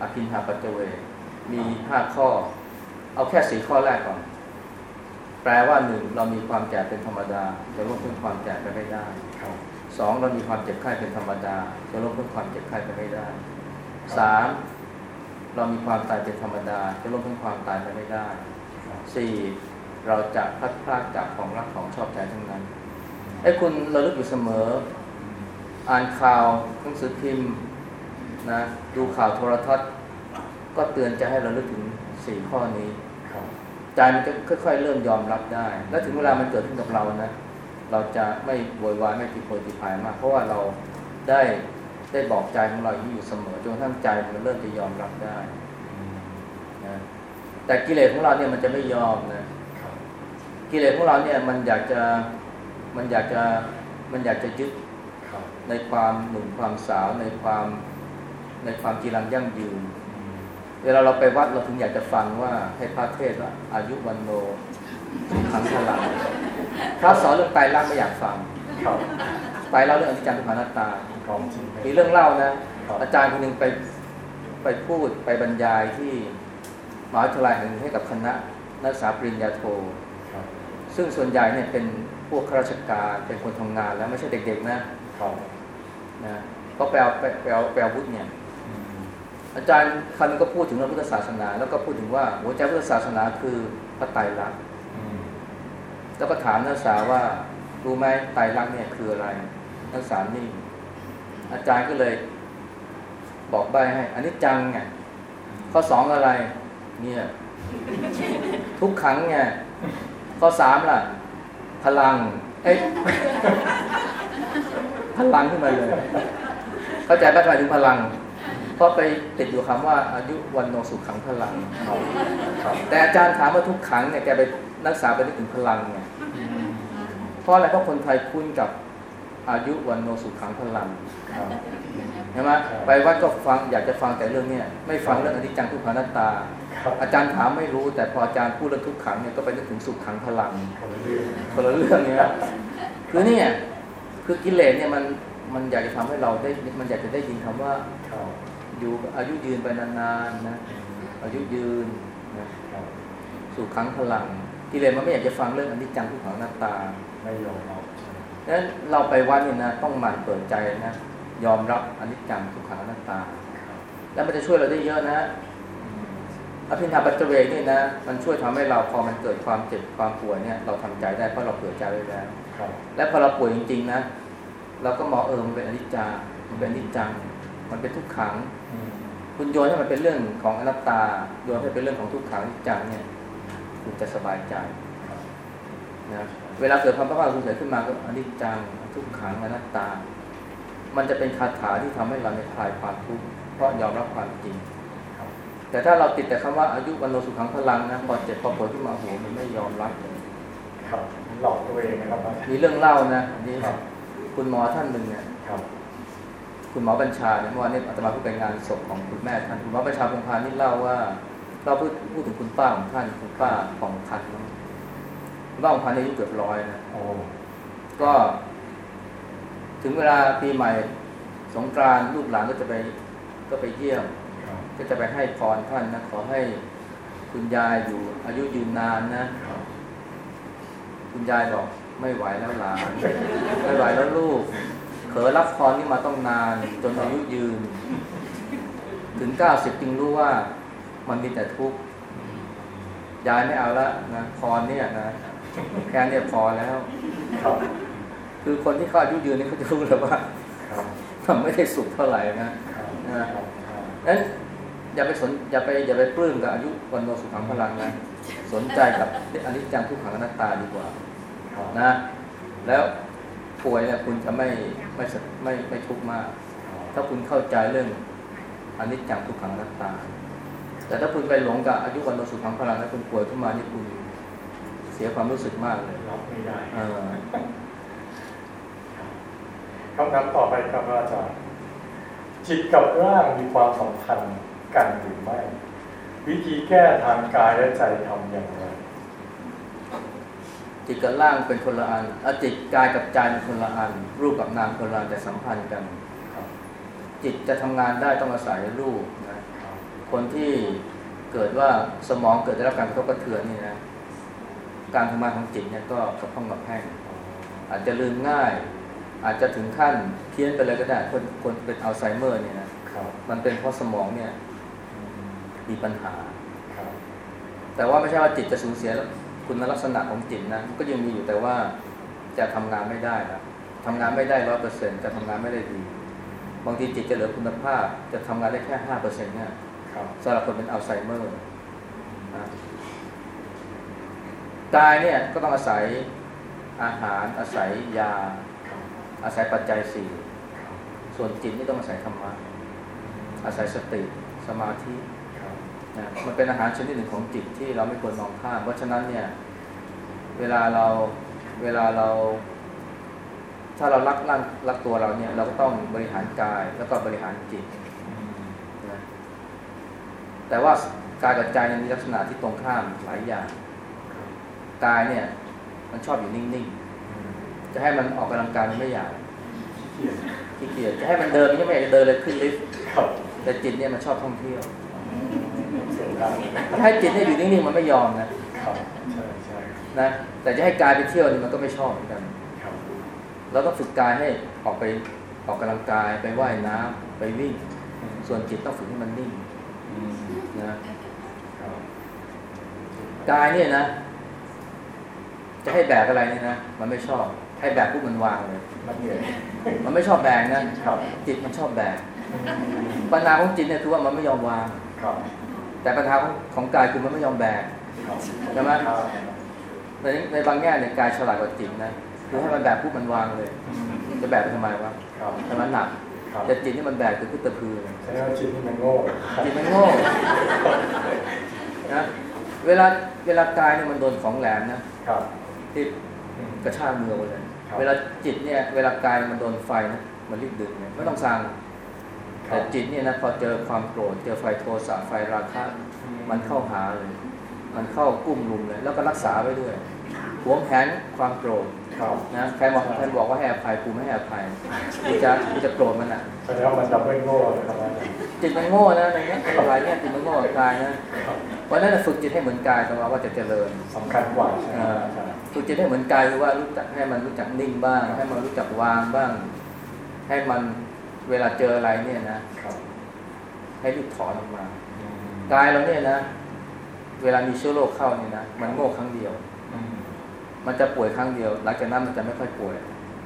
[SPEAKER 1] อภินหาปัจเว มีห้าข้อ เอาแค่สี่ข้อแรกก่อน แปลว่าหนึ่งเรามีความแก่เป็นธรรมดา จะลดเพ้นความแก่ไปไม่ได้สองเรามีความเจ็บไข้เป็นธรรมดา จะลดเพ้นความเจ็บไข้ไปไม่ได้สามเรามีความตายเป็นธรรมดา จะลดเพ้นความตายไปไม่ได้สี่เราจะพัดพลาดจากของรักของชอบใจทั้งนั้นไอ้คุณระลึกอยู่เสมอ อ่านข่าวหนังสือพิมพ์นะดูข่าวโทรทัศน์ ก็เตือนจะให้เราลึกถึงสี่ข้อนี้ใจมันจะค่อยๆ เริ่มยอมรับได้ แล้วถึงเวลามันเกิดขึ้นกับเรานะเราจะไม่โวยวายไม่ติดโผติพายมาก เพราะว่าเราได้ได้บอกใจของเราอยู่เสมอจนทั้งใจมันเริ่มจะยอมรับได้นะแต่กิเลสของเราเนี่ยมันจะไม่ยอมนะกิเลสของเราเนี่ยมันอยากจะมันอยากจะมันอยากจะยึดในความหนุ่มความสาวในความในความจีรังยั่งยืน เวลาเราไปวัดเราถึงอยากจะฟังว่าให้พระเทศว่าอายุวันโนขังพลังพระสอนเรื่องไตรลักษณ์ไม่อยากฟังไตรเล่าเรื่องอนิจจังทุกขังนัตตามีเรื่องเล่านะ อาจารย์คนหนึ่งไปไปพูดไปบรรยายที่มหาวิทยาลัยแห่งนึงให้กับคณะนักศึกษาปริญญาโท ซึ่งส่วนใหญ่เนี่ยเป็นพวกข้าราชการเป็นคนทำงานแล้วไม่ใช่เด็กๆนะนะก็แปลแปลแปลแปลวุฒิเนี่ย อาจารย์คำนึงก็พูดถึงเรื่องพุทธศาสนา แล้วก็พูดถึงว่าหัวใจพุทธศาสนาคือพระไตรลักษณ์แล้วก็ถามนักศึกษาว่ารู้ไหมไตรลักษณ์เนี่ยคืออะไรนักศึกษานิ่งอาจารย์ก็เลยบอกใบให้อันนี้จังไงข้อสองอะไร เนี่ย ทุกขังไงข้อสามล่ะ พลัง เอ้พลังขึ้นมาเลย เข้าใจไหมหมายถึงพลัง เพราะไปติดอยู่คำว่าอายุวันโนสุขังพลัง แต่อาจารย์ถามว่าทุกขังเนี่ยแกไปนักษาไปนึกถึงพลังไงเพราะอะไรเพราะคนไทยคุ้นกับอายุวันโนสุขังพลังใช่ไหมไปวัดก็ฟังอยากจะฟังแต่เรื่องนี้ไม่ฟังเรื่องอนิจจังทุกขังนัตตา อาจารย์ถามไม่รู้ แต่พออาจารย์พูดเรื่องทุกขังเนี่ยก็ไปนึกถึงสุขขังพลังคนละเรื่องเนี่ยคือนี่คือกิเลสเนี่ยมันมันอยากจะทำให้เราได้มันอยากจะได้ยินคำว่า อยู่อายุยืนไปนานๆนะอายุยืนนะสุขขังพลังกิเลสมันไม่อยากจะฟังเรื่องอนิจจังทุกขังนัตตาไม่ยอมเราดังนั้นเราไปวัดนี่นะต้องหมั่นเปิดใจนะยอมรับอนิจจังทุกขังอนัตตา แล้วมันจะช่วยเราได้เยอะนะอภินาปัจเจเวนี่นะมันช่วยทำให้เราพอมันเกิดความเจ็บความป่วยเนี่ยเราทำใจได้เพราะเราเปิดใจไว้แล้วและพอเราป่วยจริงๆนะเราก็มองเออมันเป็นอนิจจามันเป็นอนิจจัง มันเป็นทุกขัง คุณโยนให้มันเป็นเรื่องของอนัตตา โยนให้เป็นเรื่องของทุกขังอนิจจังเนี่ย คุณจะสบายใจนะเวลาเกิดความพลาดคุณเกิดขึ้นมาก็อนิจจังทุกขังอนัตตา มันจะเป็นคาถาที่ทำให้เราในคลายความทุกข์เพราะยอมรับความจริงแต่ถ้าเราติดแต่คำว่าอายุวันโนสุขังพลังนะพอเจ็บพอปวดขึ้นมาโหมันไม่ยอมรับเลย
[SPEAKER 2] ครับหลอกตัวเองนะครับ
[SPEAKER 1] มีเรื่องเล่านะนี่คุณหมอท่านหนึ่งเนี่ย คุณหมอบัญชาเนี่ยเมื่อวานนี้อาตมาเพิ่งไปงานศพของคุณแม่ท่านคุณหมอบัญชาพงพานี่เล่าว่าเราพูดพูดถึงคุณป้าของท่านคุณป้าของคันคุณป้าของคันอายุเกือบร้อยนะก็ ถึงเวลาปีใหม่สงกรานต์ลูกหลานก็จะไป ก็ไปเยี่ยม ก็จะไปให้พรท่านนะขอให้คุณยายอยู่อายุยืนนานนะคุณยายบอกไม่ไหวแล้วหลานไม่ไหวแล้วลูก เขอรับพรนี่มาต้องนานจนอายุยืน ถึงเก้าสิบจึงรู้ว่ามันมีแต่ทุกข์ยายไม่เอาละนะพรเนี่ยนะแค่นี้พอแล้ว
[SPEAKER 2] ครับ
[SPEAKER 1] คือคนที่เขาอายุยืนนี่เขาจะรู้เลยว่า
[SPEAKER 2] ครับ
[SPEAKER 1] มันไม่ได้สุขเท่าไหร่นะครับ
[SPEAKER 2] ครับ
[SPEAKER 1] นั้นอย่าไปสนอย่าไปอย่าไปปลื้มกับอายุวันโนสุขังพลังนะสนใจกับอนิจจังทุกขังอนัตตาดีกว่า
[SPEAKER 2] ครับ
[SPEAKER 1] นะ แล้ว ป่วยเนี่ยคุณจะไม่ไม่สไม่ไม่ทุกข์มาก ถ้าคุณเข้าใจเรื่องอนิจจังทุกขังอนัตตา แต่ถ้าคุณไปหลงกับอายุวันโนสุขังพลังแล้วคุณป่วยขึ้นมานี่คุณเสียความรู้สึกมากเลย
[SPEAKER 2] รับไม่ได้
[SPEAKER 1] เออ
[SPEAKER 2] คำถามต่อไปครับอาจารย์จิตกับร่างมีความสัมพันธ์กันหรือไม่ วิธีแก้ทางกายและใจทำอย่างไร
[SPEAKER 1] จิตกับร่างเป็นคนละอันอะจิตกายกับใจเป็นคนละอัน รูปกับนามคนละอันแต่สัมพันธ์กัน
[SPEAKER 2] ครับ
[SPEAKER 1] จิตจะทำงานได้ต้องอาศัยรูปนะ
[SPEAKER 2] ครับ
[SPEAKER 1] คนที่เกิดว่าสมองเกิดได้รับการกระทบกระเทือนนี่นะการทำงานของจิตเนี่ยก็กระพ้องกับแห้งอาจจะลืมง่าย อาจจะถึงขั้นเพี้ยนไปเลยก็ได้คนคนเป็นอัลไซเมอร์เนี่ยนะ
[SPEAKER 2] ครับ
[SPEAKER 1] มันเป็นเพราะสมองเนี่ย
[SPEAKER 2] อืม
[SPEAKER 1] มีปัญหา
[SPEAKER 2] ครับ
[SPEAKER 1] แต่ว่าไม่ใช่ว่าจิตจะสูญเสีย คุณลักษณะของจิตนะก็ยังมีอยู่แต่ว่าจะทำงานไม่ได้นะทำงานไม่ได้ร้อยเปอร์เซ็นต์จะทำงานไม่ได้ดีบางทีจิตจะเหลือคุณภาพจะทำงานได้แค่ห้าเปอร์เซ็นต์เนี่ย
[SPEAKER 2] ครับ
[SPEAKER 1] สำหรับคนเป็นอัลไซเมอร์นะกายเนี่ยก็ต้องอาศัยอาหารอาศัยยา
[SPEAKER 2] ครับ
[SPEAKER 1] อาศัยปัจจัยสี่
[SPEAKER 2] ครับ
[SPEAKER 1] ส่วนจิตนี่ต้องอาศัยธรรมะอาศัยสติสมาธิ
[SPEAKER 2] ครับ
[SPEAKER 1] นะมันเป็นอาหารชนิดหนึ่งของจิตที่เราไม่ควรมองข้ามเพราะฉะนั้นเนี่ย เวลาเราเวลาเรา ถ้าเรารักร่างรักตัวเราเนี่ย เราก็ต้องบริหารกายแล้วก็บริหารจิต
[SPEAKER 2] อืม
[SPEAKER 1] นะแต่ว่ากายกับใจเนี่ยมีลักษณะที่ตรงข้ามหลายอย่าง
[SPEAKER 2] ครับ
[SPEAKER 1] กายเนี่ย มันชอบอยู่นิ่ง
[SPEAKER 2] อืม
[SPEAKER 1] ๆจะให้มันออกกำลังกายมันไม่อยาก
[SPEAKER 2] ขี้เกียจ
[SPEAKER 1] ขี้เกียจจะให้มันเดินมันก็ไม่อยากจะเดินเลยขึ้นลิฟต์
[SPEAKER 2] ครับ
[SPEAKER 1] แต่จิตเนี่ยมันชอบท่องเที่ยว
[SPEAKER 2] เสียดาย
[SPEAKER 1] ถ้าให้จิตเนี่ยอยู่นิ่งๆมันไม่ยอมนะ
[SPEAKER 2] ครับใช่ใช่
[SPEAKER 1] นะแต่จะให้กายไปเที่ยวนี่มันก็ไม่ชอบเหมือนกัน
[SPEAKER 2] ครับ
[SPEAKER 1] เราต้องฝึกกายให้ออกไปออกกำลังกายไปว่ายน้ำไปวิ่ง ส่วนจิตต้องฝึกให้มันนิ่ง
[SPEAKER 2] อืม
[SPEAKER 1] นะครับกายเนี่ยนะ จะให้แบกอะไรเนี่ยนะมันไม่ชอบ ให้แบกปุ๊บมันวางเลย
[SPEAKER 2] มันเหนื่อย
[SPEAKER 1] มันไม่ชอบแบกนะครับจิตมันชอบแบกปัญหาของจิตเนี่ยคือว่ามันไม่ยอมวาง
[SPEAKER 2] ครับ
[SPEAKER 1] แต่ปัญหาของของกายคือมันไม่ยอมแบก
[SPEAKER 2] ครับ
[SPEAKER 1] ใช่ไหม
[SPEAKER 2] ครับ
[SPEAKER 1] ในในบางแง่เนี่ยกายฉลาดกว่าจิตนะคือให้มันแบกปุ๊บมันวางเลย
[SPEAKER 2] อืม
[SPEAKER 1] จะแบกไปทำไมวะ
[SPEAKER 2] ครับ
[SPEAKER 1] ใช่ไหมหนัก
[SPEAKER 2] ครับ
[SPEAKER 1] แต่จิตนี่มันแบกคือขึ้นตะพือเลย
[SPEAKER 2] แสดงว่าจิตนี่มันโง่ครับ
[SPEAKER 1] จิตมันโง่นะเวลาเวลากายเนี่ยมันโดนของแหลมนะครับที่
[SPEAKER 2] อืม
[SPEAKER 1] กระชากมือไปเลย
[SPEAKER 2] ครับ
[SPEAKER 1] เวลาจิตเนี่ย เวลากายมันโดนไฟนะมันรีบดึงเนี่ยไม่ต้องสั่ง
[SPEAKER 2] ครั
[SPEAKER 1] แต่
[SPEAKER 2] บ
[SPEAKER 1] จิตเนี่ยนะพอเจอความโกรธเจอไฟโทสะไฟราคะมันเข้าหาเลย มันเข้ากุ้มลุมเลย แล้วก็รักษาไว้ด้วยหวงแหนความโกรธ
[SPEAKER 2] ครับ
[SPEAKER 1] นะใครบอกใครบอกว่าให้อภัยกูไม่ให้อภัยกูจะกูจะโกรธมันอะ
[SPEAKER 2] แสดงว่ามันดับเบิลโง่เลยครับอาจารย์
[SPEAKER 1] จิตมันโง่นะในเนี้ยอะไรเนี่ยจิตมันโง่กับกายนะ
[SPEAKER 2] ครับ
[SPEAKER 1] วันนั้นนะฝึกจิตให้เหมือนกายตรงเราว่าจะเจริญ
[SPEAKER 2] สำคัญกว่าใช่ไหมอาจารย์
[SPEAKER 1] ฝึกจิตให้เหมือนกายคือว่ารู้จักให้มันรู้จักนิ่งบ้าง ให้มันรู้จักวางบ้าง ให้มัน เวลาเจออะไรเนี่ยนะ
[SPEAKER 2] ครับ
[SPEAKER 1] ให้รีบถอนออกมา
[SPEAKER 2] อืม
[SPEAKER 1] กายเราเนี่ยนะ เวลามีเชื้อโรคเข้าเนี่ยนะมันโง่ครั้งเดียว
[SPEAKER 2] อืม
[SPEAKER 1] มันจะป่วยครั้งเดียว หลังจากนั้นมันจะไม่ค่อยป่วย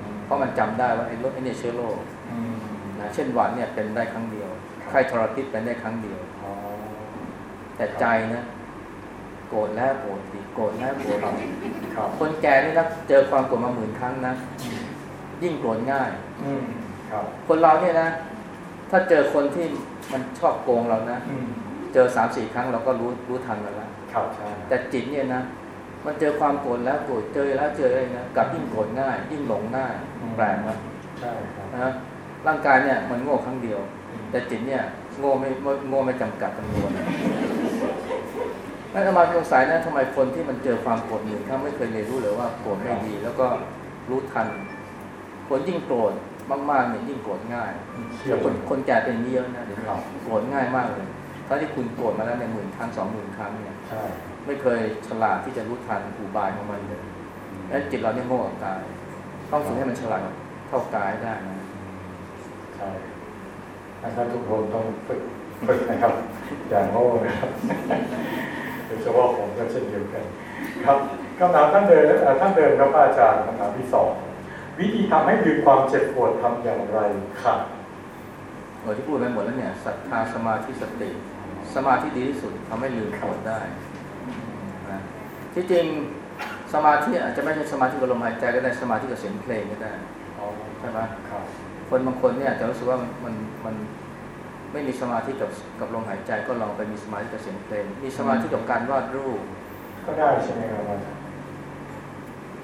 [SPEAKER 2] อืม
[SPEAKER 1] เพราะมันจำได้ว่าไอ้โรคไอ้เนี่ยเชื้อโรค
[SPEAKER 2] อืม
[SPEAKER 1] นะเช่นหวัดเนี่ยเป็นได้ครั้งเดียว
[SPEAKER 2] ครับ
[SPEAKER 1] ไข้ทรพิษเป็นได้ครั้งเดียว
[SPEAKER 2] อ๋อ
[SPEAKER 1] แต่ใจนะโกรธแล้วโกรธอีกโกรธแล้วโกรธอีก
[SPEAKER 2] ครับ
[SPEAKER 1] คนแก่นี่นะเจอความโกรธมาหมื่นครั้งนะยิ่งโกรธง่าย
[SPEAKER 2] อืม ครับ
[SPEAKER 1] คนเราเนี่ยนะ ถ้าเจอคนที่มันชอบโกงเรานะ
[SPEAKER 2] อืม
[SPEAKER 1] เจอสามสี่ครั้งเราก็รู้รู้ทันมันแล้ว
[SPEAKER 2] ครับใช่
[SPEAKER 1] แต่จิตเนี่ยนะมันเจอความโกรธแล้วโกรธเจอแล้วเจออะไรนะกลับยิ่งโกรธง่าย ยิ่งหลงง่ายแปลกนะ
[SPEAKER 2] ใช่ครับ
[SPEAKER 1] นะร่างกายเนี่ยมันโง่ครั้งเดียว แต่จิตเนี่ยโง่ไม่ไม่โง่ไม่จำกัดจำนวนนั่นอามาสงสัยนะทำไมคนที่มันเจอความโกรธหนึ่งครั้งไม่เคยเรียนรู้เลยว่าโกรธไม่ดี แล้วก็รู้ทันคนยิ่งโกรธ มากๆเนี่ยยิ่งโกรธง่าย
[SPEAKER 2] เชี่
[SPEAKER 1] เดี๋
[SPEAKER 2] ย
[SPEAKER 1] ยววคนคนแก่เป็นอย่างนี้เยอะนะเดี๋ยวนี้
[SPEAKER 2] ครับ
[SPEAKER 1] โกรธง่ายมากเลยถ้าที่คุณโกรธมาแล้วในยหมื่นครั้งสองหมื่นครั้งเนี่ย
[SPEAKER 2] ใช่
[SPEAKER 1] ไม่เคยฉลาดที่จะรู้ทันอุบายของมันเลยแล้วจิตเราเนี่ยโง่กับกายต้องฝึกให้มันฉลาดเท่ากายให้ได้นะ
[SPEAKER 2] ใช่ท่านทุกคนต้องฝึกฝึกนะครับ อย่างโง่นะครับโดยเฉพาะผมก็เช่นเดียวกัน ครับคำถามท่านเดินท่านเดินครับอาจารย์คำถามที่สอง วิธีทำให้หยุดความเจ็บปวดทำอย่างไรครับ
[SPEAKER 1] หมดที่พูดไปหมดแล้วเนี่ยศรัทธาสมาธิสติ สมาธิดีที่สุดทำให้ลืมปวดได้นะที่จริงสมาธิอาจจะไม่ใช่สมาธิกับลมหายใจก็ได้สมาธิกับเสียงเพลงก็ได้ใช่ไหมคนบางคนเนี่ยจะรู้สึกว่ามันมันไม่มีสมาธิกับกับลมหายใจก็ลองไปมีสมาธิกับเสียงเพลง มีสมาธิกับการวาดรูป
[SPEAKER 2] ก็ได้ใช่ไหมครับ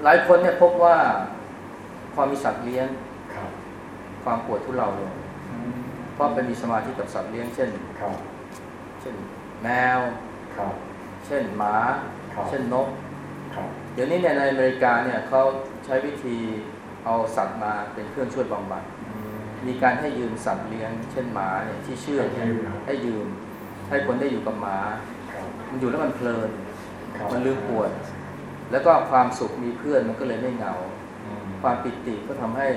[SPEAKER 1] หลายคนเนี่ยพบว่า ความมีสัตว์เลี้ยงความปวดทุเลาลงเพราะไปมีสมาธิกับสัตว์เลี้ยง เช่นเช่น แมวเช่นหมา เช่นนกเดี๋ยวนี้เนี่ยในอเมริกาเนี่ยเขาใช้วิธีเอาสัตว์มาเป็นเครื่องช่วยบำบัดมีการให้ยืมสัตว์เลี้ยง เช่นหมาเนี่ยที่เชื่อให้ยืม ให้คนได้อยู่กับหมา มันอยู่แล้วมันเพลิน มันลืมปวด แล้วก็ความสุขมีเพื่อนมันก็เลยไม่เหงา ความปิติก็ทำให้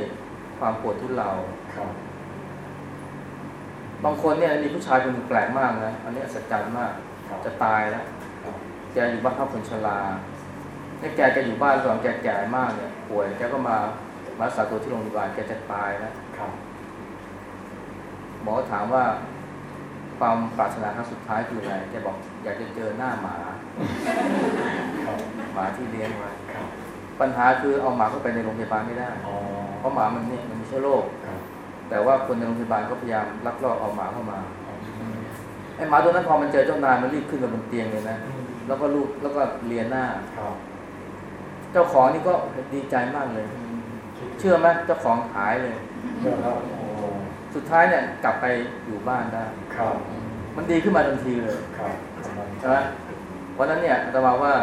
[SPEAKER 1] ความปวดทุเลาบางคนเนี่ยมีผู้ชายคนแปลกมากนะอันนี้สัจจรรย์มาก จะตายแล้วแกอยู่บ้านพักคนชรานี่แกแกอยู่บ้านก่อนแกแก่มากเนี่ยป่วยแกก็มามารักษาตัวที่โรงพยาบาลแกจะตายนะหมอถามว่าความปรารถนาครั้งสุดท้ายคืออะไรแกบอกอยากจะเจอหน้าหมาหมาที่เลี้ยงไว้ ปัญหาคือเอาหมาเข้าไปในโรงพยาบาลไม่ได้ เพราะหมามันเนี่ยมันมีเชื้อโรค แต่ว่าคนในโรงพยาบาลก็พยายามลักลอบเอาหมาเข้ามาไอ้หมาตัวนั้นพอมันเจอเจ้านายมันรีบขึ้นมาบนเตียงเลยนะ แล้วก็ลูกแล้วก็เลียหน้า เจ้าของนี่ก็ดีใจมากเลย เชื่อไหมเจ้าของหายเลย สุดท้ายเนี่ยกลับไปอยู่บ้านได้มันดีขึ้นมาทันทีเลยใช่ไหมวันนั้นเนี่ยอาตมาว่า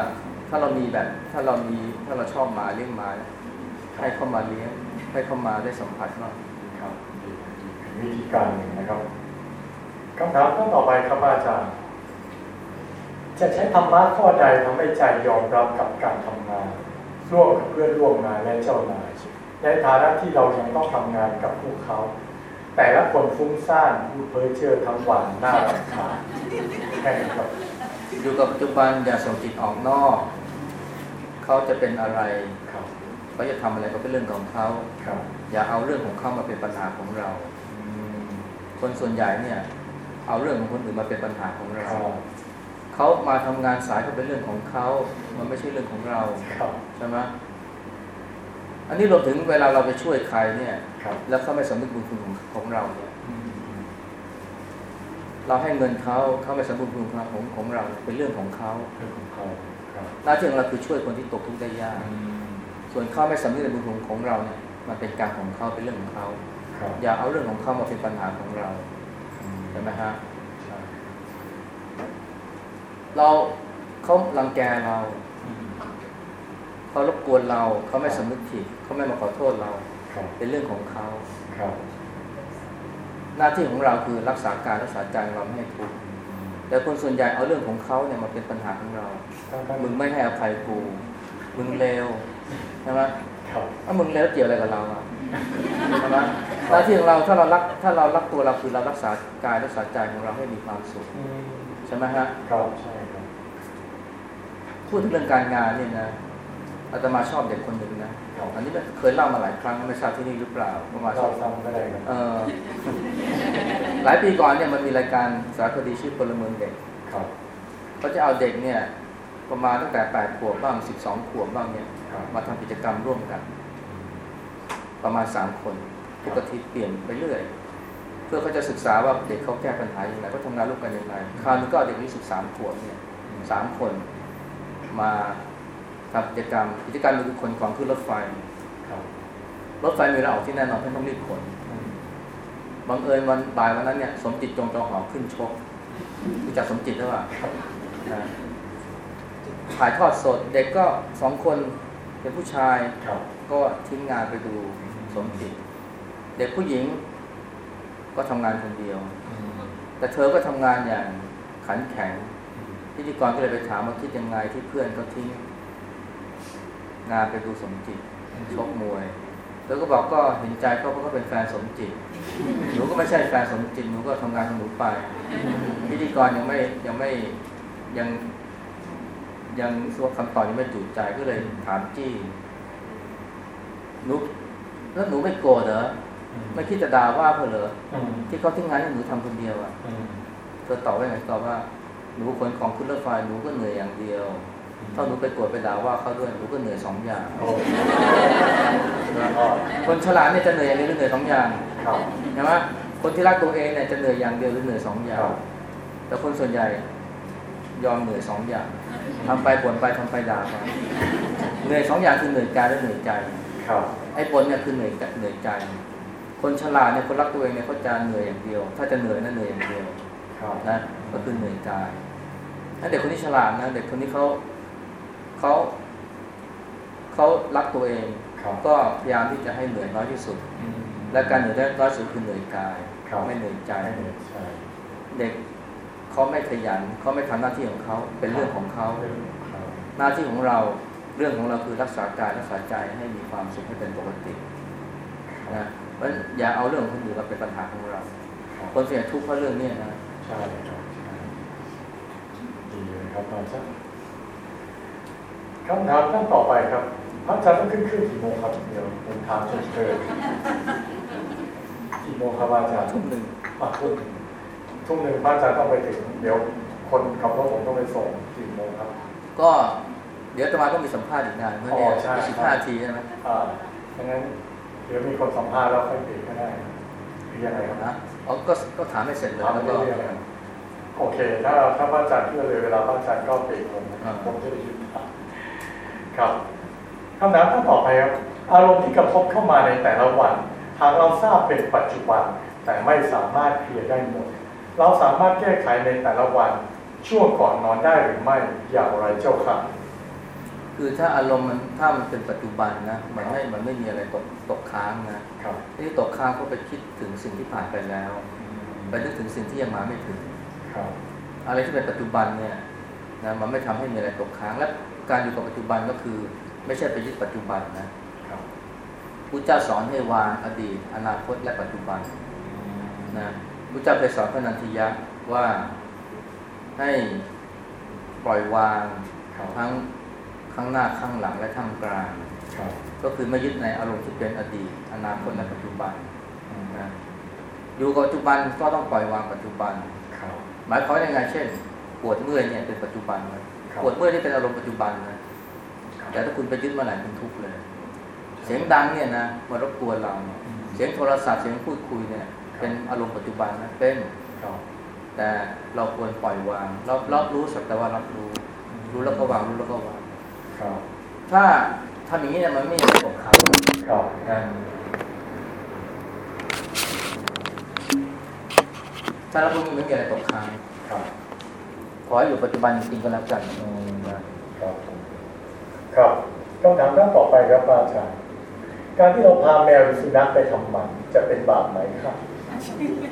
[SPEAKER 1] ถ้าเรามีแบบ ถ้าเรามีถ้าเราชอบมาเลี้ยงมาให้เข้ามาเลี้ยงให้เข้ามาได้สัมผัสมาก
[SPEAKER 2] ครับวิธีการหนึ่งนะครับคำถามข้อต่อไปครับอาจารย์ จะใช้ธรรมะข้อใดทำให้ใจยอมรับกับการทำงาน ร่วมกับเพื่อนร่วมงานและเจ้านายในฐานะที่เรายังต้องทำงานกับพวกเขา แต่ละคนฟุ้งซ่านพูดเพ้อเจ้อทั้งวันหน้ารำคาญแค่นี้ครับ
[SPEAKER 1] อยู่กับปัจจุบันอย่าส่งจิตออกนอก เขาจะเป็นอะไร เขาจะทำอะไรก็เป็นเรื่องของเขาอย่าเอาเรื่องของเขามาเป็นปัญหาของเราคนส่วนใหญ่เนี่ย เอาเรื่องของคนอื่นมาเป็นปัญหาของเราเขามาทำงานสายก็เป็นเรื่องของเขามันไม่ใช่เรื่องของเราใช่ไหมอันนี้รวมถึงเวลาเราไปช่วยใครเนี่ย แล้วเขาไม่สำนึกบุญคุณของเราเนี่ยเราให้เงินเขาเขาไม่สำนึกบุญคุณของของเรา เป็นเรื่องของเขา หน้าที่ของเราคือช่วยคนที่ตกทุกข์ได้ยาก ส่วนเขาไม่สำนึกในบุญคุณของเราเนี่ยมันเป็นการของเขาเป็นเรื่องของเขาอย่าเอาเรื่องของเขามาเป็นปัญหาของเราใช่ไหมฮะเราเขาลังแกเราเขารบกวนเราเขาไม่สำนึกผิดเขาไม่มาขอโทษเรา เป็นเรื่องของเขาหน้าที่ของเราคือรักษาการรักษาใจเราไม่ให้ทุกข์แต่คนส่วนใหญ่เอาเรื่องของเขาเนี่ยมาเป็นปัญหาของเรา มึงไม่ให้อภัยกู มึงเลวใช่ไหมถ้ามึงเลวเกี่ยวอะไรกับเราอะใช่ไหมหน้าที่ของเราถ้าเรารักถ้าเรารักตัวเราคือเรารักษากายรักษาใจของเราให้มีความสุขใช่ไหมฮะครับใช่ครับพูดถึงเรื่องการงานเนี่ยนะอาตมาชอบเด็กคนหนึ่งนะอันนี้เคยเล่ามาหลายครั้งไม่ทราบที่นี่หรือเปล่าประมาณชอบซ้ำก็ได้ครับหลายปีก่อนเนี่ยมันมีรายการสารคดีชื่อพลเมืองเด็กเขาจะเอาเด็กเนี่ย ประมาณตั้งแต่แปดขวบบ้างสิบสองขวบบ้างเนี่ยมาทำกิจกรรมร่วมกัน ประมาณสามคนทุกอาทิตย์เปลี่ยนไปเรื่อย เพื่อเขาจะศึกษาว่าเด็กเขาแก้ปัญหาอย่างไรเขาทำงานร่วมกันอย่างไรคราวนี้ก็เด็กอายุสิบสามขวบเนี่ยสามคนมาทำกิจกรรมกิจกรรมคือคนของขึ้นรถไฟรถไฟมีเราออกที่แน่นอนเพื่อต้องรีบขนบังเอิญวันบ่ายวันนั้นเนี่ย สมจิตจงจองหอขึ้นชกรู้จักสมจิตหรือเปล่า ถ่ายทอดสด เด็กก็สองคนเป็นผู้ชายก็ทิ้งงานไปดูสมจิตเด็กผู้หญิงก็ทำงานคนเดียว แต่เธอก็ทำงานอย่างขันแข็งพิธีกรก็เลยไปถามว่าคิดยังไงที่เพื่อนเขาทิ้ง งานไปดูสมจิตชกมวยแล้วก็บอกก็เห็นใจเขาเพราะเขาเป็นแฟนสมจิต หนูก็ไม่ใช่แฟนสมจิต หนูก็ทำงานของหนูไป พิธีกรยังไม่ยังไม่ยัง ยังว่าคำตอบยังไม่จุใจก็เลยถามจี้หนูแล้วหนูไม่โกรธเหรอไม่คิดจะด่าว่าเพื่อเหรอที่เขาทิ้งงานให้หนูทำคนเดียวอะเธอตอบว่าไงตอบว่าหนูคนของคุณรถไฟหนูก็เหนื่อยอย่างเดียวถ้าหนูไปโกรธไปด่าว่าเขาด้วยหนูก็เหนื่อยสองอย่างคนฉลาดเนี่ยจะเหนื่อยอย่างเดียวหรือเหนื่อยสองอย่างใช่ไหมคนที่รักตัวเองเนี่ยจะเหนื่อยอย่างเดียวหรือเหนื่อยสองอย่างแต่คนส่วนใหญ่ ยอมเหนื่อยสองอย่างทำไปบ่นไปทำไปด่าไปเหนื่อยสองอย่างคือเหนื่อยกายและเหนื่อยใจไอ้บ่นเนี่ยคือเหนื่อยเหนื่อยใจ คนฉลาดเนี่ยคนรักตัวเองเนี่ยเขาจะเหนื่อยอย่างเดียว ถ้าจะเหนื่อยนั่นเหนื่อยอย่างเดียวนะก็คือเหนื่อยกายถ้าเด็กคนที่ฉลาดนะเด็กคนนี้เขาเขาเขารักตัวเอง ก็พยายามที่จะให้เหนื่อยน้อยที่สุด และการเหนื่อยน้อยที่สุดคือเหนื่อยกายไม่เหนื่อยใจเด็ก เขาไม่ขยันเขาไม่ทำหน้าที่ของเขาเป็นเรื่องของเขาหน้าที่ของเราเรื่องของเราคือรักษากายรักษาใจให้มีความสุขให้เป็นปกตินะเพราะอย่าเอาเรื่องของคนอื่นมาเป็นปัญหาของเรา คนเสียทุกข์เพราะเรื่องนี้นะ
[SPEAKER 2] ใช่ครับดีเลยครับอาจารย์คำถามท่านต่อไปครับพระอาจารย์ต้องขึ้นขึ้นกี่โมงครับเดี๋ยวผมถามเชิญกี่โมงครับอาจารย์
[SPEAKER 1] ทุ่มหนึ่ง
[SPEAKER 2] ทุ่ม ทุ่มหนึ่งพระอาจารย์ต้องไปถึง เดี๋ยวคนขับรถผมต้องไปส่งกี่โมงครับ
[SPEAKER 1] ก็เดี๋ยวจะมาต้องมีสัมภาษณ์อีกนานเมื่อเนี่ยสิบห้าทีใช่ไหม
[SPEAKER 2] อ่าดังนั้นเดี๋ยวมีคนสัมภาษณ์แล้วค่อยเปลี่ยนก็ได้หรือยังไงครับ
[SPEAKER 1] นะอ๋อก็ก็ถามให้เสร็จเลยแล้วก็
[SPEAKER 2] โอเค ถ้าถ้าพระอาจารย์เพื่อเลยเวลาพระอาจารย์ก็เปลี่ยนผมผมจะได้ยินครับคำถามข้อต่อไปครับอารมณ์ที่กระทบเข้ามาในแต่ละวัน หากเราทราบเป็นปัจจุบัน แต่ไม่สามารถเคลียร์ได้หมด เราสามารถแก้ไขในแต่ละวันช่วงก่อนนอนได้หรือไม่อย่างไรเจ้าค่ะ
[SPEAKER 1] คือถ้าอารมณ์มันถ้ามันเป็นปัจจุบันนะมันไม่มันไม่มีอะไรตกตกค้างนะที่ตกค้างก็ไปคิดถึงสิ่งที่ผ่านไปแล้วไปนึกถึงสิ่งที่ยังมาไม่ถึงอะไรที่เป็นปัจจุบันเนี่ยนะมันไม่ทำให้มีอะไรตกค้างและการอยู่กับปัจจุบันก็คือ ไม่ใช่ไปยึดปัจจุบันนะพุทธเจ้าสอนให้วางอดีต อนาคตและปัจจุบันนะ พุทธเจ้าเคยสอนพระนันทิยะว่าให้ปล่อยวางทั้งข้างหน้าข้างหลังและท่ามกลาง ก็คือไม่ยึดในอารมณ์ที่เป็นอดีต อนาคตและปัจจุบันนะอยู่กับปัจจุบันก็ต้องปล่อยวางปัจจุบันหมายความว่ายังไงเช่น ปวดเมื่อยเนี่ยเป็นปัจจุบันนะปวดเมื่อยนี่เป็นอารมณ์ปัจจุบันนะแต่ถ้าคุณไปยึดเมื่อไหร่คุณทุกข์เลย เสียงดังเนี่ยนะมารบกวนเรา เสียงโทรศัพท์เสียงพูดคุยเนี่ย เป็นอารมณ์ปัจจุบันนะเป็นแต่เราควรปล่อยวางเรารับรู้สักแต่ว่ารับรู้ รู้แล้วก็วางรู้แล้วก็วางถ้าทำอย่างนี้เนี่ยมันไม่มีตกค้างถ้าเราพูดไม่มีอะไรตกค้างขอให้อยู่ปัจจุบันจริงก็แล้วกัน
[SPEAKER 2] ครับครับคำถามท่านต่อไปครับอาจารย์การที่เราพาแมวหรือสุนัขไปทำหมันจะเป็นบาปไหมครับ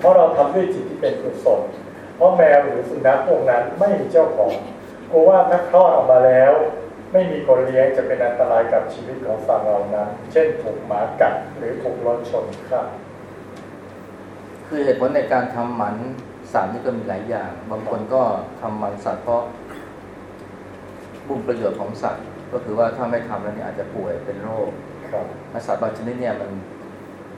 [SPEAKER 2] เพราะเราทำด้วยจิตที่เป็นกุศลเพราะแมวหรือสุนัขพวกนั้นไม่มีเจ้าของกลัวว่าถ้าคลอดออกมาแล้ว ไม่มีคนเลี้ยงจะเป็นอันตรายกับชีวิตของสัตว์เหล่านั้น เช่นถูกหมากัดหรือถูกรถชนฆ่า
[SPEAKER 1] คือเหตุผลในการทำหมันสัตว์นี่ก็มีหลายอย่าง บางคนก็ทำมันสัตว์เพราะบุญประโยชน์ของสัตว์ ก็คือว่าถ้าไม่ทำแล้วเนี่ยอาจจะป่วยเป็นโรคสัตว์บางชนิดเนี่ยมัน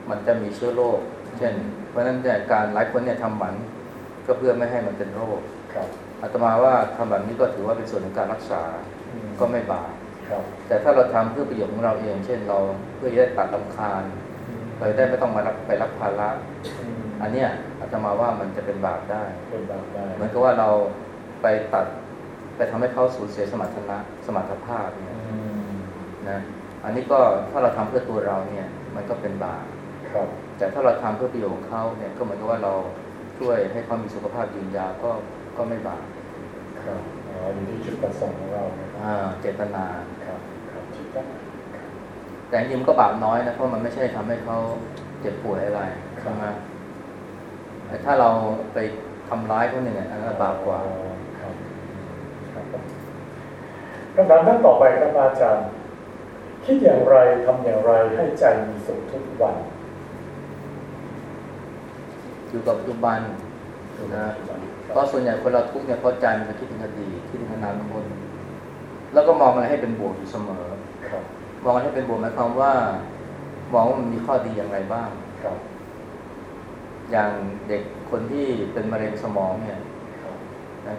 [SPEAKER 1] มันจะมีเชื้อโรค เช่น เพราะฉะนั้นเนี่ยการหลายคนเนี่ยทำหมันก็เพื่อไม่ให้มันเป็นโรคอาตมาว่าทำแบบนี้ก็ถือว่าเป็นส่วนของการรักษาก็ไม่บาปแต่ถ้าเราทำเพื่อประโยชน์ของเราเอง เช่นเราเพื่อจะได้ตัดลำคาญเราได้ไม่ต้องมารับไปรับภาระอันเนี้ยอาตมาว่ามันจะเป็นบาปได้
[SPEAKER 2] เป็นบาปได้
[SPEAKER 1] เหมือนกับว่าเราไปตัดไปทำให้เขาสูญเสียสมรรถนะสมรรถภาพเนี่ยนะอันนี้ก็ถ้าเราทำเพื่อตัวเราเนี่ย มันก็เป็นบาป
[SPEAKER 2] ครับ
[SPEAKER 1] แต่ถ้าเราทำเพื่อประโยชน์ของเขาเนี่ยก็เหมือนกับว่าเราช่วยให้เขามีสุขภาพยืนยาวก็ก็ไม่บาป
[SPEAKER 2] ครับอ๋ออยู่ที่จุดประสงค์ของเรา
[SPEAKER 1] อ่าเจตนา
[SPEAKER 2] ครับครับจิต
[SPEAKER 1] แต่จริงก็บาปน้อยนะเพราะมันไม่ใช่ทำให้เขาเจ็บป่วยอะไรใช่ไหมแต่ถ้าเราไปทำร้ายคนหนึ่งอันนั้นบาปกว่า
[SPEAKER 2] คำถามท่านต่อไปครับอาจารย์ คิดอย่างไรทำอย่างไรให้ใจมีสุขทุกวัน
[SPEAKER 1] อยู่กับปัจจุบันนะเพราะส่วนใหญ่คนเราทุกเนี่ยเพราะใจมันคิดถึงอดีตคิดถึงอนาคตแล้วก็มองอะไรให้เป็นบวกอยู่เสมอมองอะไรให้เป็นบวกหมายความว่ามองว่ามันมีข้อดีอย่างไรบ้างอย่างเด็กคนที่เป็นมะเร็งสมองเนี่ย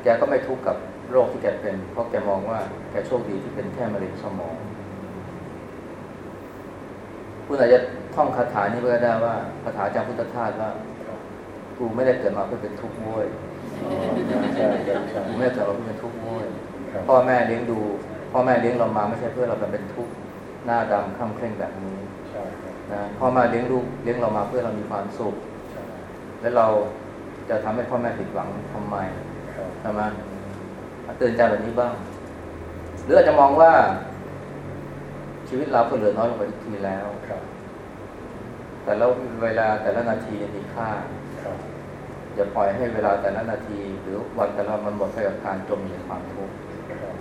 [SPEAKER 1] แกก็ไม่ทุกข์กับโรคที่แกเป็น เพราะแกมองว่าแกโชคดีที่เป็นแค่มะเร็งสมอง คุณอาจจะท่องคาถานี้ก็ได้ว่าคาถาจากพุทธทาสว่า กูไม่ได้เกิดมาเพื่อเป็นทุกข์โว้ย
[SPEAKER 2] อ๋อใช่ใช่ใช่ใช่
[SPEAKER 1] กูไม่ได้เกิดมาเพื่อเป็นทุกข์โว้ย
[SPEAKER 2] ครับ
[SPEAKER 1] พ่อแม่เลี้ยงดูพ่อแม่เลี้ยงเรามาไม่ใช่เพื่อเราจะเป็นทุกข์หน้าดำคล้ำเคร่งแบบนี้
[SPEAKER 2] ใช่ครับ
[SPEAKER 1] นะพ่อแม่เลี้ยงลูกเลี้ยงเรามาเพื่อเรามีความสุข
[SPEAKER 2] ใช่
[SPEAKER 1] และเราจะทำให้พ่อแม่ผิดหวังทำไม
[SPEAKER 2] ครับ
[SPEAKER 1] ใช่ไหมเตือนใจแบบนี้บ้าง หรืออาจจะมองว่า ชีวิตเราก็เหลือน้อยลงไปทุกทีแล้ว
[SPEAKER 2] ครับ
[SPEAKER 1] แต่แล้วเวลาแต่ละนาทีมีค่า
[SPEAKER 2] ครับ
[SPEAKER 1] อย่าปล่อยให้เวลาแต่ละนาที หรือวันแต่ละวันมันหมดไปกับการจมอยู่ในความทุกข์
[SPEAKER 2] ครับ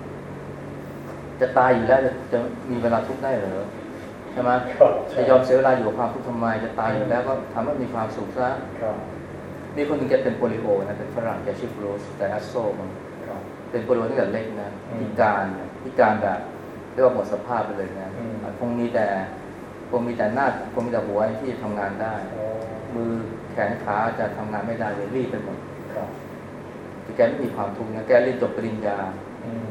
[SPEAKER 1] จะตายอยู่แล้วจะจะมีเวลาทุกข์ได้เหรอใช่ไหม
[SPEAKER 2] ครับ
[SPEAKER 1] จะยอมเสียเวลาอยู่กับความทุกข์ทำไมจะตายอยู่แล้วก็ทำให้มีความสุขซะ
[SPEAKER 2] ครับ
[SPEAKER 1] มีคนหนึ่งแกเป็นโปลิโอนะเป็นฝรั่งแกชื่อบรูซแต่อัสโซมัน
[SPEAKER 2] ครับ
[SPEAKER 1] เป็นโปลิโอตั้งแต่เล็กนะ
[SPEAKER 2] อืม
[SPEAKER 1] พิการนะพิการแบบเรียกว่าหมดสภาพไปเลยนะ
[SPEAKER 2] อืม
[SPEAKER 1] คงมีแต่คงมีแต่หน้าคงมีแต่หัวที่ทำงานได้
[SPEAKER 2] อ๋อ
[SPEAKER 1] มือแขนขาจะทำงานไม่ได้เลยรีบไปหมด
[SPEAKER 2] ครับ
[SPEAKER 1] แต่แกไม่มีความทุกข์นะแกเรียนจบปริญญา
[SPEAKER 2] อืม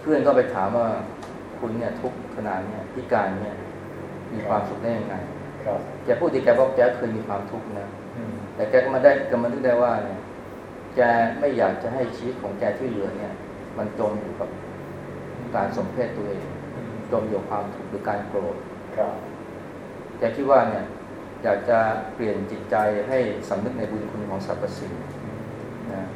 [SPEAKER 1] เพื่อนก็ไปถามว่าคุณเนี่ยทุกข์ขนาดเนี่ยพิการเนี่ยมีความสุขได้ยังไง
[SPEAKER 2] ครับ
[SPEAKER 1] แกพูดดีแกบอกแกเคยมีความทุกข์นะ
[SPEAKER 2] อืม
[SPEAKER 1] แต่แกก็มาได้ก็มานึกได้ว่าเนี่ยแกไม่อยากจะให้ชีวิตของแกที่เหลือเนี่ย มันจมอยู่กับการสมเพศตัวเอง
[SPEAKER 2] อืม
[SPEAKER 1] จมอยู่กับความทุกข์หรือการโกรธ
[SPEAKER 2] ครับ
[SPEAKER 1] แกคิดว่าเนี่ย อยากจะเปลี่ยนจิตใจให้สำนึกในบุญคุณของสรรพสิ่งนะ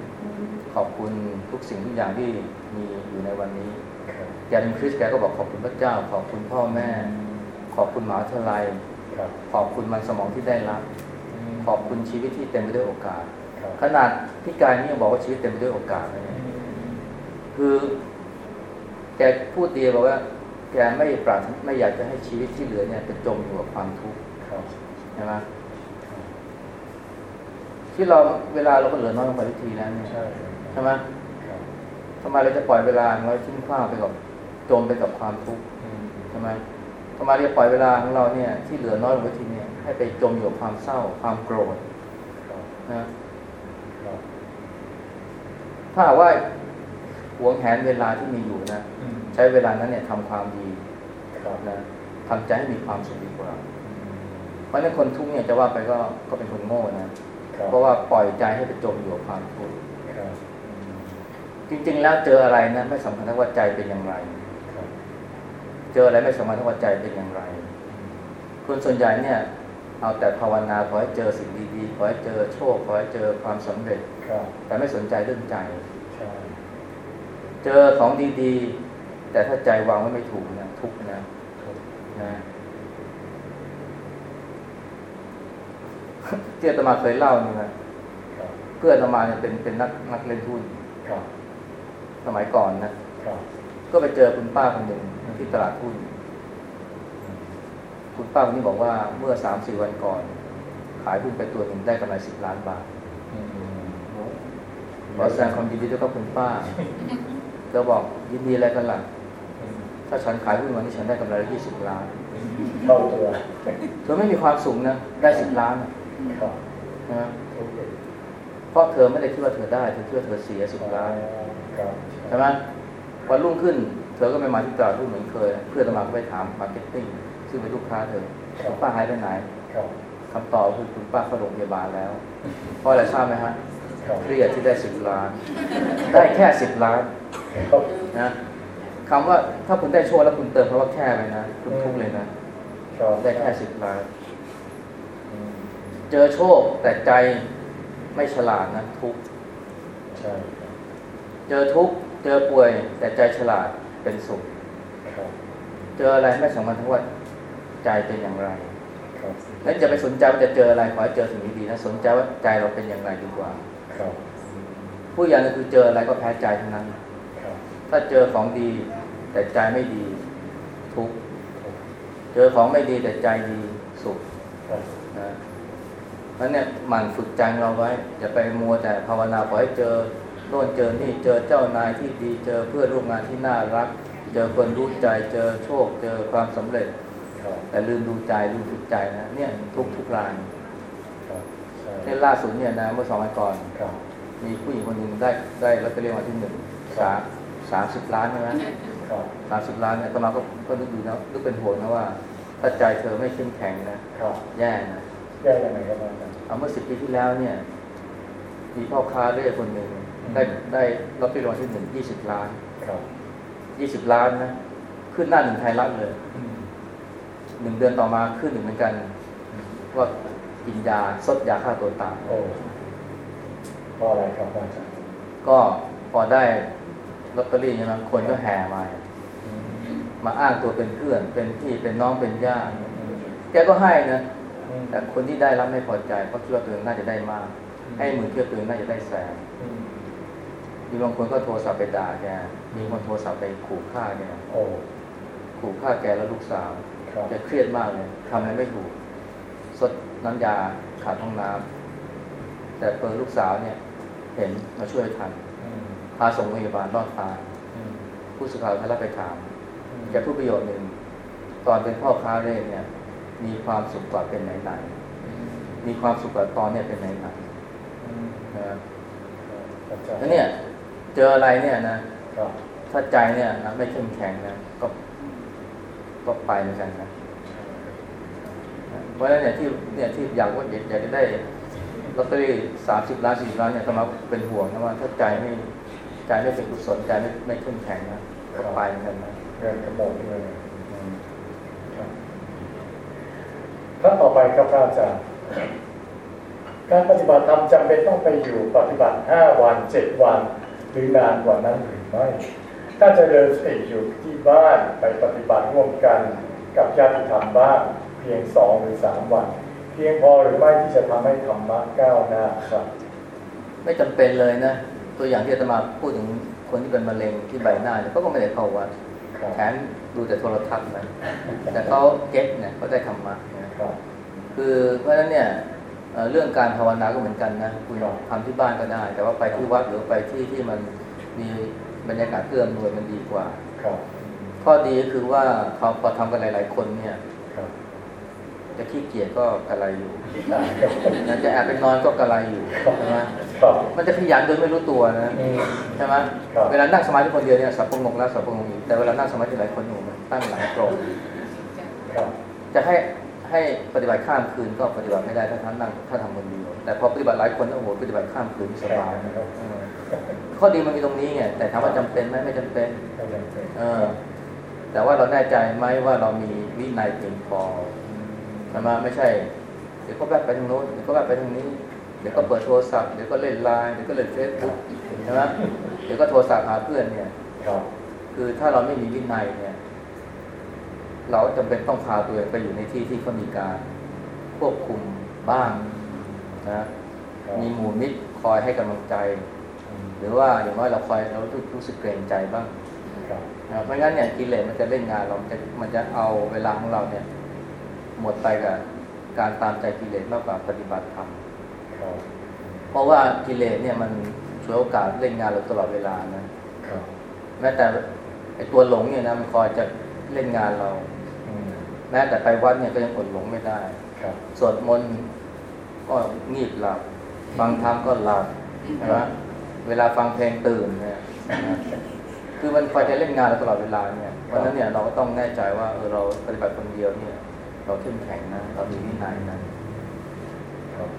[SPEAKER 1] ขอบคุณทุกสิ่งทุกอย่างที่มีอยู่ในวันนี้
[SPEAKER 2] ครับ
[SPEAKER 1] แกเป็นคริสต์แกก็บอกขอบคุณพระเจ้า ขอบคุณพ่อแม่ ขอบคุณมหาวิทยาลัย
[SPEAKER 2] ครับ
[SPEAKER 1] ขอบคุณมันสมองที่ได้รับ
[SPEAKER 2] ม
[SPEAKER 1] ขอบคุณชีวิตที่เต็มไปด้วยโอกาส
[SPEAKER 2] ครับ
[SPEAKER 1] ขนาดพิการนี่ยังบอกว่าชีวิตเต็มไปด้วยโอกาสนะเนี่ยคือแกพูดดีบอกว่า แกไม่ปรารถนาไม่อยากจะให้ชีวิตที่เหลือเนี่ยเป็นจมอยู่กับความทุกข์
[SPEAKER 2] ครับ
[SPEAKER 1] ใช่ไหมที่เราเวลาเราก็เหลือน้อยลงไปทุกทีแล้วเนี่ย
[SPEAKER 2] ใช่ครับ
[SPEAKER 1] ใช่ไหม
[SPEAKER 2] ครับ
[SPEAKER 1] ทำไมเราจะปล่อยเวลาของเราทิ้งขว้างไปกับจมไปกับความทุกข์
[SPEAKER 2] อืม
[SPEAKER 1] ทำไมทำไมเราจะปล่อยเวลาของเราเนี่ย ที่เหลือน้อยลงไปทีเนี่ยให้ไปจมอยู่กับความเศร้า ความโกรธ
[SPEAKER 2] ครับ
[SPEAKER 1] นะครับถ้าหากว่าหวงแหนเวลาที่มีอยู่นะ
[SPEAKER 2] อืม
[SPEAKER 1] ใช้เวลานั้นเนี่ยทำความดี
[SPEAKER 2] ครับ
[SPEAKER 1] นะทำใจให้มีความสุขดีกว่า เพราะฉะนั้นคนทุกข์เนี่ยจะว่าไปก็ก็เป็นคนโง่นะ
[SPEAKER 2] ครับ
[SPEAKER 1] เพราะว่าปล่อยใจให้ไปจมอยู่กับความทุกข์
[SPEAKER 2] ครับอืม
[SPEAKER 1] จริง ๆ แล้วเจออะไรนะไม่สำคัญเท่าว่าใจเป็นอย่างไร
[SPEAKER 2] ครับ
[SPEAKER 1] เจออะไรไม่สำคัญเท่าว่าใจเป็นอย่างไร คนส่วนใหญ่เนี่ย เอาแต่ภาวนาขอให้เจอสิ่งดีๆขอให้เจอโชคขอให้เจอความสำเร็จ
[SPEAKER 2] ครับ
[SPEAKER 1] แต่ไม่สนใจเรื่องใจ
[SPEAKER 2] ใช่
[SPEAKER 1] เจอของดีๆ แต่ถ้าใจวางไว้ไม่ถูกนะทุกข์นะ
[SPEAKER 2] ครับ
[SPEAKER 1] นะ ที่อาตมาเคยเล่านี่นะครับเพื่อนอาตมาเนี่ยเป็นเป็นนักนักเล่นหุ้น
[SPEAKER 2] ครับ
[SPEAKER 1] สมัยก่อนนะ
[SPEAKER 2] ครับ
[SPEAKER 1] ก็ไปเจอคุณป้าคนหนึ่งที่ตลาดหุ้น คุณป้าคนนี้บอกว่าเมื่อสามสี่วันก่อน ขายหุ้นไปตัวหนึ่งได้กำไรสิบล้านบาท
[SPEAKER 2] อืม
[SPEAKER 1] ขอแสดงความยินดีด้วยกับคุณป้าเราบอกยินดีอะไรกันล่ะ
[SPEAKER 2] อืม
[SPEAKER 1] ถ้าฉันขายหุ้นวันนี้ฉันได้กำไรยี่สิบล้าน
[SPEAKER 2] เข้าตัว
[SPEAKER 1] เธอไม่มีความสุขนะ ได้สิบล้าน น่ะ
[SPEAKER 2] ครับ
[SPEAKER 1] นะ
[SPEAKER 2] โอเค
[SPEAKER 1] เพราะเธอไม่ได้คิดว่าเธอได้เธอคิดว่าเธอเสียสิบล้าน
[SPEAKER 2] ครับ
[SPEAKER 1] ใช่ไหมวันรุ่งขึ้น เธอก็ไม่มาที่ตลาดหุ้นเหมือนเคย เพื่อนอาตมาก็ไปถาม marketing ซึ่งเป็นลูกค้าเธอคุณป้าหายไปไหน
[SPEAKER 2] ครับ
[SPEAKER 1] คำตอบคือคุณป้าเข้าโรงพยาบาลแล้ว เพราะอะไรทราบไหมฮะ
[SPEAKER 2] ครับ
[SPEAKER 1] เครียดที่ได้สิบล้าน ได้แค่สิบล้าน
[SPEAKER 2] ครับ
[SPEAKER 1] นะคำว่าถ้าคุณได้โชคแล้วคุณเติมเพราะว่าแค่ไปนะคุณทุกข์เลยนะ
[SPEAKER 2] ครับ
[SPEAKER 1] ได้แค่สิบล้าน
[SPEAKER 2] อืม
[SPEAKER 1] เจอโชคแต่ใจไม่ฉลาดนะทุก
[SPEAKER 2] ใช่
[SPEAKER 1] เจอทุกเจอป่วย แต่ใจฉลาดเป็นสุขเจออะไรไม่สำคัญทั้งว่าใจเป็นอย่างไรแล้วจะไปสนใจว่าจะเจออะไรขอให้เจอสิ่งดีๆนะสนใจว่าใจเราเป็นอย่างไรดีกว่า
[SPEAKER 2] ครับ
[SPEAKER 1] ผู้อย่างนึงคือเจออะไรก็แพ้ใจทั้งนั้นถ้าเจอของดี แต่ใจไม่ดี ทุกเจอของไม่ดีแต่ใจดีสุข เพราะเนี่ยหมั่นฝึกใจเราไว้ อย่าไปมัวแต่ภาวนาขอให้เจอโน่นเจอนี่เจอเจ้านายที่ดีเจอเพื่อนร่วมงานที่น่ารัก เจอคนรู้ใจเจอโชคเจอความสำเร็จ
[SPEAKER 2] ครับ
[SPEAKER 1] แต่ลืมดูใจลืมดูใจนะเนี่ยทุกทุกราย
[SPEAKER 2] ครับใช่
[SPEAKER 1] เช่นล่าสุดเนี่ยนะเมื่อสองวันก่อน
[SPEAKER 2] ครับ
[SPEAKER 1] มีผู้หญิงคนหนึ่งได้ได้ลอตเตอรี่รางวัลที่หนึ่งสามสามสิบล้านใช่ไหม
[SPEAKER 2] ครับ
[SPEAKER 1] สามสิบล้านเนี่ยตอนมาก็ก็นึกดูนะนึกเป็นห่วงนะว่าถ้าใจเธอไม่เข้มแข็งนะครับแย่นะ
[SPEAKER 2] แก้ยังไงครับอาจารย์
[SPEAKER 1] เอาเมื่อสิบปีที่แล้วเนี่ย มีพ่อค้าเร่คนหนึ่งได้ได้ลอตเตอรี่รางวัลที่หนึ่งยี่สิบล้าน
[SPEAKER 2] ครับ
[SPEAKER 1] ยี่สิบล้านนะ ขึ้นหน้าหนึ่งไทยรัฐเลย
[SPEAKER 2] อืม
[SPEAKER 1] หนึ่งเดือนต่อมาขึ้นหนึ่งเหมือนกัน ว่ากินยาซดยาฆ่าตัวตาย
[SPEAKER 2] โอ้เพราะอะไรครับอาจารย์
[SPEAKER 1] ก็พอได้ลอตเตอรี่ใช่ไหมคนก็แห่มา
[SPEAKER 2] อืม
[SPEAKER 1] มาอ้างตัวเป็นเพื่อนเป็นพี่เป็นน้องเป็นญาติ
[SPEAKER 2] อืม
[SPEAKER 1] แกก็ให้นะ
[SPEAKER 2] อืม
[SPEAKER 1] แต่คนที่ได้รับไม่พอใจเพราะคิดว่าตัวเองน่าจะได้มาก ให้หมื่นเที่ยวตัวเองน่าจะได้แสน
[SPEAKER 2] อืม
[SPEAKER 1] มีบางคนก็โทรศัพท์ไปด่าแกมีคนโทรศัพท์ไปขู่ฆ่าแก
[SPEAKER 2] โอ้
[SPEAKER 1] ขู่ฆ่าแกแล้วลูกสาว
[SPEAKER 2] ครับ
[SPEAKER 1] แกเครียดมากเลยทำอะไรไม่ถูกสดน้ำยาขาดห้องน้ำแต่เปิดลูกสาวเนี่ย เห็นมาช่วยทัน
[SPEAKER 2] อืม
[SPEAKER 1] พาส่งโรงพยาบาลรอดตาย
[SPEAKER 2] อืม
[SPEAKER 1] ผู้สื่อข่าวไทยรัฐไปถาม
[SPEAKER 2] อืม
[SPEAKER 1] แกพูดประโยชน์หนึ่งตอนเป็นพ่อค้าเร่เนี่ย มีความสุขกว่าเป็นไหนไหนๆมีความสุขกว่าตอนเนี่ยเป็นไหนไหน
[SPEAKER 2] อืม
[SPEAKER 1] ๆนะครับ
[SPEAKER 2] อาจารย์
[SPEAKER 1] แล้วเนี่ย เจออะไรเนี่ยนะ
[SPEAKER 2] ครับ
[SPEAKER 1] ถ้าใจเนี่ยนะไม่เข้มแข็งนะก็ก็ไปเหมือนกันนะเพราะฉะนั้นเนี่ยที่เนี่ยที่อยากว่าอยากอยากจะได้ลอตเตอรี่สามสิบล้านสี่สิบล้านเนี่ยสมาเป็นห่วงนะว่าถ้าใจไม่ใจไม่เป็นกุศลใจไม่ไม่เข้มแข็งนะก็ไปเหมือนกันนะ
[SPEAKER 2] เงินกระโดดเลยอืมครับ ท่านต่อไปครับพระอาจารย์การปฏิบัติธรรมจำเป็นต้องไปอยู่ปฏิบัติ 5 วัน 7 วัน หรือนานกว่านั้นหรือไม่ ถ้าจะเดินสติอยู่ที่บ้านไปปฏิบัติร่วมกันกับญาติธรรมบ้างเพียง 2 หรือ 3 วัน เพียงพอหรือไม่ที่จะทำให้ธรรมะก้าวหน้าครับ
[SPEAKER 1] ไม่จำเป็นเลยนะ ตัวอย่างที่อาตมาพูดถึงคนที่เป็นมะเร็งที่ใบหน้าเนี่ยเขาก็ไม่ได้เข้าวัด
[SPEAKER 2] ครับ
[SPEAKER 1] แถมดูแต่โทรทัศน์นะแต่เขาเก็ตเนี่ยเขาได้ธรรมะนะ ครับคือเพราะฉะนั้นเนี่ยเอ่อเรื่องการภาวนาก็เหมือนกันนะคุณทำที่บ้านก็ได้ แต่ว่าไปที่วัดหรือไปที่ที่มันมีบรรยากาศเอื้ออำนวยมันดีกว่า
[SPEAKER 2] ครับ
[SPEAKER 1] ข้อดีก็คือว่าเขาพอทำกันหลาย ๆ คนเนี่ย
[SPEAKER 2] ครับ
[SPEAKER 1] จะขี้เกียจก็กระไรอยู่
[SPEAKER 2] ได้ครับ
[SPEAKER 1] นะจะแอบไปนอนก็กระไรอยู่ใช่ไหม
[SPEAKER 2] ครับ
[SPEAKER 1] มันจะขยันโดยไม่รู้ตัวนะ
[SPEAKER 2] อืม
[SPEAKER 1] ใช่ไหม
[SPEAKER 2] ครับ
[SPEAKER 1] เวลานั่งสมาธิคนเดียวเนี่ยสับปะงงแล้วสับปะงงอีกแต่เวลานั่งสมาธิหลายคนอยู่มันตั้งหลังตรง
[SPEAKER 2] ครับ
[SPEAKER 1] จะให้ ให้ปฏิบัติข้ามคืนก็ปฏิบัติไม่ได้ถ้าท่านนั่งถ้าทำคนเดียวแต่พอปฏิบัติหลายคนโอ้โหปฏิบัติข้ามคืนสบาย
[SPEAKER 2] นะครับ
[SPEAKER 1] เออข้อดีมันมีตรงนี้ไงแต่ถามว่าจำเป็นไหมไม่จำเป็น
[SPEAKER 2] ไม่จำเป็น
[SPEAKER 1] เออ แต่ว่าเราแน่ใจไหมว่าเรามีวินัยเพียงพอใช่ไหมไม่ใช่ เดี๋ยวก็แวบไปทางโน้นเดี๋ยวก็แวบไปทางนี้ เดี๋ยวก็เปิดโทรศัพท์เดี๋ยวก็เล่นไลน์เดี๋ยวก็เล่นเฟซบุ๊กใช่ไหมเดี๋ยวก็โทรศัพท์หาเพื่อนเนี่ย
[SPEAKER 2] ครับ
[SPEAKER 1] คือถ้าเราไม่มีวินัยเนี่ย เราจำเป็นต้องพาตัวเองไปอยู่ในที่ที่เขามีการควบคุมบ้างนะ
[SPEAKER 2] ครับ
[SPEAKER 1] มีหมู่มิตรคอยให้กำลังใจ
[SPEAKER 2] อืม
[SPEAKER 1] หรือว่าอย่างน้อยเราคอยเรารู้สึกเกรงใจบ้าง
[SPEAKER 2] ครับ
[SPEAKER 1] นะไม่งั้นเนี่ยกิเลสมันจะเล่นงานเรา มันจะมันจะเอาเวลาของเราเนี่ย หมดไปกับการตามใจกิเลสมากกว่าปฏิบัติธรรม
[SPEAKER 2] ครับ
[SPEAKER 1] เพราะว่ากิเลสเนี่ยมันช่วยโอกาสเล่นงานเราตลอดเวลานะครับแม้แต่ไอตัวหลงเนี่ยนะมันคอยจะเล่นงานเรา
[SPEAKER 2] อืม
[SPEAKER 1] แม้แต่ไปวัดเนี่ยก็ยังอดหลงไม่ได้
[SPEAKER 2] ครับ
[SPEAKER 1] สวดมนต์ก็งีบหลับ ฟังธรรมก็หลับใช่ไหมเวลาฟังเพลงตื่นเนี่ยนะคือมันคอยจะเล่นงานเราตลอดเวลาเนี่ยวันนั้นเนี่ยเราก็ต้องแน่ใจว่าเออเราปฏิบัติคนเดียวเนี่ย เราเข้มแข็งนะเรามีวินัยนะ
[SPEAKER 2] ครับ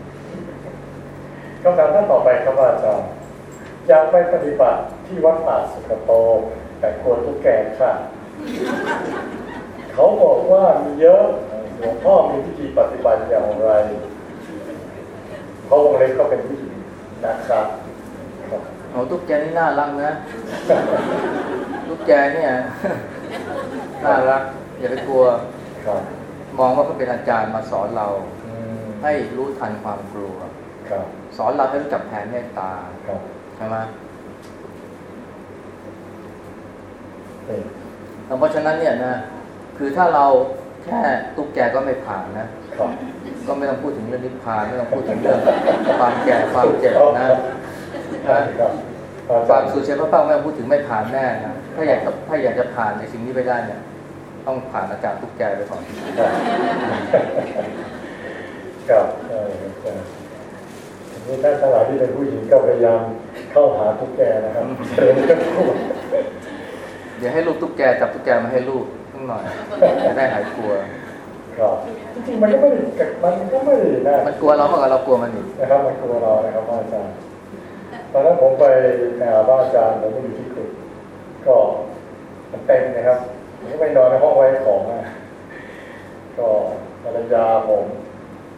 [SPEAKER 2] คำถามท่านต่อไปครับอาจารย์อยากไปปฏิบัติที่วัดป่าสุกโต แต่กลัวทุกแกค่ะ เขาบอกว่ามีเยอะหลวงพ่อมีวิธีปฏิบัติอย่างไรเพราะวงเล็บก็เป็นผู้หญิงนะครับครับ
[SPEAKER 1] โอ้ตุ๊กแกนี่น่ารักนะตุ๊กแกเนี่ยน่ารักอย่าไปกลัว
[SPEAKER 2] ครับ
[SPEAKER 1] มองว่าเขาเป็นอาจารย์มาสอนเรา
[SPEAKER 2] อืม
[SPEAKER 1] ให้รู้ทันความกลัว
[SPEAKER 2] ครับ
[SPEAKER 1] สอนเราให้รู้จักแผ่เมตตา
[SPEAKER 2] ครับ
[SPEAKER 1] ใช่ไหม
[SPEAKER 2] นี่
[SPEAKER 1] เพราะฉะนั้นเนี่ยนะ คือถ้าเราแค่ตุ๊กแกก็ไม่ผ่านนะ
[SPEAKER 2] ครับ
[SPEAKER 1] ก็ไม่ต้องพูดถึงเรื่องนิพพานไม่ต้องพูดถึงเรื่องความแก่ความเจ็บนะ
[SPEAKER 2] ครับ
[SPEAKER 1] นะ
[SPEAKER 2] ครับ
[SPEAKER 1] เความสูญเสียพระเป้าไม่พูดถึงไม่ผ่านแน่นะถ้าอยากจะถ้าอยากจะผ่านในสิ่งนี้ไปได้เนี่ยต้องผ่านอาจารย์ทุกแกไปก่อน
[SPEAKER 2] กับเออเออนี่ท่านทั้งหลายที่เป็นผู้หญิงก็พยายามเข้าหาทุกแกนะครับเชิญกันพูด
[SPEAKER 1] เดี๋ยวให้ลูกตุ๊กแกจับตุ๊กแกมาให้ลูก ตั้งหน่อย จะได้หายกลัว
[SPEAKER 2] ครับจริงๆมันก็ไม่ได้มันก็ไม่ได้นะ
[SPEAKER 1] มันกลัวเรามากกว่าเรากลัวมันอีก
[SPEAKER 2] นะครับมันกลัวเรานะครับอาจารย์ตอนนั้นผมไปในอาบ้านอาจารย์ผมก็อยู่ที่กรุงก็มันเต็มนะครับผมก็ไปนอนในห้องไว้ของนะก็ภรรยาผม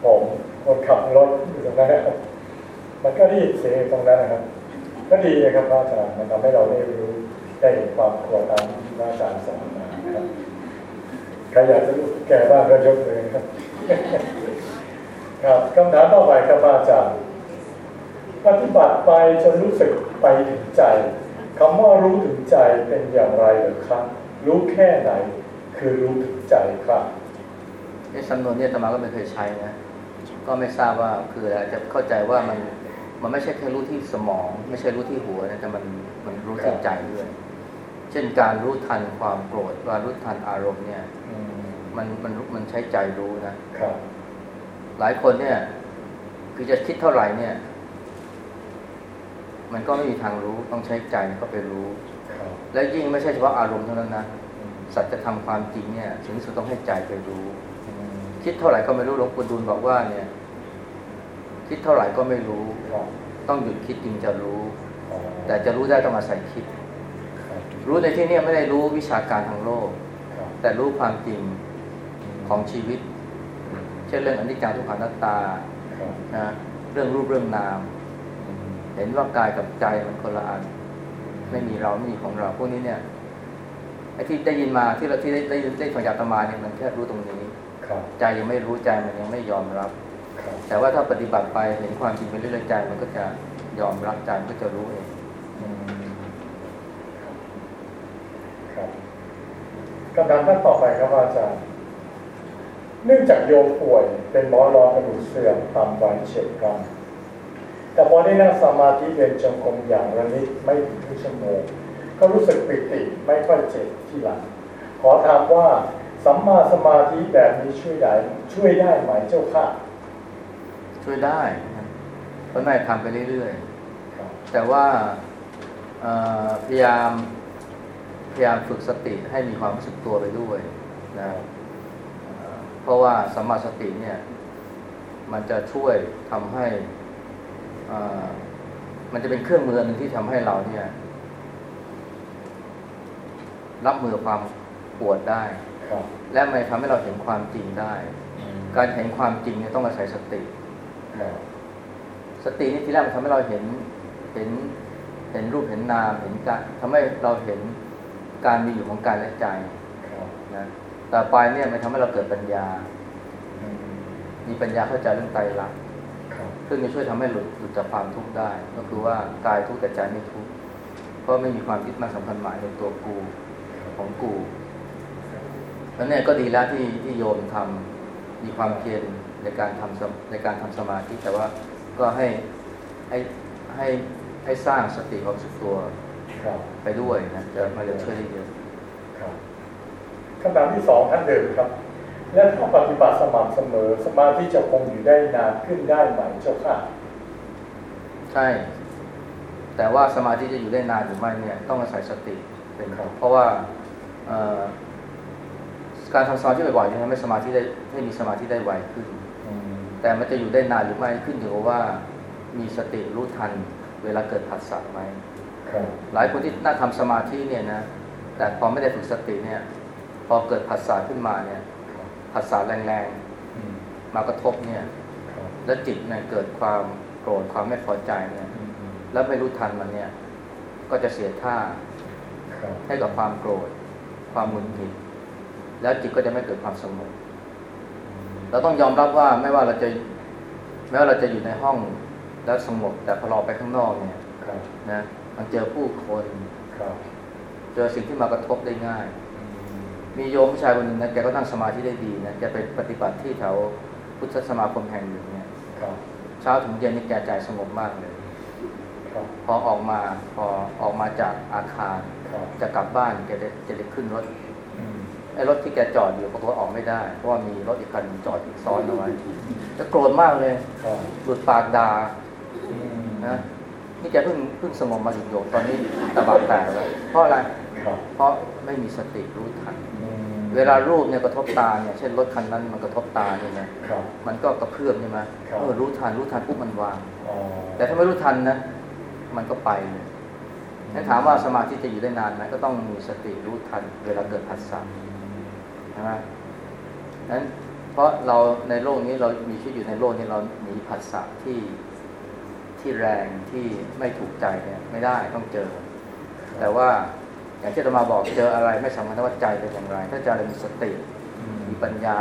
[SPEAKER 2] ผมคนขับรถอยู่ตรงนั้นนะครับ มันก็ได้ยินเสียงตรงนั้นนะครับ ก็ดีนะครับพระอาจารย์มันทำให้เราได้รู้ได้เห็นความกลัวตามที่พระอาจารย์สอนมานะครับ ใครอยากจะรู้แก่บ้างก็ยกเลยครับครับคำถามต่อไปครับอาจารย์ปฏิบัติไปจนรู้สึกไปถึงใจคำว่ารู้ถึงใจเป็นอย่างไรหรือครับ รู้แค่ไหน คือรู้ถึงใจครับ
[SPEAKER 1] ไอ้สำนวนเนี้อาตมาก็ไม่เคยใช้นะก็ไม่ทราบว่าคืออะไรจะเข้าใจว่ามันมันไม่ใช่แค่รู้ที่สมอง ไม่ใช่รู้ที่หัวนะแต่มันมันรู้ที่ใจด้วย เช่นการรู้ทันความโกรธการรู้ทันอารมณ์เนี่ย
[SPEAKER 2] ม
[SPEAKER 1] มันมันมันใช้ใจรู้นะ
[SPEAKER 2] ครับ
[SPEAKER 1] หลายคนเนี่ย คือจะคิดเท่าไหร่เนี่ย มันก็ไม่มีทางรู้ต้องใช้ใจเข้าไปรู้
[SPEAKER 2] ครับ
[SPEAKER 1] และยิ่งไม่ใช่เฉพาะอารมณ์เท่านั้นนะ
[SPEAKER 2] อืม
[SPEAKER 1] สัจธรรมความจริงเนี่ยถึงที่สุดต้องให้ใจไปรู้
[SPEAKER 2] อืม
[SPEAKER 1] คิดเท่าไหร่ก็ไม่รู้หลวงปู่ดูลบอกว่าเนี่ย คิดเท่าไหร่ก็ไม่รู้
[SPEAKER 2] ครับ
[SPEAKER 1] ต้องหยุดคิดจึงจะรู้
[SPEAKER 2] อ๋อ
[SPEAKER 1] แต่จะรู้ได้ต้องอาศัยคิด
[SPEAKER 2] ครับ
[SPEAKER 1] รู้ในที่เนี้ไม่ได้รู้วิชาการทางโลก
[SPEAKER 2] ครับ
[SPEAKER 1] แต่รู้ความจริง ของชีวิต เช่นเรื่องอนิจจังทุกขังอนัตตา
[SPEAKER 2] ครับ
[SPEAKER 1] นะเรื่องรูปเรื่องนาม
[SPEAKER 2] อืม
[SPEAKER 1] เห็นว่ากายกับใจมันคนละอัน ไม่มีเราไม่มีของเราพวกนี้เนี่ยไอ้ที่ได้ยินมาที่เราที่ได้ได้ได้ฟังจากอาตมาเนี่ยมันแค่รู้ตรงนี้
[SPEAKER 2] ครับ
[SPEAKER 1] ใจยังไม่รู้ใจมันยังไม่ยอมรับ
[SPEAKER 2] ครับ
[SPEAKER 1] แต่ว่าถ้าปฏิบัติไปเห็นความจริงไปเรื่อยๆใจมันก็จะยอมรับใจมันก็จะรู้เอง
[SPEAKER 2] อืมครับคำถามท่านต่อไปครับอาจารย์ เนื่องจากโยมป่วยเป็นหมอรองกระดูกเสื่อมตามวัยเฉียบพลันแต่พอได้นั่งสมาธิเดินจงกรมอย่างระนิดไม่ถึงครึ่งชั่วโมงก็รู้สึกปิติไม่ค่อยเจ็บที่หลัง ขอถามว่าสัมมาสมาธิแบบนี้ช่วยได้ช่วยได้ไหมเจ้าค่ะ
[SPEAKER 1] ช่วยได้นะเพราะนายทำไปเรื่อย
[SPEAKER 2] ครับ
[SPEAKER 1] ๆแต่ว่าเอ่อพยายามพยายามฝึกสติให้มีความรู้สึกตัวไปด้วยนะเอ่อ เพราะว่าสัมมาสติเนี่ย มันจะช่วยทำให้เอ่อมันจะเป็นเครื่องมือหนึ่งที่ทำให้เราเนี่ย รับมือความปวดได้
[SPEAKER 2] ครับ
[SPEAKER 1] และมันทำให้เราเห็นความจริงได้
[SPEAKER 2] อืม
[SPEAKER 1] การเห็นความจริงเนี่ยต้องอาศัยสติ
[SPEAKER 2] ครับ
[SPEAKER 1] สตินี่ทีแรกมันทำให้เราเห็นเห็นเห็นรูปเห็นนามเห็นการทำให้เราเห็นการมีอยู่ของกายและใจ
[SPEAKER 2] ครับ
[SPEAKER 1] นะต่อไปเนี่ยมันทำให้เราเกิดปัญญา
[SPEAKER 2] อืม
[SPEAKER 1] มีปัญญาเข้าใจเรื่องไตรลักษณ์
[SPEAKER 2] ครับ
[SPEAKER 1] ซึ่งจะช่วยทำให้หลุดหลุดจากความทุกข์ได้ ก็คือว่ากายทุกข์แต่ใจไม่ทุกข์เพราะไม่มีความยึดมั่นสำคัญหมายในตัวกูของกูแล้วเนี่ยก็ดีแล้วที่ที่โยมทำมีความเพียรในการทำสมในการทำสมาธิแต่ว่าก็ให้ให้ให้ให้สร้างสติความรู้สึกตัว
[SPEAKER 2] ครับ
[SPEAKER 1] ไปด้วยนะจะมันจะช่วยได้เยอะ
[SPEAKER 2] ครับ คำถามที่สองท่านเดิมครับ และถ้าปฏิบัติสม่ำเสมอ สมาธิจะคงอยู่ได้นานขึ้นได้ไหมเจ้าค่ะ
[SPEAKER 1] ใช่ แต่ว่าสมาธิจะอยู่ได้นานหรือไม่เนี่ย ต้องอาศัยสติเป็น
[SPEAKER 2] ครับ
[SPEAKER 1] เพราะว่าเอ่อการทำสมาธิบ่อยๆจะทำให้สมาธิได้ให้มีสมาธิได้ไวขึ้น
[SPEAKER 2] อืม
[SPEAKER 1] แต่มันจะอยู่ได้นานหรือไม่ขึ้นอยู่กับว่ามีสติรู้ทันเวลาเกิดผัสสะไหม
[SPEAKER 2] ครับ
[SPEAKER 1] หลายคนที่น่าทำสมาธิเนี่ยนะแต่พอไม่ได้ฝึกสติเนี่ย พอเกิดผัสสะขึ้นมาเนี่ย
[SPEAKER 2] ครับ
[SPEAKER 1] ผัสสะแรง
[SPEAKER 2] อืม
[SPEAKER 1] ๆมากระทบเนี่ย
[SPEAKER 2] ครับ
[SPEAKER 1] แล้วจิตเนี่ยเกิดความโกรธความไม่พอใจเนี่ย
[SPEAKER 2] อืม
[SPEAKER 1] แล้วไม่รู้ทันมันเนี่ย ก็จะเสียท่า
[SPEAKER 2] ครับ
[SPEAKER 1] ให้กับความโกรธ ความหงุดหงิดแล้วจิตก็จะไม่เกิดความสงบเราต้องยอมรับว่าไม่ว่าเราจะแม้ว่าเราจะอยู่ในห้องแล้วสงบแต่พอเราไปข้างนอกเนี่ย
[SPEAKER 2] ครับ
[SPEAKER 1] นะมันเจอผู้คน
[SPEAKER 2] ครับ
[SPEAKER 1] เจอสิ่งที่มากระทบได้ง่าย
[SPEAKER 2] อื ม
[SPEAKER 1] มีโยมผู้ชายคนหนึ่งนะแกก็นั่งสมาธิได้ดีนะแกไปปฏิบัติที่แถวพุทธสมาคมแห่งหนึ่งเนี่ย
[SPEAKER 2] ครับ
[SPEAKER 1] เช้าถึงเย็นนี่แกใจสงบมากเลย
[SPEAKER 2] ครับ
[SPEAKER 1] พอออกมาพอออกมาจากอาคาร
[SPEAKER 2] ครับ
[SPEAKER 1] จะกลับบ้านแกจะจะได้ขึ้นรถ
[SPEAKER 2] อืม
[SPEAKER 1] ไอ้รถที่แกจอดอยู่ปรากฏว่าออกไม่ได้ เพราะว่ามีรถอีกคันจอดอีกซ้อนเอาไว้จะโกรธมากเลย
[SPEAKER 2] ครับ
[SPEAKER 1] หลุดปากด่า
[SPEAKER 2] อืม
[SPEAKER 1] นะนี่แกเพิ่งเพิ่งสงบมาหยุดโยกตอนนี้ตะบากแตกแล้วเพราะอะไร
[SPEAKER 2] ครับ
[SPEAKER 1] เพราะไม่มีสติรู้ทัน
[SPEAKER 2] อืม
[SPEAKER 1] เวลารูปเนี่ยกระทบตาเนี่ยเช่นรถคันนั้นมันกระทบตาเนี่ยนะครับมันก็กระเพื่อมใช่ไหม
[SPEAKER 2] ครับ
[SPEAKER 1] เออรู้ทันรู้ทันปุ๊บมันวาง
[SPEAKER 2] อ๋อ
[SPEAKER 1] แต่ถ้าไม่รู้ทันนะมันก็ไปเลยงั้นถามว่าสมาธิจะอยู่ได้นานไหมก็ต้องมีสติรู้ทัน เวลาเกิดผัสสะใช่ไหมนั้นเพราะเราในโลกนี้เรามีชีวิตอยู่ในโลกนี้เรามีผัสสะที่ที่แรงที่ไม่ถูกใจเนี่ยไม่ได้ต้องเจอ แต่ว่า อย่างที่อาตมาบอกเจออะไรไม่สำคัญว่าใจเป็นอย่างไร ถ้าใจเรามีสติ
[SPEAKER 2] อืม
[SPEAKER 1] มีปัญญา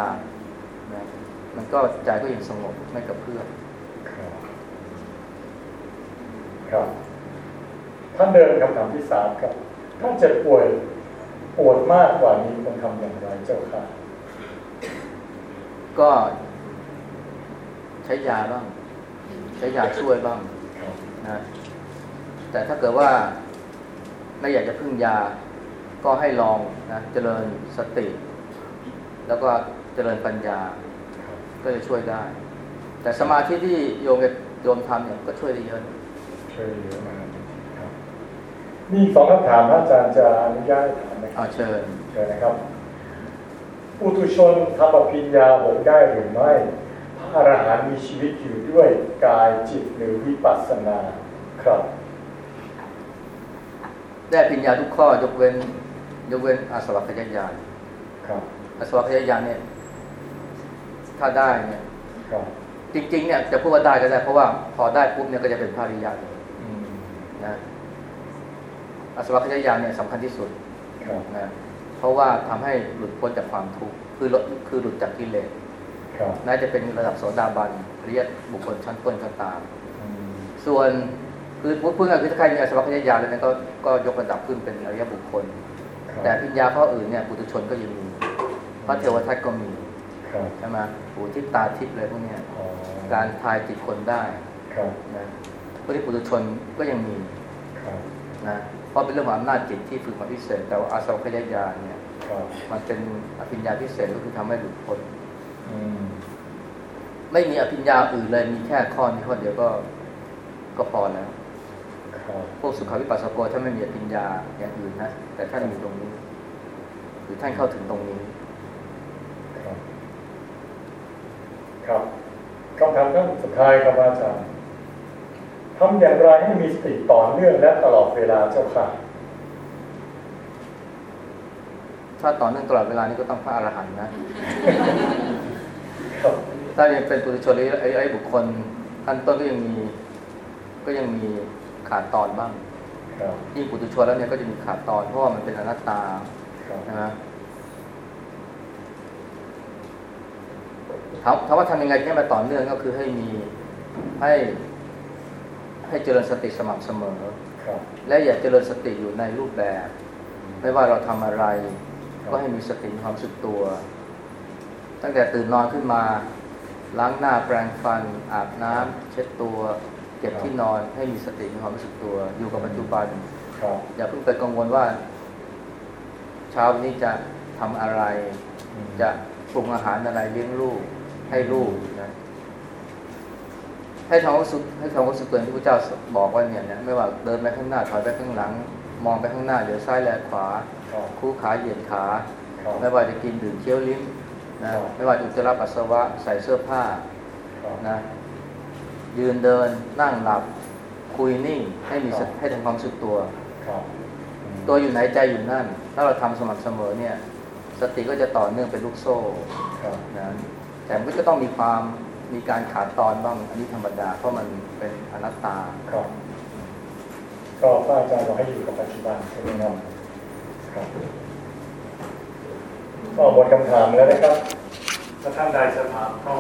[SPEAKER 1] นะมันก็ใจก็ยังสงบไม่กระเพื่อม
[SPEAKER 2] ครับครับท่านเดินคำถามที่สามครับถ้าเจ็บป่วยปวดมากกว่านี้ควรทำอย่างไรเจ้าค่ะ
[SPEAKER 1] ก็ใช้ยาบ้าง ใช้ยาช่วยบ้าง
[SPEAKER 2] ครับ
[SPEAKER 1] นะแต่ถ้าเกิดว่า ไม่อยากจะพึ่งยา ก็ให้ลองนะเจริญสติ แล้วก็เจริญปัญญา
[SPEAKER 2] ครับ
[SPEAKER 1] ก็จะช่วยได้ แต่สมาธิที่โยมโยมทำเนี่ยก็ช่วยได้เยอะ
[SPEAKER 2] ช่วยเหลือมาครับมีอีกสองคำถามพระอาจารย์จะอนุญาตให้ถามไหมครั
[SPEAKER 1] เอา
[SPEAKER 2] บ
[SPEAKER 1] เชิญ
[SPEAKER 2] เชิญนะครับอุตุชนทำอภิญญาหกได้หรือไม่พระอรหันต์มีชีวิตอยู่ด้วยกายจิตหรือวิปัสสนาครับ
[SPEAKER 1] ได้ปัญญาทุกข้อยกเว้น ยกเว้นอาสวัคยายาน
[SPEAKER 2] ครับ
[SPEAKER 1] อาสวัคยายานเนี่ย ถ้าได้เนี่ย
[SPEAKER 2] ครับ
[SPEAKER 1] จริง ๆ เนี่ยจะพูดว่าได้ก็ได้ เพราะว่าพอได้ปุ๊บเนี่ยก็จะเป็นพระอริยะเลย
[SPEAKER 2] อืม
[SPEAKER 1] นะอาสวัคยายานเนี่ยสำคัญที่สุด
[SPEAKER 2] ครับ
[SPEAKER 1] นะเพราะว่าทำให้หลุดพ้นจากความทุกข์คือหลุดคือหลุดจากกิเลส
[SPEAKER 2] ครับ
[SPEAKER 1] น่าจะเป็นระดับโสดาบันเรียกบุคคลชั้นต้นก็ตาม
[SPEAKER 2] อืม
[SPEAKER 1] ส่วน คือพูดพูดง่ายๆคือถ้าใครมีอาสวัคยายานแล้วเนี่ยก็ก็ยกระดับขึ้นเป็นอริยบุคคล
[SPEAKER 2] ครับ
[SPEAKER 1] แต่ปัญญาข้ออื่นเนี่ยปุถุชนก็ยังมีพระเทวทัตก็มี
[SPEAKER 2] ครับ
[SPEAKER 1] ใช่ไหมหูทิพตาทิพอะไรพวกเนี้ย
[SPEAKER 2] อ๋อ
[SPEAKER 1] การทายจิตคนได้
[SPEAKER 2] ครับ
[SPEAKER 1] นะพวกที่ปุถุชนก็ยังมี
[SPEAKER 2] ครับ
[SPEAKER 1] นะเพราะเป็นเรื่องของอำนาจจิตที่ฝึกมาพิเศษ แต่ว่าอาสวัคยายานเนี่ย
[SPEAKER 2] ครับ
[SPEAKER 1] มันเป็นอภิญญาพิเศษก็คือทำให้หลุดพ้น
[SPEAKER 2] อืม
[SPEAKER 1] ไม่มีอภิญญาอื่นเลยมีแค่ข้อนี้ข้อเดียวก็ก็พอแล้ว
[SPEAKER 2] ครับ
[SPEAKER 1] พวกสุขวิปัสสโกท่านไม่มีอภิญญาอย่างอื่นนะแต่ท่านมีตรงนี้ หรือท่านเข้าถึงตรงนี้
[SPEAKER 2] ครับครับคำถามท่านสุดท้ายครับอาจารย์ทำอย่างไรให้มีสติต่อเนื่องและตลอดเวลาเจ้าค่ะ
[SPEAKER 1] ถ้าต่อเนื่องตลอดเวลานี้ก็ต้องพระอรหันต์นะ
[SPEAKER 2] ครับ
[SPEAKER 1] ถ้ายังเป็นปุถุชนหรือไอ้ไอ้บุคคลขั้นต้นก็ยังมีก็ยังมี ขาดตอนบ้าง
[SPEAKER 2] ครับ
[SPEAKER 1] ยิ่งปุถุชนแล้วเนี่ยก็จะมีขาดตอนเพราะว่ามันเป็นอนัตตา
[SPEAKER 2] ครับ
[SPEAKER 1] นะฮะถามถามว่าทำยังไงให้มาต่อเนื่องก็คือให้มีให้ให้เจริญสติสม่ำเสมอ
[SPEAKER 2] ครับ
[SPEAKER 1] และอย่าเจริญสติอยู่ในรูปแบบ ไม่ว่าเราทำอะไร ก็ให้มีสติมีความรู้สึกตัว ตั้งแต่ตื่นนอนขึ้นมา ล้างหน้าแปรงฟัน อาบน้ำเช็ดตัว เก็บที่นอนให้มีสติมีความรู้สึกตัว อยู่กับปัจจุบัน
[SPEAKER 2] ครับ
[SPEAKER 1] อย่าเพิ่งไปกังวลว่า เช้านี้จะทำอะไร
[SPEAKER 2] อืม
[SPEAKER 1] จะปรุงอาหารอะไรเลี้ยงลูกให้ลูกนะให้ทำความรู้สึกให้ทำความรู้สึกตัวอย่างที่พระเจ้าบอกว่าเนี่ยนะไม่ว่าเดินไปข้างหน้าถอยไปข้างหลัง มองไปข้างหน้าเดี๋ยวซ้ายแลขวา
[SPEAKER 2] ครับ
[SPEAKER 1] คู่ขาเหยียดขา
[SPEAKER 2] ครับ
[SPEAKER 1] ไม่ว่าจะกินดื่มเคี้ยวลิ้มนะครับไม่ว่าจะอุจจาระปัสสาวะใส่เสื้อผ้า
[SPEAKER 2] ครับ
[SPEAKER 1] นะ ยืนเดินนั่งหลับ คุยนิ่งให้มีสติ
[SPEAKER 2] ครับ
[SPEAKER 1] ให้ทำความรู้สึกตัว
[SPEAKER 2] ครับอืม
[SPEAKER 1] ตัวอยู่ไหนใจอยู่นั่น ถ้าเราทำสม่ำเสมอเนี่ย สติก็จะต่อเนื่องเป็นลูกโซ่
[SPEAKER 2] ครับ
[SPEAKER 1] นะแต่มันก็จะต้องมีความมีการขาดตอนบ้างอันนี้ธรรมดาเพราะมันเป็นอนัตตา
[SPEAKER 2] ครับก็พระอาจารย์บอกให้อยู่กับปัจจุบันใช่ไหมครับครับก็หมดคำถามแล้วนะครับถ้าท่านใดจะถามก็